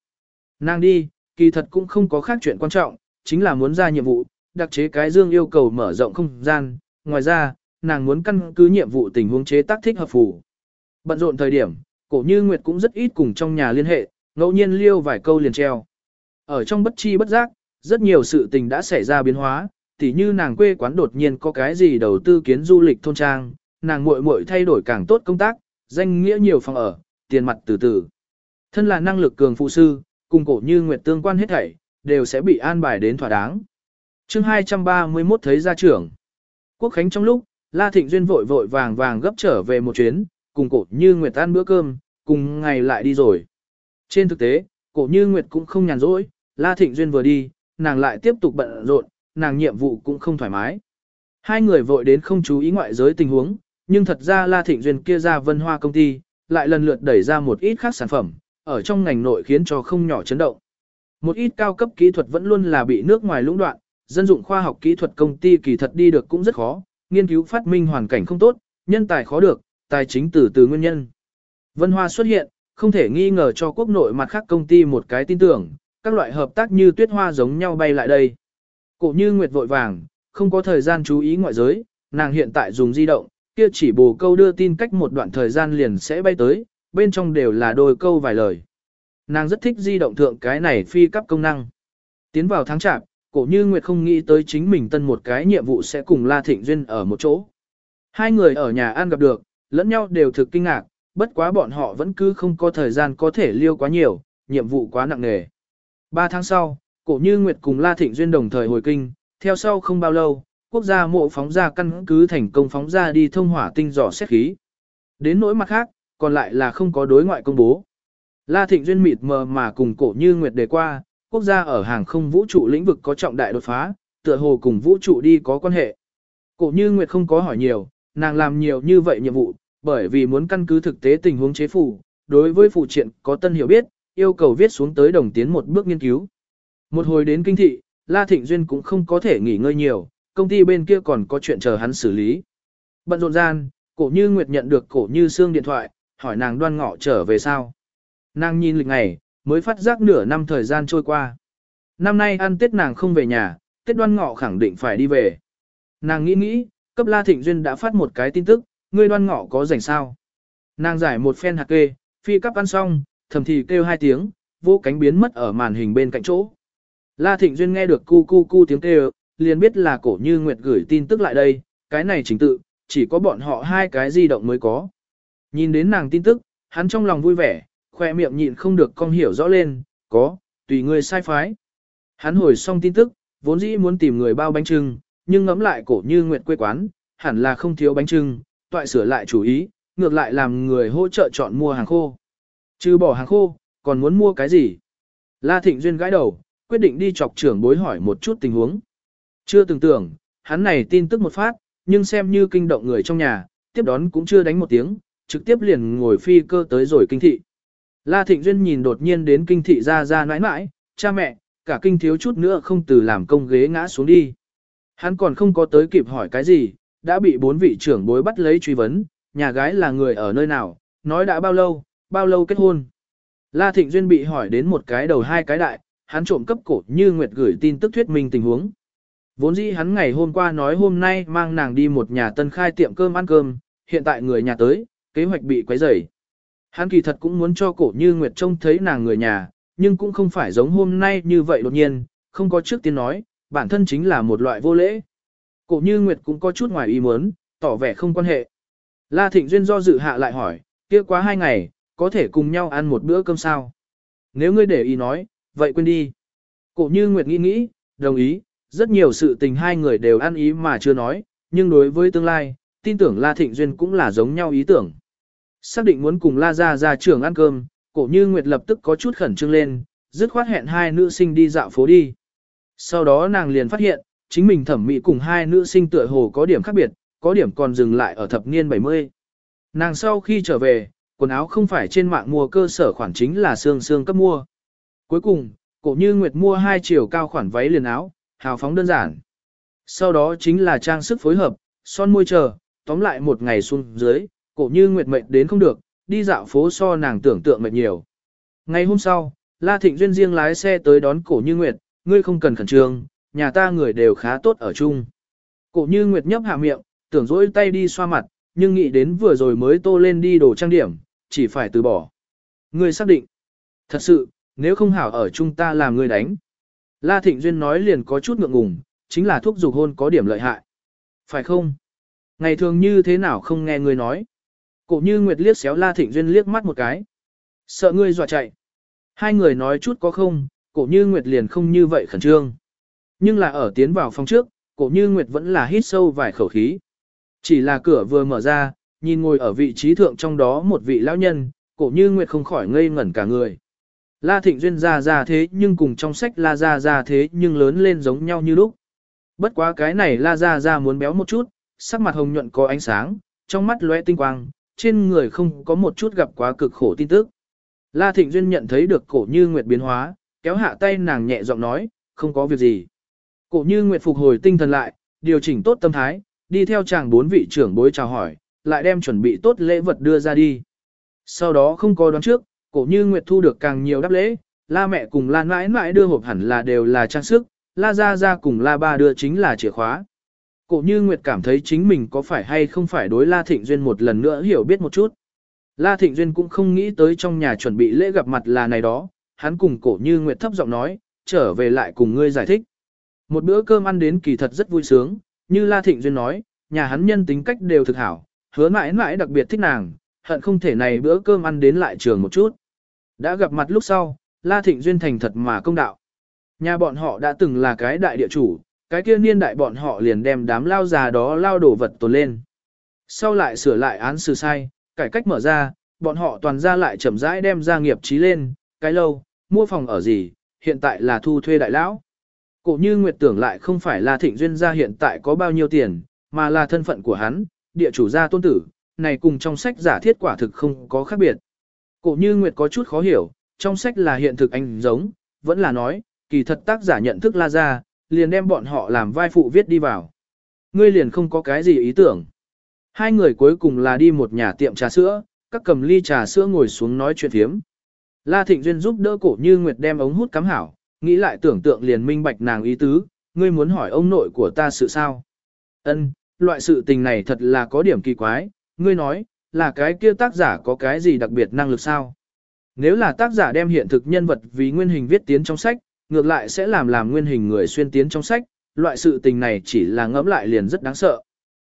Nàng đi, kỳ thật cũng không có khác chuyện quan trọng, chính là muốn ra nhiệm vụ, đặc chế cái dương yêu cầu mở rộng không gian, ngoài ra, nàng muốn căn cứ nhiệm vụ tình huống chế tác thích hợp phù. Bận rộn thời điểm, cổ như Nguyệt cũng rất ít cùng trong nhà liên hệ, ngẫu nhiên liêu vài câu liền treo. Ở trong bất chi bất giác, rất nhiều sự tình đã xảy ra biến hóa, tỉ như nàng quê quán đột nhiên có cái gì đầu tư kiến du lịch thôn trang, nàng muội muội thay đổi càng tốt công tác, danh nghĩa nhiều phòng ở, tiền mặt từ từ. Thân là năng lực cường phụ sư, cùng cổ như Nguyệt tương quan hết thảy, đều sẽ bị an bài đến thỏa đáng. chương 231 thấy gia trưởng. Quốc Khánh trong lúc, La Thịnh Duyên vội vội vàng vàng gấp trở về một chuyến, cùng cổ như Nguyệt ăn bữa cơm, cùng ngày lại đi rồi. Trên thực tế, cổ như Nguyệt cũng không nhàn rỗi, La Thịnh Duyên vừa đi, nàng lại tiếp tục bận rộn, nàng nhiệm vụ cũng không thoải mái. Hai người vội đến không chú ý ngoại giới tình huống, nhưng thật ra La Thịnh Duyên kia ra vân hoa công ty, lại lần lượt đẩy ra một ít khác sản phẩm, ở trong ngành nội khiến cho không nhỏ chấn động. Một ít cao cấp kỹ thuật vẫn luôn là bị nước ngoài lũng đoạn, dân dụng khoa học kỹ thuật công ty kỳ thật đi được cũng rất khó, nghiên cứu phát minh hoàn cảnh không tốt, nhân tài khó được, tài chính từ từ nguyên nhân. Vân Hoa xuất hiện, không thể nghi ngờ cho quốc nội mặt khác công ty một cái tin tưởng, các loại hợp tác như tuyết hoa giống nhau bay lại đây. Cổ như Nguyệt vội vàng, không có thời gian chú ý ngoại giới, nàng hiện tại dùng di động, kia chỉ bù câu đưa tin cách một đoạn thời gian liền sẽ bay tới, bên trong đều là đôi câu vài lời. Nàng rất thích di động thượng cái này phi cấp công năng. Tiến vào tháng chạp, cổ như Nguyệt không nghĩ tới chính mình tân một cái nhiệm vụ sẽ cùng La Thịnh Duyên ở một chỗ. Hai người ở nhà ăn gặp được, lẫn nhau đều thực kinh ngạc, bất quá bọn họ vẫn cứ không có thời gian có thể liêu quá nhiều, nhiệm vụ quá nặng nề. Ba tháng sau, cổ như Nguyệt cùng La Thịnh Duyên đồng thời hồi kinh, theo sau không bao lâu, quốc gia mộ phóng ra căn cứ thành công phóng ra đi thông hỏa tinh dò xét khí. Đến nỗi mặt khác, còn lại là không có đối ngoại công bố. La Thịnh Duyên mịt mờ mà cùng cổ như Nguyệt đề qua, quốc gia ở hàng không vũ trụ lĩnh vực có trọng đại đột phá, tựa hồ cùng vũ trụ đi có quan hệ. Cổ như Nguyệt không có hỏi nhiều, nàng làm nhiều như vậy nhiệm vụ, bởi vì muốn căn cứ thực tế tình huống chế phủ, đối với phụ triện có tân hiểu biết, yêu cầu viết xuống tới đồng tiến một bước nghiên cứu. Một hồi đến kinh thị, La Thịnh Duyên cũng không có thể nghỉ ngơi nhiều, công ty bên kia còn có chuyện chờ hắn xử lý. Bận rộn gian, cổ như Nguyệt nhận được cổ như xương điện thoại, hỏi nàng đoan ngọ trở về sao. Nàng nhìn lịch ngày, mới phát giác nửa năm thời gian trôi qua. Năm nay ăn Tết nàng không về nhà, Tết đoan ngọ khẳng định phải đi về. Nàng nghĩ nghĩ, cấp La Thịnh Duyên đã phát một cái tin tức, ngươi đoan ngọ có rảnh sao. Nàng giải một phen hạt kê, phi cắp ăn xong, thầm thì kêu hai tiếng, vô cánh biến mất ở màn hình bên cạnh chỗ. La Thịnh Duyên nghe được cu cu cu tiếng kêu, liền biết là cổ như Nguyệt gửi tin tức lại đây, cái này chính tự, chỉ có bọn họ hai cái di động mới có. Nhìn đến nàng tin tức, hắn trong lòng vui vẻ, khoe miệng nhịn không được con hiểu rõ lên, có, tùy người sai phái. Hắn hồi xong tin tức, vốn dĩ muốn tìm người bao bánh trưng, nhưng ngẫm lại cổ như Nguyệt quê quán, hẳn là không thiếu bánh trưng, toại sửa lại chủ ý, ngược lại làm người hỗ trợ chọn mua hàng khô. Trừ bỏ hàng khô, còn muốn mua cái gì? La Thịnh Duyên gãi đầu, quyết định đi chọc trưởng bối hỏi một chút tình huống. Chưa từng tưởng, hắn này tin tức một phát, nhưng xem như kinh động người trong nhà, tiếp đón cũng chưa đánh một tiếng, trực tiếp liền ngồi phi cơ tới rồi kinh thị. La Thịnh Duyên nhìn đột nhiên đến kinh thị ra ra nãi nãi, cha mẹ, cả kinh thiếu chút nữa không từ làm công ghế ngã xuống đi. Hắn còn không có tới kịp hỏi cái gì, đã bị bốn vị trưởng bối bắt lấy truy vấn, nhà gái là người ở nơi nào, nói đã bao lâu, bao lâu kết hôn. La Thịnh Duyên bị hỏi đến một cái đầu hai cái đại, hắn trộm cấp cổ như Nguyệt gửi tin tức thuyết minh tình huống. Vốn dĩ hắn ngày hôm qua nói hôm nay mang nàng đi một nhà tân khai tiệm cơm ăn cơm, hiện tại người nhà tới, kế hoạch bị quấy rầy. Hắn kỳ thật cũng muốn cho cổ như Nguyệt trông thấy nàng người nhà, nhưng cũng không phải giống hôm nay như vậy đột nhiên, không có trước tiên nói, bản thân chính là một loại vô lễ. Cổ như Nguyệt cũng có chút ngoài ý muốn, tỏ vẻ không quan hệ. La Thịnh Duyên do dự hạ lại hỏi, kia quá hai ngày, có thể cùng nhau ăn một bữa cơm sao? Nếu ngươi để ý nói, vậy quên đi. Cổ như Nguyệt nghĩ nghĩ, đồng ý, rất nhiều sự tình hai người đều ăn ý mà chưa nói, nhưng đối với tương lai, tin tưởng La Thịnh Duyên cũng là giống nhau ý tưởng. Xác định muốn cùng La Gia ra trường ăn cơm, cổ như Nguyệt lập tức có chút khẩn trương lên, dứt khoát hẹn hai nữ sinh đi dạo phố đi. Sau đó nàng liền phát hiện, chính mình thẩm mỹ cùng hai nữ sinh tựa hồ có điểm khác biệt, có điểm còn dừng lại ở thập niên 70. Nàng sau khi trở về, quần áo không phải trên mạng mua cơ sở khoản chính là xương xương cấp mua. Cuối cùng, cổ như Nguyệt mua hai chiều cao khoản váy liền áo, hào phóng đơn giản. Sau đó chính là trang sức phối hợp, son môi chờ, tóm lại một ngày xuống dưới, cổ như Nguyệt mệt đến không được, đi dạo phố so nàng tưởng tượng mệt nhiều. Ngày hôm sau, La Thịnh Duyên riêng lái xe tới đón cổ như Nguyệt, ngươi không cần khẩn trương, nhà ta người đều khá tốt ở chung. Cổ như Nguyệt nhấp hạ miệng, tưởng dỗi tay đi xoa mặt, nhưng nghĩ đến vừa rồi mới tô lên đi đồ trang điểm, chỉ phải từ bỏ. Ngươi xác định. Thật sự, nếu không hảo ở chung ta làm ngươi đánh. La Thịnh Duyên nói liền có chút ngượng ngùng, chính là thuốc dục hôn có điểm lợi hại. Phải không? Ngày thường như thế nào không nghe ngươi nói. Cổ như Nguyệt liếc xéo La Thịnh Duyên liếc mắt một cái. Sợ ngươi dọa chạy. Hai người nói chút có không, cổ như Nguyệt liền không như vậy khẩn trương. Nhưng là ở tiến vào phòng trước, cổ như Nguyệt vẫn là hít sâu vài khẩu khí. Chỉ là cửa vừa mở ra, nhìn ngồi ở vị trí thượng trong đó một vị lão nhân, cổ như Nguyệt không khỏi ngây ngẩn cả người. La Thịnh Duyên ra ra thế nhưng cùng trong sách La ra ra thế nhưng lớn lên giống nhau như lúc. Bất quá cái này La ra ra muốn béo một chút, sắc mặt hồng nhuận có ánh sáng, trong mắt lóe tinh quang, trên người không có một chút gặp quá cực khổ tin tức. La Thịnh Duyên nhận thấy được cổ như Nguyệt biến hóa, kéo hạ tay nàng nhẹ giọng nói, không có việc gì. Cổ như Nguyệt phục hồi tinh thần lại, điều chỉnh tốt tâm thái, đi theo chàng bốn vị trưởng bối chào hỏi, lại đem chuẩn bị tốt lễ vật đưa ra đi. Sau đó không có đoán trước, cổ như Nguyệt thu được càng nhiều đáp lễ, la mẹ cùng la mãi mãi đưa hộp hẳn là đều là trang sức, la ra ra cùng la ba đưa chính là chìa khóa. Cổ như Nguyệt cảm thấy chính mình có phải hay không phải đối La Thịnh Duyên một lần nữa hiểu biết một chút. La Thịnh Duyên cũng không nghĩ tới trong nhà chuẩn bị lễ gặp mặt là này đó, hắn cùng cổ như Nguyệt thấp giọng nói, trở về lại cùng ngươi giải thích. Một bữa cơm ăn đến kỳ thật rất vui sướng, như La Thịnh Duyên nói, nhà hắn nhân tính cách đều thực hảo, hứa mãi mãi đặc biệt thích nàng, hận không thể này bữa cơm ăn đến lại trường một chút. Đã gặp mặt lúc sau, La Thịnh Duyên thành thật mà công đạo. Nhà bọn họ đã từng là cái đại địa chủ, cái kia niên đại bọn họ liền đem đám lao già đó lao đổ vật tồn lên. Sau lại sửa lại án xử sai, cải cách mở ra, bọn họ toàn ra lại chậm rãi đem gia nghiệp trí lên, cái lâu, mua phòng ở gì, hiện tại là thu thuê đại lão. Cổ như Nguyệt tưởng lại không phải là thịnh duyên gia hiện tại có bao nhiêu tiền, mà là thân phận của hắn, địa chủ gia tôn tử, này cùng trong sách giả thiết quả thực không có khác biệt. Cổ như Nguyệt có chút khó hiểu, trong sách là hiện thực anh giống, vẫn là nói, kỳ thật tác giả nhận thức la ra, liền đem bọn họ làm vai phụ viết đi vào. Ngươi liền không có cái gì ý tưởng. Hai người cuối cùng là đi một nhà tiệm trà sữa, các cầm ly trà sữa ngồi xuống nói chuyện thiếm. La Thịnh Duyên giúp đỡ cổ như Nguyệt đem ống hút cắm hảo, nghĩ lại tưởng tượng liền minh bạch nàng ý tứ, ngươi muốn hỏi ông nội của ta sự sao. Ân, loại sự tình này thật là có điểm kỳ quái, ngươi nói, là cái kia tác giả có cái gì đặc biệt năng lực sao? Nếu là tác giả đem hiện thực nhân vật vì nguyên hình viết tiến trong sách, ngược lại sẽ làm làm nguyên hình người xuyên tiến trong sách, loại sự tình này chỉ là ngẫm lại liền rất đáng sợ.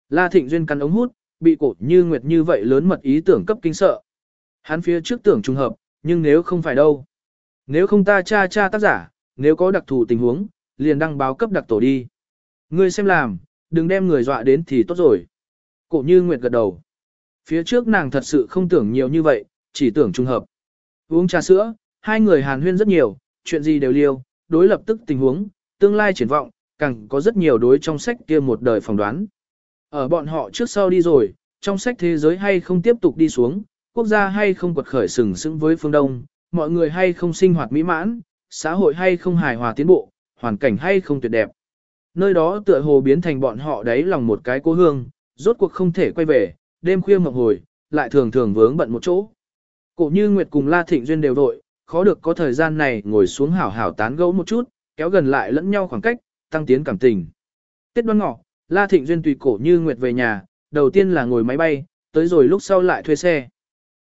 La Thịnh Duyên căn ống hút, bị cột như nguyệt như vậy lớn mật ý tưởng cấp kinh sợ. Hắn phía trước tưởng trùng hợp, nhưng nếu không phải đâu. Nếu không ta cha cha tác giả, nếu có đặc thù tình huống, liền đăng báo cấp đặc tổ đi. Ngươi xem làm, đừng đem người dọa đến thì tốt rồi. Cổ như nguyệt gật đầu. Phía trước nàng thật sự không tưởng nhiều như vậy, chỉ tưởng trùng hợp. Uống trà sữa, hai người hàn huyên rất nhiều, chuyện gì đều liêu, đối lập tức tình huống, tương lai triển vọng, càng có rất nhiều đối trong sách kia một đời phỏng đoán. Ở bọn họ trước sau đi rồi, trong sách thế giới hay không tiếp tục đi xuống, quốc gia hay không quật khởi sừng sững với phương Đông, mọi người hay không sinh hoạt mỹ mãn, xã hội hay không hài hòa tiến bộ, hoàn cảnh hay không tuyệt đẹp. Nơi đó tựa hồ biến thành bọn họ đấy lòng một cái cố hương, rốt cuộc không thể quay về, đêm khuya mộng hồi, lại thường thường vướng bận một chỗ. Cổ như Nguyệt cùng La Thịnh Duyên đều vội, khó được có thời gian này ngồi xuống hảo hảo tán gẫu một chút, kéo gần lại lẫn nhau khoảng cách, tăng tiến cảm tình. Tết đoan ngọ, La Thịnh Duyên tùy cổ như Nguyệt về nhà, đầu tiên là ngồi máy bay, tới rồi lúc sau lại thuê xe.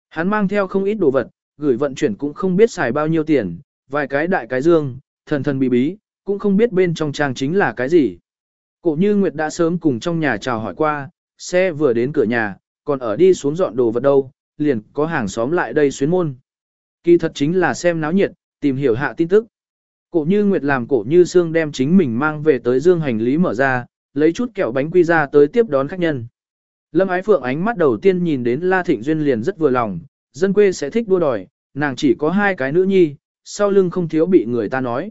Hắn mang theo không ít đồ vật, gửi vận chuyển cũng không biết xài bao nhiêu tiền, vài cái đại cái dương, thần thần bí bí, cũng không biết bên trong trang chính là cái gì. Cổ như Nguyệt đã sớm cùng trong nhà chào hỏi qua, xe vừa đến cửa nhà, còn ở đi xuống dọn đồ vật đâu, liền có hàng xóm lại đây xuyến môn. Kỳ thật chính là xem náo nhiệt, tìm hiểu hạ tin tức. Cổ như Nguyệt làm cổ như xương đem chính mình mang về tới dương hành lý mở ra, lấy chút kẹo bánh quy ra tới tiếp đón khách nhân. Lâm Ái Phượng ánh mắt đầu tiên nhìn đến La Thịnh Duyên liền rất vừa lòng, dân quê sẽ thích đua đòi, nàng chỉ có hai cái nữ nhi, sau lưng không thiếu bị người ta nói.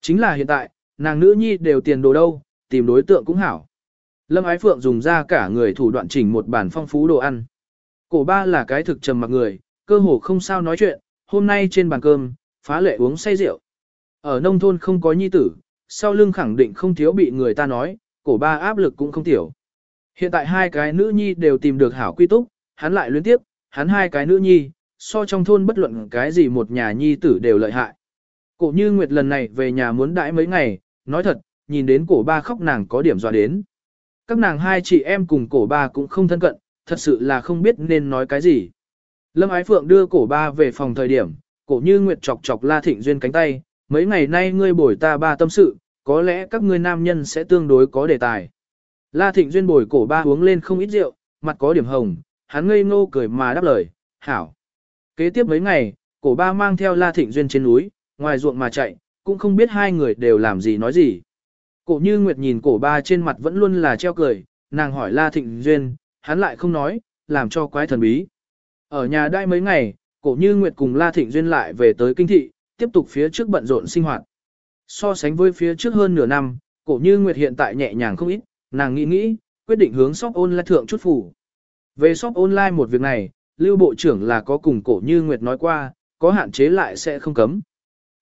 Chính là hiện tại, nàng nữ nhi đều tiền đồ đâu, tìm đối tượng cũng hảo. Lâm Ái Phượng dùng ra cả người thủ đoạn chỉnh một bản phong phú đồ ăn. Cổ ba là cái thực trầm mặc người, cơ hồ không sao nói chuyện, hôm nay trên bàn cơm, phá lệ uống say rượu. Ở nông thôn không có nhi tử, sau lưng khẳng định không thiếu bị người ta nói, cổ ba áp lực cũng không tiểu. Hiện tại hai cái nữ nhi đều tìm được hảo quy túc, hắn lại liên tiếp, hắn hai cái nữ nhi, so trong thôn bất luận cái gì một nhà nhi tử đều lợi hại. Cổ như Nguyệt lần này về nhà muốn đãi mấy ngày, nói thật, nhìn đến cổ ba khóc nàng có điểm dọa đến. Các nàng hai chị em cùng cổ ba cũng không thân cận, thật sự là không biết nên nói cái gì. Lâm Ái Phượng đưa cổ ba về phòng thời điểm, cổ như Nguyệt chọc chọc La Thịnh Duyên cánh tay, mấy ngày nay ngươi bồi ta ba tâm sự, có lẽ các ngươi nam nhân sẽ tương đối có đề tài. La Thịnh Duyên bồi cổ ba uống lên không ít rượu, mặt có điểm hồng, hắn ngây ngô cười mà đáp lời, hảo. Kế tiếp mấy ngày, cổ ba mang theo La Thịnh Duyên trên núi, ngoài ruộng mà chạy, cũng không biết hai người đều làm gì nói gì. Cổ như Nguyệt nhìn cổ ba trên mặt vẫn luôn là treo cười, nàng hỏi La Thịnh Duyên, hắn lại không nói, làm cho quái thần bí. Ở nhà đai mấy ngày, cổ như Nguyệt cùng La Thịnh Duyên lại về tới kinh thị, tiếp tục phía trước bận rộn sinh hoạt. So sánh với phía trước hơn nửa năm, cổ như Nguyệt hiện tại nhẹ nhàng không ít, nàng nghĩ nghĩ, quyết định hướng shop online thượng chút phủ. Về shop online một việc này, Lưu Bộ trưởng là có cùng cổ như Nguyệt nói qua, có hạn chế lại sẽ không cấm.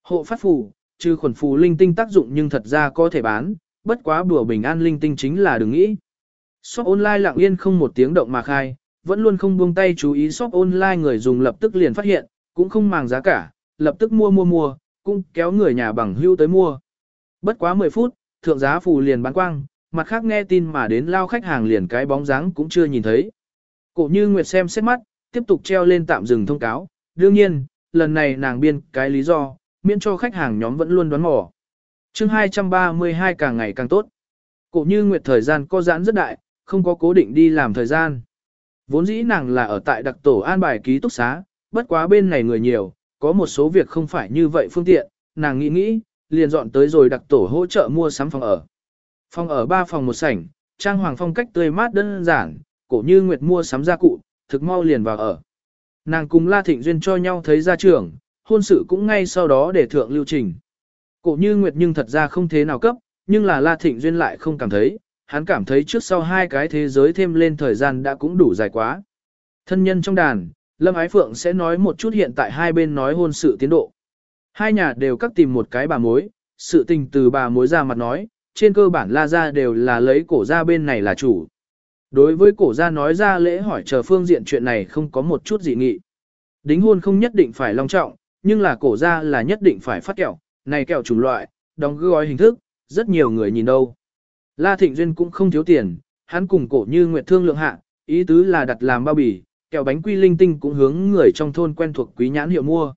Hộ phát phủ, trừ khuẩn phù linh tinh tác dụng nhưng thật ra có thể bán, bất quá đùa bình an linh tinh chính là đừng nghĩ. Shop online lặng yên không một tiếng động mà khai, vẫn luôn không buông tay chú ý shop online người dùng lập tức liền phát hiện, cũng không màng giá cả, lập tức mua mua mua, cũng kéo người nhà bằng hưu tới mua. Bất quá 10 phút, thượng giá phù liền bán quang, mặt khác nghe tin mà đến lao khách hàng liền cái bóng dáng cũng chưa nhìn thấy. Cổ như Nguyệt xem xét mắt, tiếp tục treo lên tạm dừng thông cáo, đương nhiên, lần này nàng biên cái lý do, miễn cho khách hàng nhóm vẫn luôn đoán mò. chương 232 càng ngày càng tốt. Cổ như Nguyệt thời gian có giãn rất đại, không có cố định đi làm thời gian. Vốn dĩ nàng là ở tại đặc tổ an bài ký túc xá, bất quá bên này người nhiều, có một số việc không phải như vậy phương tiện, nàng nghĩ nghĩ, liền dọn tới rồi đặc tổ hỗ trợ mua sắm phòng ở. Phòng ở ba phòng một sảnh, trang hoàng phong cách tươi mát đơn giản, cổ như Nguyệt mua sắm gia cụ, thực mau liền vào ở. Nàng cùng La Thịnh Duyên cho nhau thấy ra trường, hôn sự cũng ngay sau đó để thượng lưu trình. Cổ như Nguyệt nhưng thật ra không thế nào cấp, nhưng là La Thịnh Duyên lại không cảm thấy, hắn cảm thấy trước sau hai cái thế giới thêm lên thời gian đã cũng đủ dài quá. Thân nhân trong đàn, Lâm Ái Phượng sẽ nói một chút hiện tại hai bên nói hôn sự tiến độ. Hai nhà đều cắt tìm một cái bà mối, sự tình từ bà mối ra mặt nói, trên cơ bản la ra đều là lấy cổ ra bên này là chủ. Đối với cổ gia nói ra lễ hỏi chờ phương diện chuyện này không có một chút gì nghị. Đính hôn không nhất định phải long trọng, nhưng là cổ ra là nhất định phải phát kẹo, này kẹo chủng loại, đóng gói hình thức, rất nhiều người nhìn đâu. La Thịnh Duyên cũng không thiếu tiền, hắn cùng cổ như Nguyệt Thương lượng hạ, ý tứ là đặt làm bao bì, kẹo bánh quy linh tinh cũng hướng người trong thôn quen thuộc quý nhãn hiệu mua.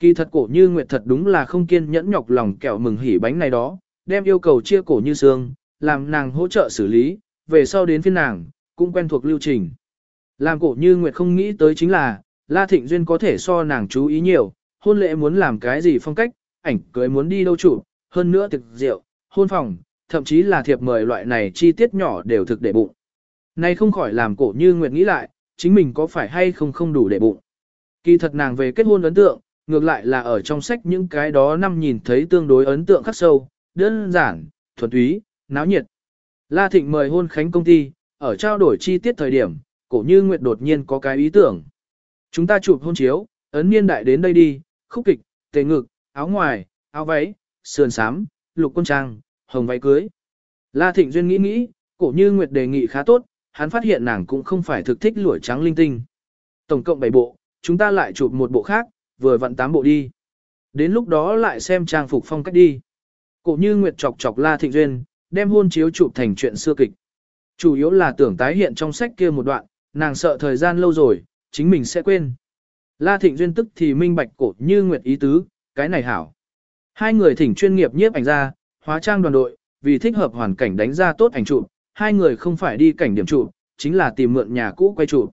Kỳ thật cổ như Nguyệt thật đúng là không kiên nhẫn nhọc lòng kẹo mừng hỉ bánh này đó, đem yêu cầu chia cổ như xương, làm nàng hỗ trợ xử lý, về sau đến phiên nàng, cũng quen thuộc lưu trình. Làm cổ như Nguyệt không nghĩ tới chính là, La Thịnh Duyên có thể so nàng chú ý nhiều, hôn lễ muốn làm cái gì phong cách, ảnh cưới muốn đi đâu chủ, hơn nữa thực rượu, hôn phòng, thậm chí là thiệp mời loại này chi tiết nhỏ đều thực để bụng. Này không khỏi làm cổ như Nguyệt nghĩ lại, chính mình có phải hay không không đủ để bụng. Kỳ thật nàng về kết hôn ấn tượng, ngược lại là ở trong sách những cái đó năm nhìn thấy tương đối ấn tượng khắc sâu, đơn giản, thuần túy, náo nhiệt. La Thịnh mời hôn khánh công ty, ở trao đổi chi tiết thời điểm, cổ như Nguyệt đột nhiên có cái ý tưởng. Chúng ta chụp hôn chiếu, ấn niên đại đến đây đi, khúc kịch, tề ngực, áo ngoài, áo váy, sườn sám, lục quân trang, hồng váy cưới. La Thịnh Duyên nghĩ nghĩ, cổ như Nguyệt đề nghị khá tốt, hắn phát hiện nàng cũng không phải thực thích lụa trắng linh tinh. Tổng cộng 7 bộ, chúng ta lại chụp một bộ khác, vừa vặn 8 bộ đi. Đến lúc đó lại xem trang phục phong cách đi. Cổ như Nguyệt chọc chọc La Thịnh Duyên, đem hôn chiếu chụp thành chuyện xưa kịch. Chủ yếu là tưởng tái hiện trong sách kia một đoạn, nàng sợ thời gian lâu rồi, chính mình sẽ quên. La Thịnh Duyên tức thì minh bạch cổ như nguyệt ý tứ, cái này hảo. Hai người thỉnh chuyên nghiệp nhiếp ảnh ra, hóa trang đoàn đội, vì thích hợp hoàn cảnh đánh ra tốt ảnh chụp, hai người không phải đi cảnh điểm chụp, chính là tìm mượn nhà cũ quay chụp.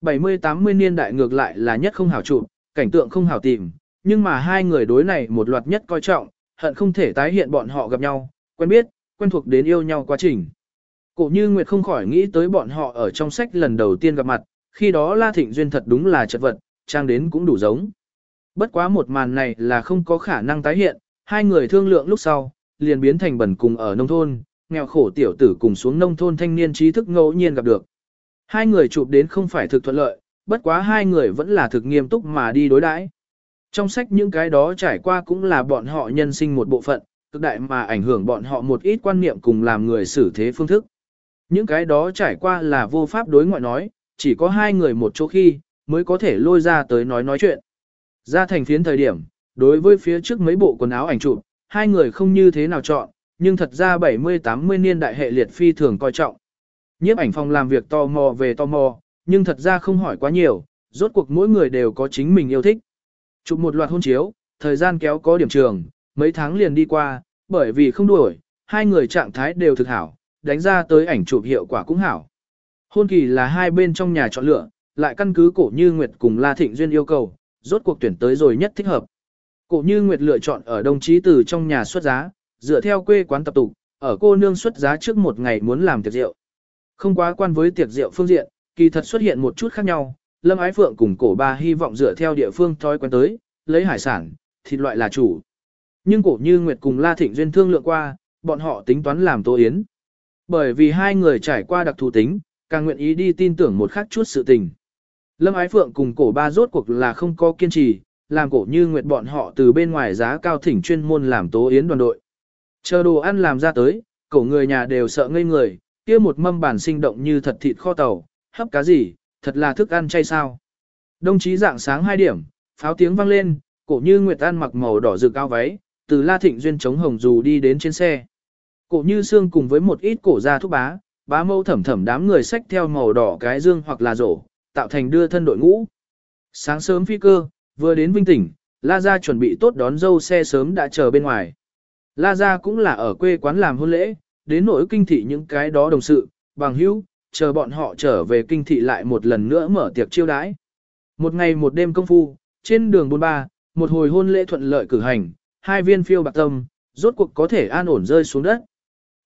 70-80 niên đại ngược lại là nhất không hảo chụp, cảnh tượng không hảo tìm, nhưng mà hai người đối này một loạt nhất coi trọng, hận không thể tái hiện bọn họ gặp nhau, quen biết, quen thuộc đến yêu nhau quá trình. Cổ như Nguyệt không khỏi nghĩ tới bọn họ ở trong sách lần đầu tiên gặp mặt, khi đó La Thịnh Duyên thật đúng là chật vật, trang đến cũng đủ giống. Bất quá một màn này là không có khả năng tái hiện, hai người thương lượng lúc sau, liền biến thành bẩn cùng ở nông thôn, nghèo khổ tiểu tử cùng xuống nông thôn thanh niên trí thức ngẫu nhiên gặp được. Hai người chụp đến không phải thực thuận lợi, bất quá hai người vẫn là thực nghiêm túc mà đi đối đãi. Trong sách những cái đó trải qua cũng là bọn họ nhân sinh một bộ phận, cực đại mà ảnh hưởng bọn họ một ít quan niệm cùng làm người xử thế phương thức. Những cái đó trải qua là vô pháp đối ngoại nói, chỉ có hai người một chỗ khi, mới có thể lôi ra tới nói nói chuyện. Ra thành phiến thời điểm, đối với phía trước mấy bộ quần áo ảnh chụp, hai người không như thế nào chọn, nhưng thật ra 70-80 niên đại hệ liệt phi thường coi trọng. Nhiếp ảnh phòng làm việc tò mò về tò mò, nhưng thật ra không hỏi quá nhiều, rốt cuộc mỗi người đều có chính mình yêu thích. Chụp một loạt hôn chiếu, thời gian kéo có điểm trường, mấy tháng liền đi qua, bởi vì không đuổi, hai người trạng thái đều thực hảo, đánh ra tới ảnh chụp hiệu quả cũng hảo. Hôn kỳ là hai bên trong nhà chọn lựa, lại căn cứ cổ như Nguyệt cùng La Thịnh Duyên yêu cầu, rốt cuộc tuyển tới rồi nhất thích hợp. Cổ như Nguyệt lựa chọn ở đồng chí từ trong nhà xuất giá, dựa theo quê quán tập tục, ở cô nương xuất giá trước một ngày muốn làm tiệc rượu. Không quá quan với tiệc rượu phương diện, kỳ thật xuất hiện một chút khác nhau, Lâm Ái Phượng cùng cổ ba hy vọng dựa theo địa phương thói quen tới, lấy hải sản, thịt loại là chủ. Nhưng cổ như Nguyệt cùng La Thịnh Duyên thương lượng qua, bọn họ tính toán làm tô yến. Bởi vì hai người trải qua đặc thù tính, càng nguyện ý đi tin tưởng một khác chút sự tình. Lâm Ái Phượng cùng cổ ba rốt cuộc là không có kiên trì, làm cổ như nguyệt bọn họ từ bên ngoài giá cao thỉnh chuyên môn làm tố yến đoàn đội. Chờ đồ ăn làm ra tới, Cổ người nhà đều sợ ngây người, kia một mâm bản sinh động như thật thịt kho tàu, hấp cá gì, thật là thức ăn chay sao. Đồng chí dạng sáng 2 điểm, pháo tiếng vang lên, cổ như Nguyệt An mặc màu đỏ rực áo váy, từ La Thịnh Duyên chống hồng dù đi đến trên xe. Cổ như xương cùng với một ít cổ gia thúc bá, bá mâu thẩm thẩm đám người xách theo màu đỏ cái dương hoặc là rổ, tạo thành đưa thân đội ngũ. Sáng sớm phi cơ, vừa đến Vinh tỉnh, La Gia chuẩn bị tốt đón dâu xe sớm đã chờ bên ngoài. La Gia cũng là ở quê quán làm hôn lễ, đến nỗi kinh thị những cái đó đồng sự, bằng hữu, chờ bọn họ trở về kinh thị lại một lần nữa mở tiệc chiêu đãi. Một ngày một đêm công phu, trên đường bôn ba, một hồi hôn lễ thuận lợi cử hành, hai viên phiêu bạc tâm, rốt cuộc có thể an ổn rơi xuống đất.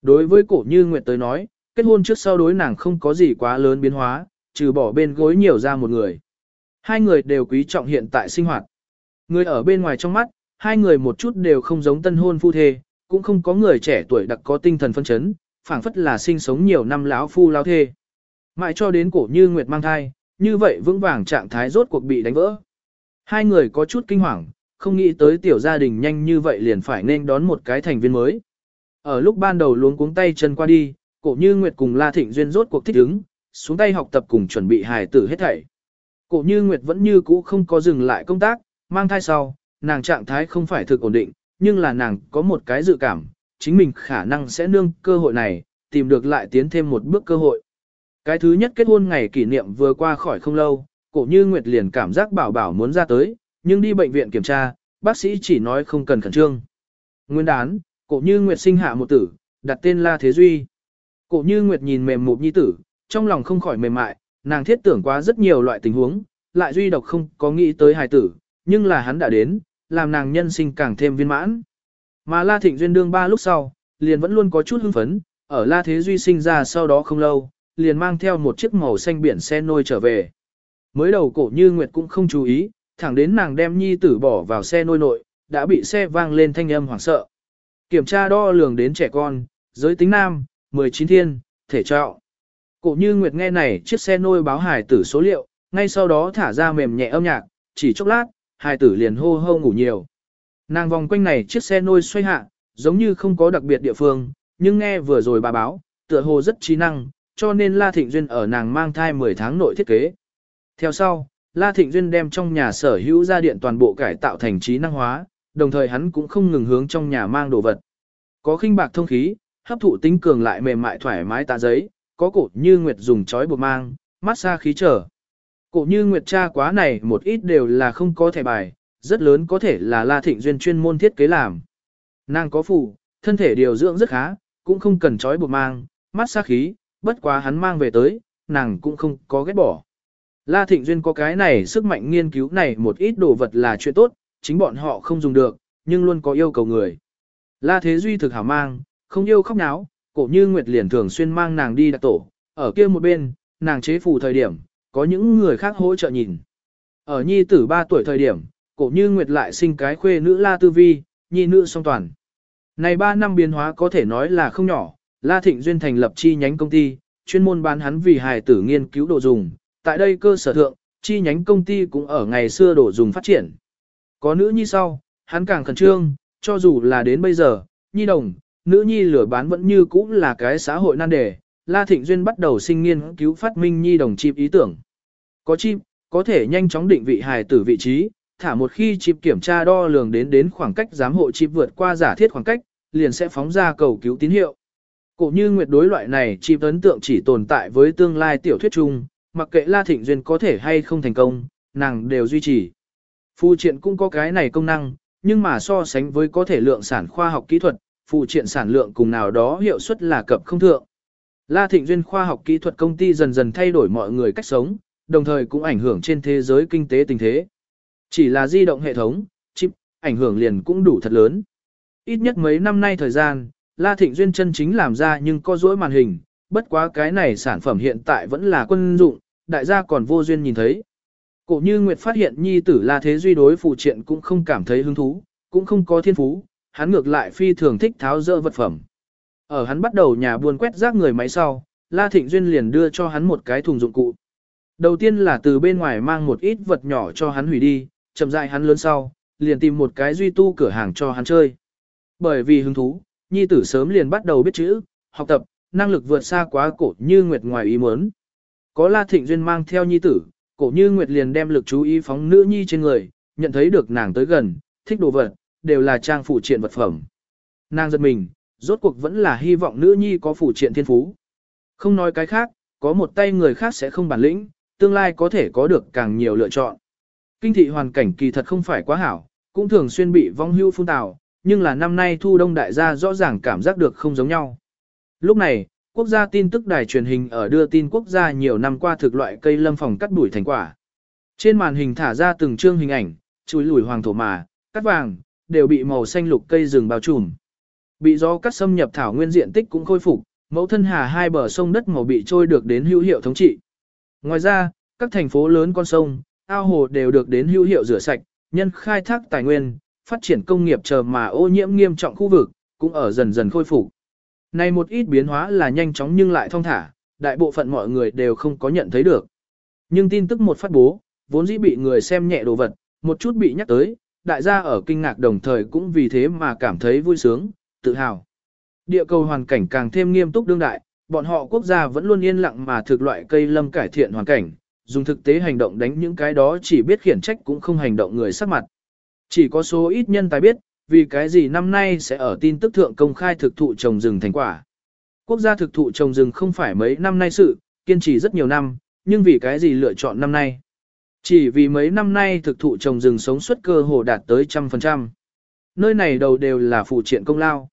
Đối với cổ như Nguyệt tới nói, kết hôn trước sau đối nàng không có gì quá lớn biến hóa, trừ bỏ bên gối nhiều ra một người. Hai người đều quý trọng hiện tại sinh hoạt. Người ở bên ngoài trong mắt, hai người một chút đều không giống tân hôn phu thê, cũng không có người trẻ tuổi đặc có tinh thần phân chấn, phảng phất là sinh sống nhiều năm lão phu lão thê. Mãi cho đến cổ như Nguyệt mang thai, như vậy vững vàng trạng thái rốt cuộc bị đánh vỡ. Hai người có chút kinh hoàng, không nghĩ tới tiểu gia đình nhanh như vậy liền phải nên đón một cái thành viên mới. Ở lúc ban đầu luống cuống tay chân qua đi, cổ như Nguyệt cùng La Thịnh Duyên rốt cuộc thích ứng, xuống tay học tập cùng chuẩn bị hài tử hết thảy. Cổ như Nguyệt vẫn như cũ không có dừng lại công tác, mang thai sau, nàng trạng thái không phải thực ổn định, nhưng là nàng có một cái dự cảm, chính mình khả năng sẽ nương cơ hội này, tìm được lại tiến thêm một bước cơ hội. Cái thứ nhất kết hôn ngày kỷ niệm vừa qua khỏi không lâu, cổ như Nguyệt liền cảm giác bảo bảo muốn ra tới, nhưng đi bệnh viện kiểm tra, bác sĩ chỉ nói không cần khẩn trương. Nguyên đán, cổ như Nguyệt sinh hạ một tử, đặt tên La Thế Duy. Cổ như Nguyệt nhìn mềm mụt nhi tử, trong lòng không khỏi mềm mại, nàng thiết tưởng quá rất nhiều loại tình huống, lại duy độc không có nghĩ tới hài tử, nhưng là hắn đã đến, làm nàng nhân sinh càng thêm viên mãn. Mà La Thịnh Duyên đương ba lúc sau, liền vẫn luôn có chút hưng phấn, ở La Thế Duy sinh ra sau đó không lâu, liền mang theo một chiếc màu xanh biển xe nôi trở về. Mới đầu cổ như Nguyệt cũng không chú ý, thẳng đến nàng đem nhi tử bỏ vào xe nôi nội, đã bị xe vang lên thanh âm hoảng sợ. Kiểm tra đo lường đến trẻ con, giới tính nam, 19 thiên, thể trọng. Cổ như Nguyệt nghe này chiếc xe nôi báo hài tử số liệu, ngay sau đó thả ra mềm nhẹ âm nhạc, chỉ chốc lát, hài tử liền hô hô ngủ nhiều. Nàng vòng quanh này chiếc xe nôi xoay hạ, giống như không có đặc biệt địa phương, nhưng nghe vừa rồi bà báo, tựa hồ rất trí năng, cho nên La Thịnh Duyên ở nàng mang thai 10 tháng nội thiết kế. Theo sau, La Thịnh Duyên đem trong nhà sở hữu gia điện toàn bộ cải tạo thành trí năng hóa, đồng thời hắn cũng không ngừng hướng trong nhà mang đồ vật. Có khinh bạc thông khí, hấp thụ tính cường lại mềm mại thoải mái tạ giấy, có cổ như nguyệt dùng chói buộc mang, mát xa khí trở. Cổ như nguyệt tra quá này một ít đều là không có thẻ bài, rất lớn có thể là La Thịnh Duyên chuyên môn thiết kế làm. Nàng có phụ thân thể điều dưỡng rất khá, cũng không cần chói buộc mang, mát xa khí, bất quá hắn mang về tới, nàng cũng không có ghét bỏ. La Thịnh Duyên có cái này sức mạnh nghiên cứu này một ít đồ vật là chuyện tốt, chính bọn họ không dùng được, nhưng luôn có yêu cầu người. La Thế Duy thực hảo mang, không yêu khóc náo, cổ như Nguyệt liền thường xuyên mang nàng đi đặt tổ, ở kia một bên, nàng chế phù thời điểm, có những người khác hỗ trợ nhìn. Ở nhi tử 3 tuổi thời điểm, cổ như Nguyệt lại sinh cái khuê nữ La Tư Vi, nhi nữ song toàn. Này 3 năm biến hóa có thể nói là không nhỏ, La Thịnh Duyên thành lập chi nhánh công ty, chuyên môn bán hắn vì hài tử nghiên cứu đồ dùng. Tại đây cơ sở thượng, chi nhánh công ty cũng ở ngày xưa đồ dùng phát triển. Có nữ nhi sau, hắn càng khẩn trương, cho dù là đến bây giờ, nhi đồng, nữ nhi lửa bán vẫn như cũ là cái xã hội nan đề. La Thịnh Duyên bắt đầu sinh nghiên cứu phát minh nhi đồng chip ý tưởng. Có chip, có thể nhanh chóng định vị hài tử vị trí, thả một khi chip kiểm tra đo lường đến đến khoảng cách giám hộ chip vượt qua giả thiết khoảng cách, liền sẽ phóng ra cầu cứu tín hiệu. Cổ như nguyệt đối loại này chip ấn tượng chỉ tồn tại với tương lai tiểu thuyết chung, mặc kệ La Thịnh Duyên có thể hay không thành công, nàng đều duy trì. Phu triện cũng có cái này công năng, nhưng mà so sánh với có thể lượng sản khoa học kỹ thuật, phụ triện sản lượng cùng nào đó hiệu suất là cập không thượng. La Thịnh Duyên khoa học kỹ thuật công ty dần dần thay đổi mọi người cách sống, đồng thời cũng ảnh hưởng trên thế giới kinh tế tình thế. Chỉ là di động hệ thống, chip, ảnh hưởng liền cũng đủ thật lớn. Ít nhất mấy năm nay thời gian, La Thịnh Duyên chân chính làm ra nhưng có dỗi màn hình, bất quá cái này sản phẩm hiện tại vẫn là quân dụng, đại gia còn vô duyên nhìn thấy. Cổ như Nguyệt phát hiện nhi tử La Thế Duy đối phụ triện cũng không cảm thấy hứng thú, cũng không có thiên phú, hắn ngược lại phi thường thích tháo dỡ vật phẩm. Ở hắn bắt đầu nhà buôn quét rác người máy sau, La Thịnh Duyên liền đưa cho hắn một cái thùng dụng cụ. Đầu tiên là từ bên ngoài mang một ít vật nhỏ cho hắn hủy đi, chậm rãi hắn lớn sau, liền tìm một cái duy tu cửa hàng cho hắn chơi. Bởi vì hứng thú, nhi tử sớm liền bắt đầu biết chữ, học tập, năng lực vượt xa quá cổ như nguyệt ngoài ý muốn. Có La Thịnh Duyên mang theo nhi tử, cổ như nguyệt liền đem lực chú ý phóng nữ nhi trên người, nhận thấy được nàng tới gần, thích đồ vật, đều là trang phụ triện vật phẩm. Nàng giật mình, rốt cuộc vẫn là hy vọng nữ nhi có phụ triện thiên phú. Không nói cái khác, có một tay người khác sẽ không bản lĩnh, tương lai có thể có được càng nhiều lựa chọn. Kinh thị hoàn cảnh kỳ thật không phải quá hảo, cũng thường xuyên bị vong hưu phun tào, nhưng là năm nay thu đông đại gia rõ ràng cảm giác được không giống nhau. Lúc này, quốc gia tin tức đài truyền hình ở đưa tin quốc gia nhiều năm qua thực loại cây lâm phòng cắt đuổi thành quả. Trên màn hình thả ra từng chương hình ảnh, chuối lùi hoàng thổ mà, cắt vàng, đều bị màu xanh lục cây rừng bao trùm. Bị gió cắt xâm nhập thảo nguyên diện tích cũng khôi phục, mẫu thân hà hai bờ sông đất màu bị trôi được đến hữu hiệu thống trị. Ngoài ra, các thành phố lớn con sông, ao hồ đều được đến hữu hiệu rửa sạch, nhân khai thác tài nguyên, phát triển công nghiệp chờ mà ô nhiễm nghiêm trọng khu vực, cũng ở dần dần khôi phục. Này một ít biến hóa là nhanh chóng nhưng lại thông thả, đại bộ phận mọi người đều không có nhận thấy được. Nhưng tin tức một phát bố, vốn dĩ bị người xem nhẹ đồ vật, một chút bị nhắc tới, đại gia ở kinh ngạc đồng thời cũng vì thế mà cảm thấy vui sướng, tự hào. Địa cầu hoàn cảnh càng thêm nghiêm túc đương đại, bọn họ quốc gia vẫn luôn yên lặng mà thực loại cây lâm cải thiện hoàn cảnh, dùng thực tế hành động đánh những cái đó chỉ biết khiển trách cũng không hành động người sắc mặt. Chỉ có số ít nhân tài biết, vì cái gì năm nay sẽ ở tin tức thượng công khai thực thụ trồng rừng thành quả. Quốc gia thực thụ trồng rừng không phải mấy năm nay sự, kiên trì rất nhiều năm, nhưng vì cái gì lựa chọn năm nay. Chỉ vì mấy năm nay thực thụ trồng rừng sống suất cơ hồ đạt tới trăm phần trăm. Nơi này đầu đều là phụ triện công lao.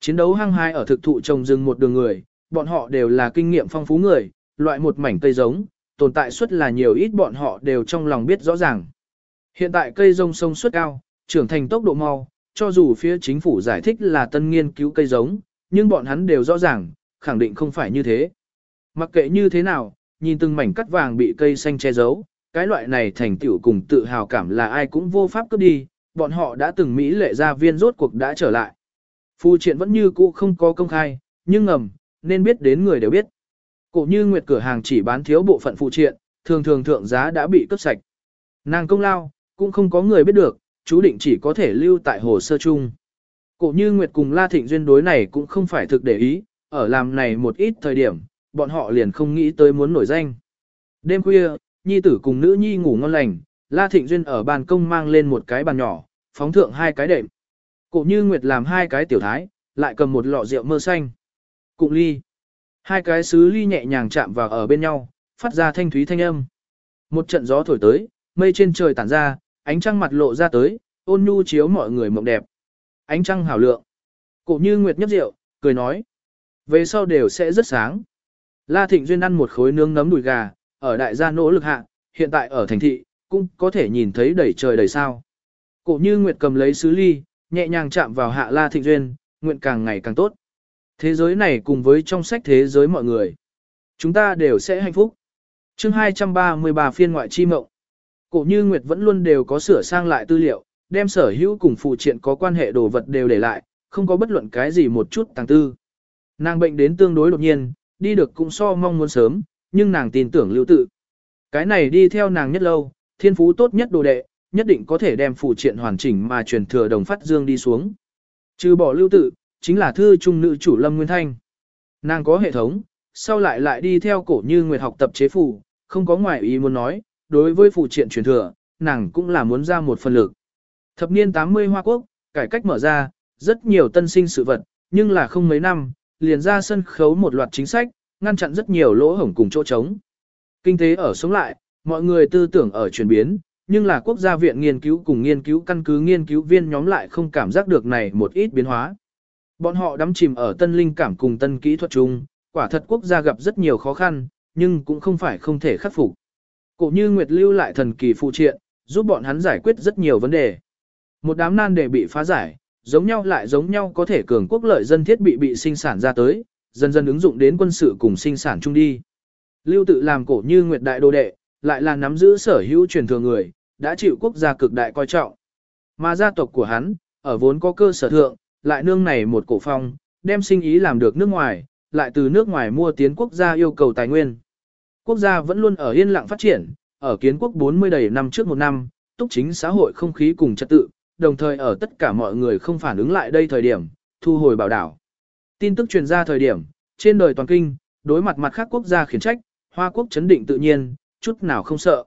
Chiến đấu hăng hai ở thực thụ trồng rừng một đường người, bọn họ đều là kinh nghiệm phong phú người, loại một mảnh cây giống, tồn tại suất là nhiều ít bọn họ đều trong lòng biết rõ ràng. Hiện tại cây rông sông suất cao, trưởng thành tốc độ mau, cho dù phía chính phủ giải thích là tân nghiên cứu cây giống, nhưng bọn hắn đều rõ ràng, khẳng định không phải như thế. Mặc kệ như thế nào, nhìn từng mảnh cắt vàng bị cây xanh che giấu, cái loại này thành tựu cùng tự hào cảm là ai cũng vô pháp cướp đi, bọn họ đã từng Mỹ lệ gia viên rốt cuộc đã trở lại. Phu triện vẫn như cũ không có công khai, nhưng ngầm, nên biết đến người đều biết. Cổ như nguyệt cửa hàng chỉ bán thiếu bộ phận phụ triện, thường thường thượng giá đã bị cướp sạch. Nàng công lao, cũng không có người biết được, chú định chỉ có thể lưu tại hồ sơ chung. Cổ như nguyệt cùng La Thịnh Duyên đối này cũng không phải thực để ý, ở làm này một ít thời điểm, bọn họ liền không nghĩ tới muốn nổi danh. Đêm khuya, nhi tử cùng nữ nhi ngủ ngon lành, La Thịnh Duyên ở ban công mang lên một cái bàn nhỏ, phóng thượng hai cái đệm. Cổ như Nguyệt làm hai cái tiểu thái, lại cầm một lọ rượu mơ xanh. Cụng ly. Hai cái sứ ly nhẹ nhàng chạm vào ở bên nhau, phát ra thanh thúy thanh âm. Một trận gió thổi tới, mây trên trời tản ra, ánh trăng mặt lộ ra tới, ôn nhu chiếu mọi người mộng đẹp. Ánh trăng hảo lượng. Cổ như Nguyệt nhấp rượu, cười nói. Về sau đều sẽ rất sáng. La Thịnh Duyên ăn một khối nướng nấm đùi gà, ở đại gia nỗ lực hạ, hiện tại ở thành thị, cũng có thể nhìn thấy đầy trời đầy sao. Cổ như Nguyệt cầm lấy sứ ly, nhẹ nhàng chạm vào hạ La Thịnh Duyên, nguyện càng ngày càng tốt. Thế giới này cùng với trong sách thế giới mọi người. Chúng ta đều sẽ hạnh phúc. chương 233 phiên ngoại chi mộng. Cổ như Nguyệt vẫn luôn đều có sửa sang lại tư liệu, đem sở hữu cùng phụ triện có quan hệ đồ vật đều để lại, không có bất luận cái gì một chút tàng tư. Nàng bệnh đến tương đối đột nhiên, đi được cũng so mong muốn sớm, nhưng nàng tin tưởng lưu tự. Cái này đi theo nàng nhất lâu, thiên phú tốt nhất đồ đệ, nhất định có thể đem phụ triện hoàn chỉnh mà truyền thừa đồng phát dương đi xuống. Trừ bỏ lưu tự, chính là thư trung nữ chủ Lâm Nguyên Thanh. Nàng có hệ thống, sau lại lại đi theo cổ như nguyệt học tập chế phủ không có ngoại ý muốn nói, đối với phụ triện truyền thừa, nàng cũng là muốn ra một phần lực. Thập niên 80 Hoa Quốc, cải cách mở ra, rất nhiều tân sinh sự vật, nhưng là không mấy năm, liền ra sân khấu một loạt chính sách, ngăn chặn rất nhiều lỗ hổng cùng chỗ trống. Kinh tế ở sống lại, mọi người tư tưởng ở chuyển biến, nhưng là quốc gia viện nghiên cứu cùng nghiên cứu căn cứ nghiên cứu viên nhóm lại không cảm giác được này một ít biến hóa. Bọn họ đắm chìm ở tân linh cảm cùng tân kỹ thuật chung, quả thật quốc gia gặp rất nhiều khó khăn, nhưng cũng không phải không thể khắc phục. Cổ như Nguyệt lưu lại thần kỳ phụ triện, giúp bọn hắn giải quyết rất nhiều vấn đề. Một đám nan đề bị phá giải, giống nhau lại giống nhau có thể cường quốc lợi dân thiết bị bị sinh sản ra tới, dần dần ứng dụng đến quân sự cùng sinh sản chung đi. Lưu tự làm cổ như Nguyệt đại đô đệ, lại là nắm giữ sở hữu truyền thừa người, đã chịu quốc gia cực đại coi trọng. Mà gia tộc của hắn, ở vốn có cơ sở thượng, lại nương này một cổ phong, đem sinh ý làm được nước ngoài, lại từ nước ngoài mua tiến quốc gia yêu cầu tài nguyên. Quốc gia vẫn luôn ở yên lặng phát triển, ở kiến quốc 40 đầy năm trước một năm, túc chính xã hội không khí cùng trật tự, đồng thời ở tất cả mọi người không phản ứng lại đây thời điểm, thu hồi bảo đảo. Tin tức truyền ra thời điểm, trên đời toàn kinh, đối mặt mặt khác quốc gia khiển trách, Hoa quốc chấn định tự nhiên, chút nào không sợ.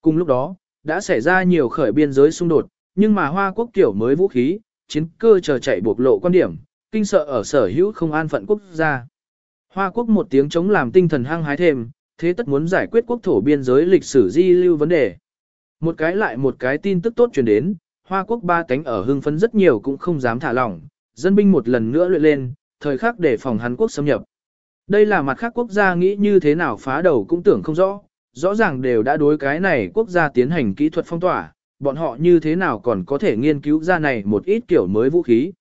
Cùng lúc đó, đã xảy ra nhiều khởi biên giới xung đột, nhưng mà Hoa quốc kiểu mới vũ khí, chiến cơ chờ chạy bộc lộ quan điểm, kinh sợ ở sở hữu không an phận quốc gia. Hoa quốc một tiếng chống làm tinh thần hăng hái thêm, thế tất muốn giải quyết quốc thổ biên giới lịch sử di lưu vấn đề. Một cái lại một cái tin tức tốt truyền đến, Hoa quốc ba cánh ở hưng phấn rất nhiều cũng không dám thả lỏng, dân binh một lần nữa luyện lên, thời khắc để phòng Hàn Quốc xâm nhập. Đây là mặt khác quốc gia nghĩ như thế nào phá đầu cũng tưởng không rõ, rõ ràng đều đã đối cái này quốc gia tiến hành kỹ thuật phong tỏa, bọn họ như thế nào còn có thể nghiên cứu ra này một ít kiểu mới vũ khí.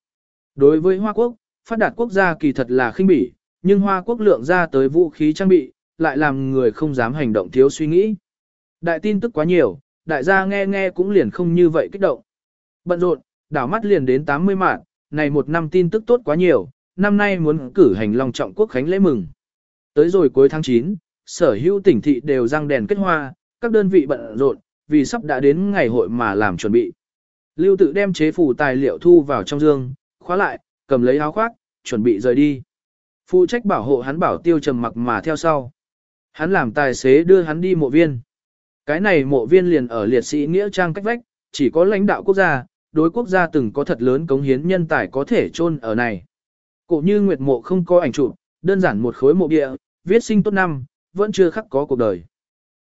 Đối với Hoa Quốc, phát đạt quốc gia kỳ thật là khinh bỉ, nhưng Hoa Quốc lượng ra tới vũ khí trang bị, lại làm người không dám hành động thiếu suy nghĩ. Đại tin tức quá nhiều, đại gia nghe nghe cũng liền không như vậy kích động. Bận rộn, đảo mắt liền đến 80 mạng, này một năm tin tức tốt quá nhiều, năm nay muốn cử hành long trọng quốc khánh lễ mừng. Tới rồi cuối tháng 9, sở hữu tỉnh thị đều răng đèn kết hoa, các đơn vị bận rộn, vì sắp đã đến ngày hội mà làm chuẩn bị. Lưu tự đem chế phủ tài liệu thu vào trong dương, khóa lại, cầm lấy áo khoác, chuẩn bị rời đi. Phụ trách bảo hộ hắn bảo tiêu trầm mặc mà theo sau. Hắn làm tài xế đưa hắn đi mộ viên. Cái này mộ viên liền ở liệt sĩ nghĩa trang cách vách, chỉ có lãnh đạo quốc gia, đối quốc gia từng có thật lớn cống hiến nhân tài có thể chôn ở này. Cổ như nguyệt mộ không có ảnh chụp, đơn giản một khối mộ địa, viết sinh tốt năm, vẫn chưa khắc có cuộc đời.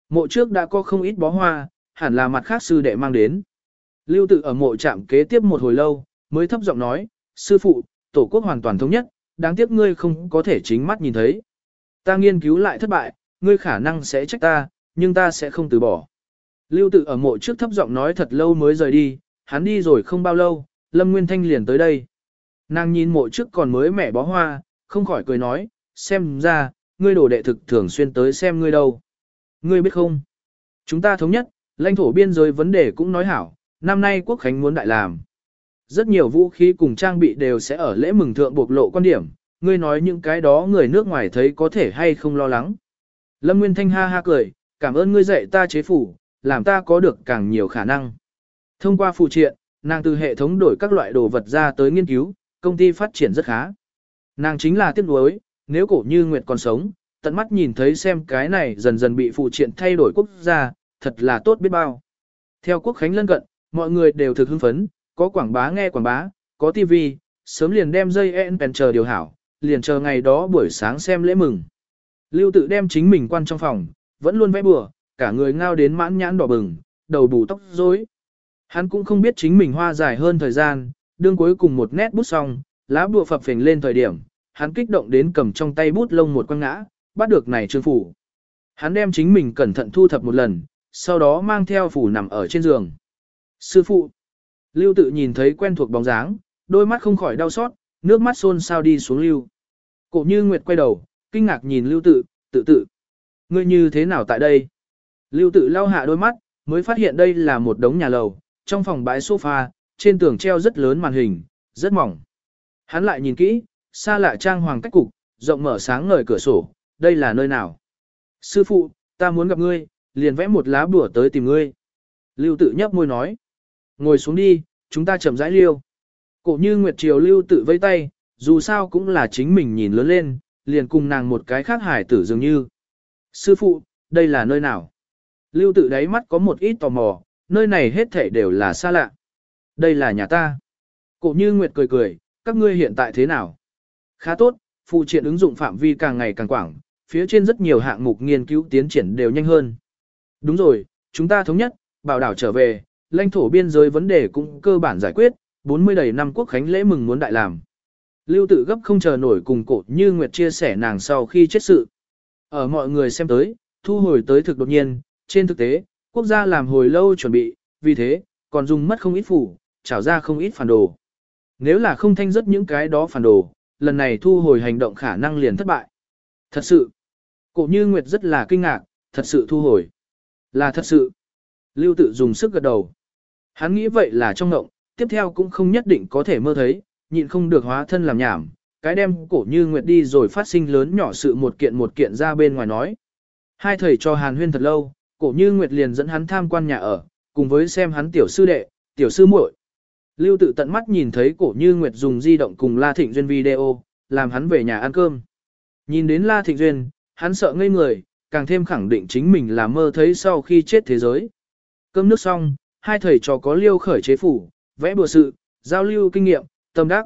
Mộ trước đã có không ít bó hoa, hẳn là mặt khác sư đệ mang đến. Lưu tự ở mộ trạm kế tiếp một hồi lâu, mới thấp giọng nói, sư phụ, tổ quốc hoàn toàn thống nhất, đáng tiếc ngươi không có thể chính mắt nhìn thấy. Ta nghiên cứu lại thất bại, ngươi khả năng sẽ trách ta, nhưng ta sẽ không từ bỏ. Lưu tự ở mộ trước thấp giọng nói thật lâu mới rời đi, hắn đi rồi không bao lâu, Lâm Nguyên Thanh liền tới đây. Nàng nhìn mộ trước còn mới mẻ bó hoa, không khỏi cười nói, xem ra, ngươi đồ đệ thực thường xuyên tới xem ngươi đâu. Ngươi biết không? Chúng ta thống nhất, lãnh thổ biên giới vấn đề cũng nói hảo, năm nay quốc khánh muốn đại làm. Rất nhiều vũ khí cùng trang bị đều sẽ ở lễ mừng thượng bộc lộ quan điểm, ngươi nói những cái đó người nước ngoài thấy có thể hay không lo lắng. Lâm Nguyên Thanh ha ha cười, cảm ơn ngươi dạy ta chế phủ, làm ta có được càng nhiều khả năng. Thông qua phụ triện, nàng từ hệ thống đổi các loại đồ vật ra tới nghiên cứu, công ty phát triển rất khá. Nàng chính là tiếc nuối, nếu cổ như Nguyệt còn sống, tận mắt nhìn thấy xem cái này dần dần bị phụ triện thay đổi quốc gia, thật là tốt biết bao. Theo quốc khánh lân cận, mọi người đều thực hưng phấn, có quảng bá nghe quảng bá, có TV, sớm liền đem dây en chờ điều hảo, liền chờ ngày đó buổi sáng xem lễ mừng. Lưu tự đem chính mình quan trong phòng, vẫn luôn vẽ bừa, cả người ngao đến mãn nhãn đỏ bừng, đầu bù tóc rối. Hắn cũng không biết chính mình hoa dài hơn thời gian, đương cuối cùng một nét bút xong, lá bùa phập phình lên thời điểm, hắn kích động đến cầm trong tay bút lông một quăng ngã, bắt được này trương phủ. Hắn đem chính mình cẩn thận thu thập một lần, sau đó mang theo phủ nằm ở trên giường. Sư phụ, lưu tự nhìn thấy quen thuộc bóng dáng, đôi mắt không khỏi đau xót, nước mắt xôn sao đi xuống lưu. Cổ như Nguyệt quay đầu, kinh ngạc nhìn lưu tự, tự tự. Ngươi như thế nào tại đây? Lưu tự lau hạ đôi mắt, mới phát hiện đây là một đống nhà lầu, trong phòng bãi sofa, trên tường treo rất lớn màn hình, rất mỏng. Hắn lại nhìn kỹ, xa lạ trang hoàng cách cục, rộng mở sáng ngời cửa sổ, đây là nơi nào? Sư phụ, ta muốn gặp ngươi, liền vẽ một lá bùa tới tìm ngươi. Lưu tự nhấp môi nói. Ngồi xuống đi, chúng ta chậm rãi liêu. Cổ như Nguyệt Triều lưu tự vây tay, dù sao cũng là chính mình nhìn lớn lên, liền cùng nàng một cái khác hải tử dường như. Sư phụ, đây là nơi nào? Lưu tự đáy mắt có một ít tò mò, nơi này hết thể đều là xa lạ. Đây là nhà ta. Cổ như Nguyệt cười cười, các ngươi hiện tại thế nào? Khá tốt, phụ triện ứng dụng phạm vi càng ngày càng quảng, phía trên rất nhiều hạng mục nghiên cứu tiến triển đều nhanh hơn. Đúng rồi, chúng ta thống nhất, bảo đảo trở về, lãnh thổ biên giới vấn đề cũng cơ bản giải quyết, 40 đầy năm quốc khánh lễ mừng muốn đại làm. Lưu tự gấp không chờ nổi cùng cổ như Nguyệt chia sẻ nàng sau khi chết sự. Ở mọi người xem tới, thu hồi tới thực đột nhiên, trên thực tế, quốc gia làm hồi lâu chuẩn bị, vì thế, còn dùng mất không ít phủ, trảo ra không ít phản đồ. Nếu là không thanh rất những cái đó phản đồ, lần này thu hồi hành động khả năng liền thất bại. Thật sự, cổ như Nguyệt rất là kinh ngạc, thật sự thu hồi. Là thật sự. Lưu tự dùng sức gật đầu. Hắn nghĩ vậy là trong ngộng, tiếp theo cũng không nhất định có thể mơ thấy, nhịn không được hóa thân làm nhảm, cái đem cổ như Nguyệt đi rồi phát sinh lớn nhỏ sự một kiện một kiện ra bên ngoài nói. Hai thầy cho Hàn Huyên thật lâu, cổ như Nguyệt liền dẫn hắn tham quan nhà ở, cùng với xem hắn tiểu sư đệ, tiểu sư muội. Lưu tự tận mắt nhìn thấy cổ như Nguyệt dùng di động cùng La Thịnh duyên video, làm hắn về nhà ăn cơm. Nhìn đến La Thịnh Duyên, hắn sợ ngây người, càng thêm khẳng định chính mình là mơ thấy sau khi chết thế giới. Cơm nước xong, hai thầy trò có liêu khởi chế phủ, vẽ bùa sự, giao lưu kinh nghiệm, tâm đắc.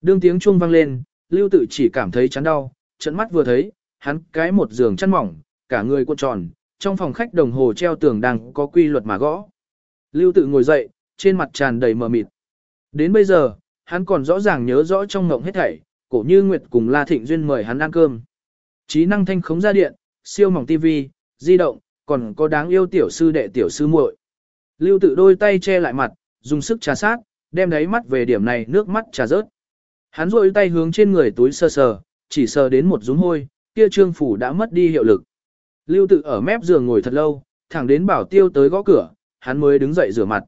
Đương tiếng chuông vang lên, lưu tự chỉ cảm thấy chán đau, trận mắt vừa thấy, hắn cái một giường chăn mỏng, cả người cuộn tròn, trong phòng khách đồng hồ treo tường đang có quy luật mà gõ. Lưu tự ngồi dậy, trên mặt tràn đầy mờ mịt. Đến bây giờ, hắn còn rõ ràng nhớ rõ trong ngộng hết thảy, cổ như Nguyệt cùng La Thịnh Duyên mời hắn ăn cơm. Trí năng thanh khống ra điện, siêu mỏng tivi, di động, còn có đáng yêu tiểu sư đệ tiểu sư muội. Lưu tự đôi tay che lại mặt, dùng sức trà sát, đem đáy mắt về điểm này nước mắt trà rớt. Hắn rôi tay hướng trên người túi sơ sờ, chỉ sờ đến một rúng hôi, kia trương phủ đã mất đi hiệu lực. Lưu tự ở mép giường ngồi thật lâu, thẳng đến bảo tiêu tới gõ cửa, hắn mới đứng dậy rửa mặt.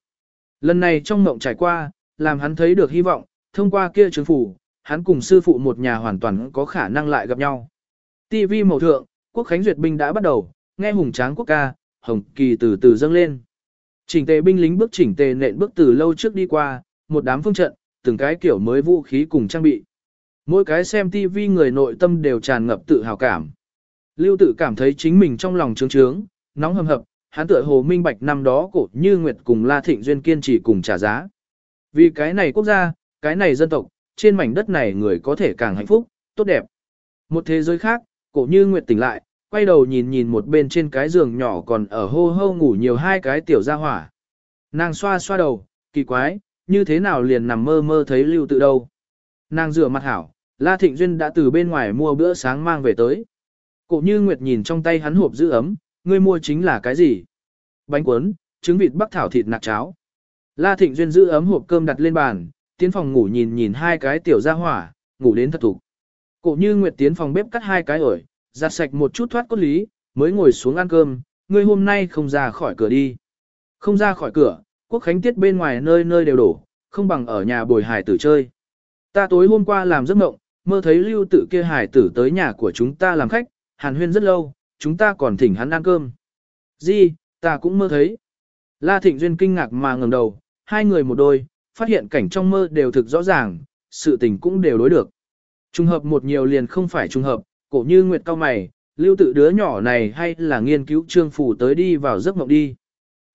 Lần này trong mộng trải qua, làm hắn thấy được hy vọng, thông qua kia trương phủ, hắn cùng sư phụ một nhà hoàn toàn có khả năng lại gặp nhau. TV màu thượng, quốc khánh duyệt binh đã bắt đầu, nghe hùng tráng quốc ca, hồng kỳ từ từ dâng lên. Chỉnh tề binh lính bước chỉnh tề nện bước từ lâu trước đi qua, một đám phương trận, từng cái kiểu mới vũ khí cùng trang bị. Mỗi cái xem TV người nội tâm đều tràn ngập tự hào cảm. Lưu tự cảm thấy chính mình trong lòng trướng trướng, nóng hầm hập, hắn tựa hồ minh bạch năm đó cổ như Nguyệt cùng La Thịnh Duyên kiên trì cùng trả giá. Vì cái này quốc gia, cái này dân tộc, trên mảnh đất này người có thể càng hạnh phúc, tốt đẹp. Một thế giới khác, cổ như Nguyệt tỉnh lại, quay đầu nhìn nhìn một bên trên cái giường nhỏ còn ở hô hô ngủ nhiều hai cái tiểu gia hỏa. Nàng xoa xoa đầu, kỳ quái, như thế nào liền nằm mơ mơ thấy lưu tự đâu. Nàng rửa mặt hảo, La Thịnh Duyên đã từ bên ngoài mua bữa sáng mang về tới. Cổ như Nguyệt nhìn trong tay hắn hộp giữ ấm, ngươi mua chính là cái gì? Bánh cuốn, trứng vịt bắc thảo thịt nạc cháo. La Thịnh Duyên giữ ấm hộp cơm đặt lên bàn, tiến phòng ngủ nhìn nhìn hai cái tiểu gia hỏa, ngủ đến thật thủ. Cổ như Nguyệt tiến phòng bếp cắt hai cái ổi, giặt sạch một chút thoát cốt lý, mới ngồi xuống ăn cơm, ngươi hôm nay không ra khỏi cửa đi. Không ra khỏi cửa, quốc khánh tiết bên ngoài nơi nơi đều đổ, không bằng ở nhà bồi hải tử chơi. Ta tối hôm qua làm giấc mộng, mơ thấy lưu Tử kia hải tử tới nhà của chúng ta làm khách, hàn huyên rất lâu, chúng ta còn thỉnh hắn ăn cơm. Di, ta cũng mơ thấy. La Thịnh Duyên kinh ngạc mà ngẩng đầu, hai người một đôi, phát hiện cảnh trong mơ đều thực rõ ràng, sự tình cũng đều đối được. Trùng hợp một nhiều liền không phải trùng hợp, cổ như nguyệt cao mày, lưu tự đứa nhỏ này hay là nghiên cứu trương phủ tới đi vào giấc mộng đi.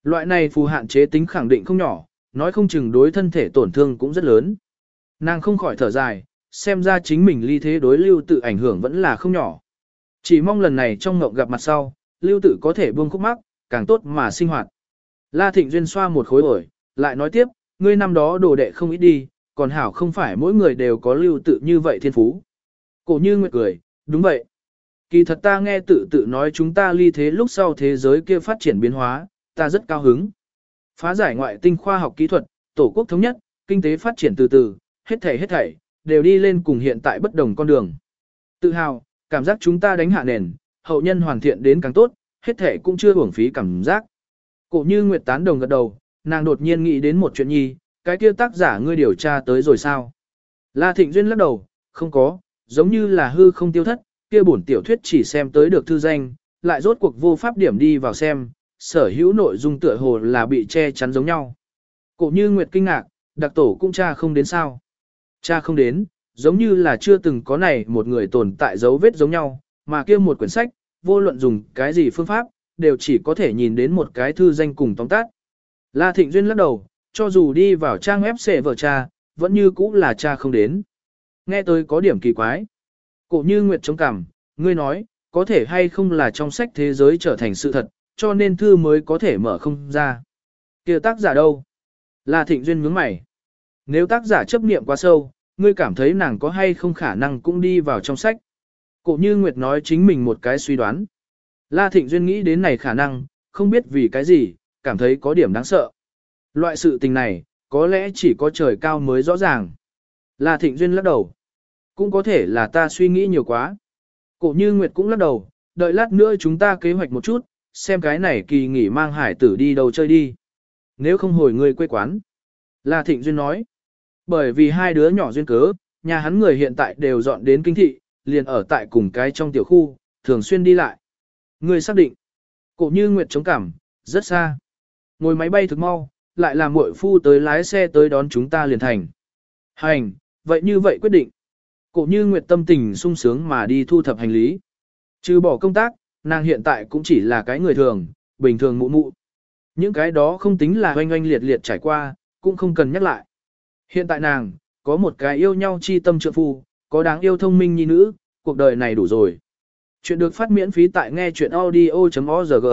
Loại này phù hạn chế tính khẳng định không nhỏ, nói không chừng đối thân thể tổn thương cũng rất lớn. Nàng không khỏi thở dài, xem ra chính mình ly thế đối lưu tự ảnh hưởng vẫn là không nhỏ. Chỉ mong lần này trong ngộng gặp mặt sau, lưu tử có thể buông khúc mắc, càng tốt mà sinh hoạt. La Thịnh Duyên xoa một khối ổi, lại nói tiếp, ngươi năm đó đồ đệ không ít đi, còn hảo không phải mỗi người đều có lưu tự như vậy thiên phú. Cổ như nguyệt cười, đúng vậy. Kỳ thật ta nghe tự tự nói chúng ta ly thế lúc sau thế giới kia phát triển biến hóa, ta rất cao hứng. Phá giải ngoại tinh khoa học kỹ thuật, tổ quốc thống nhất, kinh tế phát triển từ từ, hết thảy hết thảy, đều đi lên cùng hiện tại bất đồng con đường. Tự hào, cảm giác chúng ta đánh hạ nền, hậu nhân hoàn thiện đến càng tốt, hết thể cũng chưa uổng phí cảm giác. Cổ như Nguyệt tán đồng gật đầu, nàng đột nhiên nghĩ đến một chuyện nhi, cái kia tác giả ngươi điều tra tới rồi sao? La Thịnh Duyên lắc đầu, không có, giống như là hư không tiêu thất, kia bổn tiểu thuyết chỉ xem tới được thư danh, lại rốt cuộc vô pháp điểm đi vào xem, sở hữu nội dung tựa hồ là bị che chắn giống nhau. Cổ như Nguyệt kinh ngạc, đặc tổ cũng cha không đến sao. Cha không đến, giống như là chưa từng có này một người tồn tại dấu vết giống nhau, mà kia một quyển sách, vô luận dùng cái gì phương pháp, đều chỉ có thể nhìn đến một cái thư danh cùng tóm tắt. La Thịnh Duyên lắc đầu, cho dù đi vào trang web xệ vợ cha, vẫn như cũ là cha không đến. Nghe tôi có điểm kỳ quái. Cổ như Nguyệt chống cằm, ngươi nói, có thể hay không là trong sách thế giới trở thành sự thật, cho nên thư mới có thể mở không ra. kia tác giả đâu? La Thịnh Duyên nhướng mày. Nếu tác giả chấp niệm quá sâu, ngươi cảm thấy nàng có hay không khả năng cũng đi vào trong sách. Cổ như Nguyệt nói chính mình một cái suy đoán. La Thịnh Duyên nghĩ đến này khả năng, không biết vì cái gì, cảm thấy có điểm đáng sợ. Loại sự tình này, có lẽ chỉ có trời cao mới rõ ràng. La Thịnh Duyên lắc đầu. Cũng có thể là ta suy nghĩ nhiều quá. Cổ như Nguyệt cũng lắc đầu, đợi lát nữa chúng ta kế hoạch một chút, xem cái này kỳ nghỉ mang hải tử đi đâu chơi đi. Nếu không hồi người quê quán. La Thịnh Duyên nói. Bởi vì hai đứa nhỏ duyên cớ, nhà hắn người hiện tại đều dọn đến kinh thị, liền ở tại cùng cái trong tiểu khu, thường xuyên đi lại. Người xác định. Cổ như Nguyệt chống cảm, rất xa. Ngồi máy bay thực mau, lại là muội phu tới lái xe tới đón chúng ta liền thành. Hành, vậy như vậy quyết định. Cổ như Nguyệt tâm tình sung sướng mà đi thu thập hành lý. Trừ bỏ công tác, nàng hiện tại cũng chỉ là cái người thường, bình thường mụ mụ. Những cái đó không tính là oanh oanh liệt liệt trải qua, cũng không cần nhắc lại. Hiện tại nàng, có một cái yêu nhau chi tâm trượng phu, có đáng yêu thông minh nhi nữ, cuộc đời này đủ rồi. Chuyện được phát miễn phí tại nghe chuyện audio.org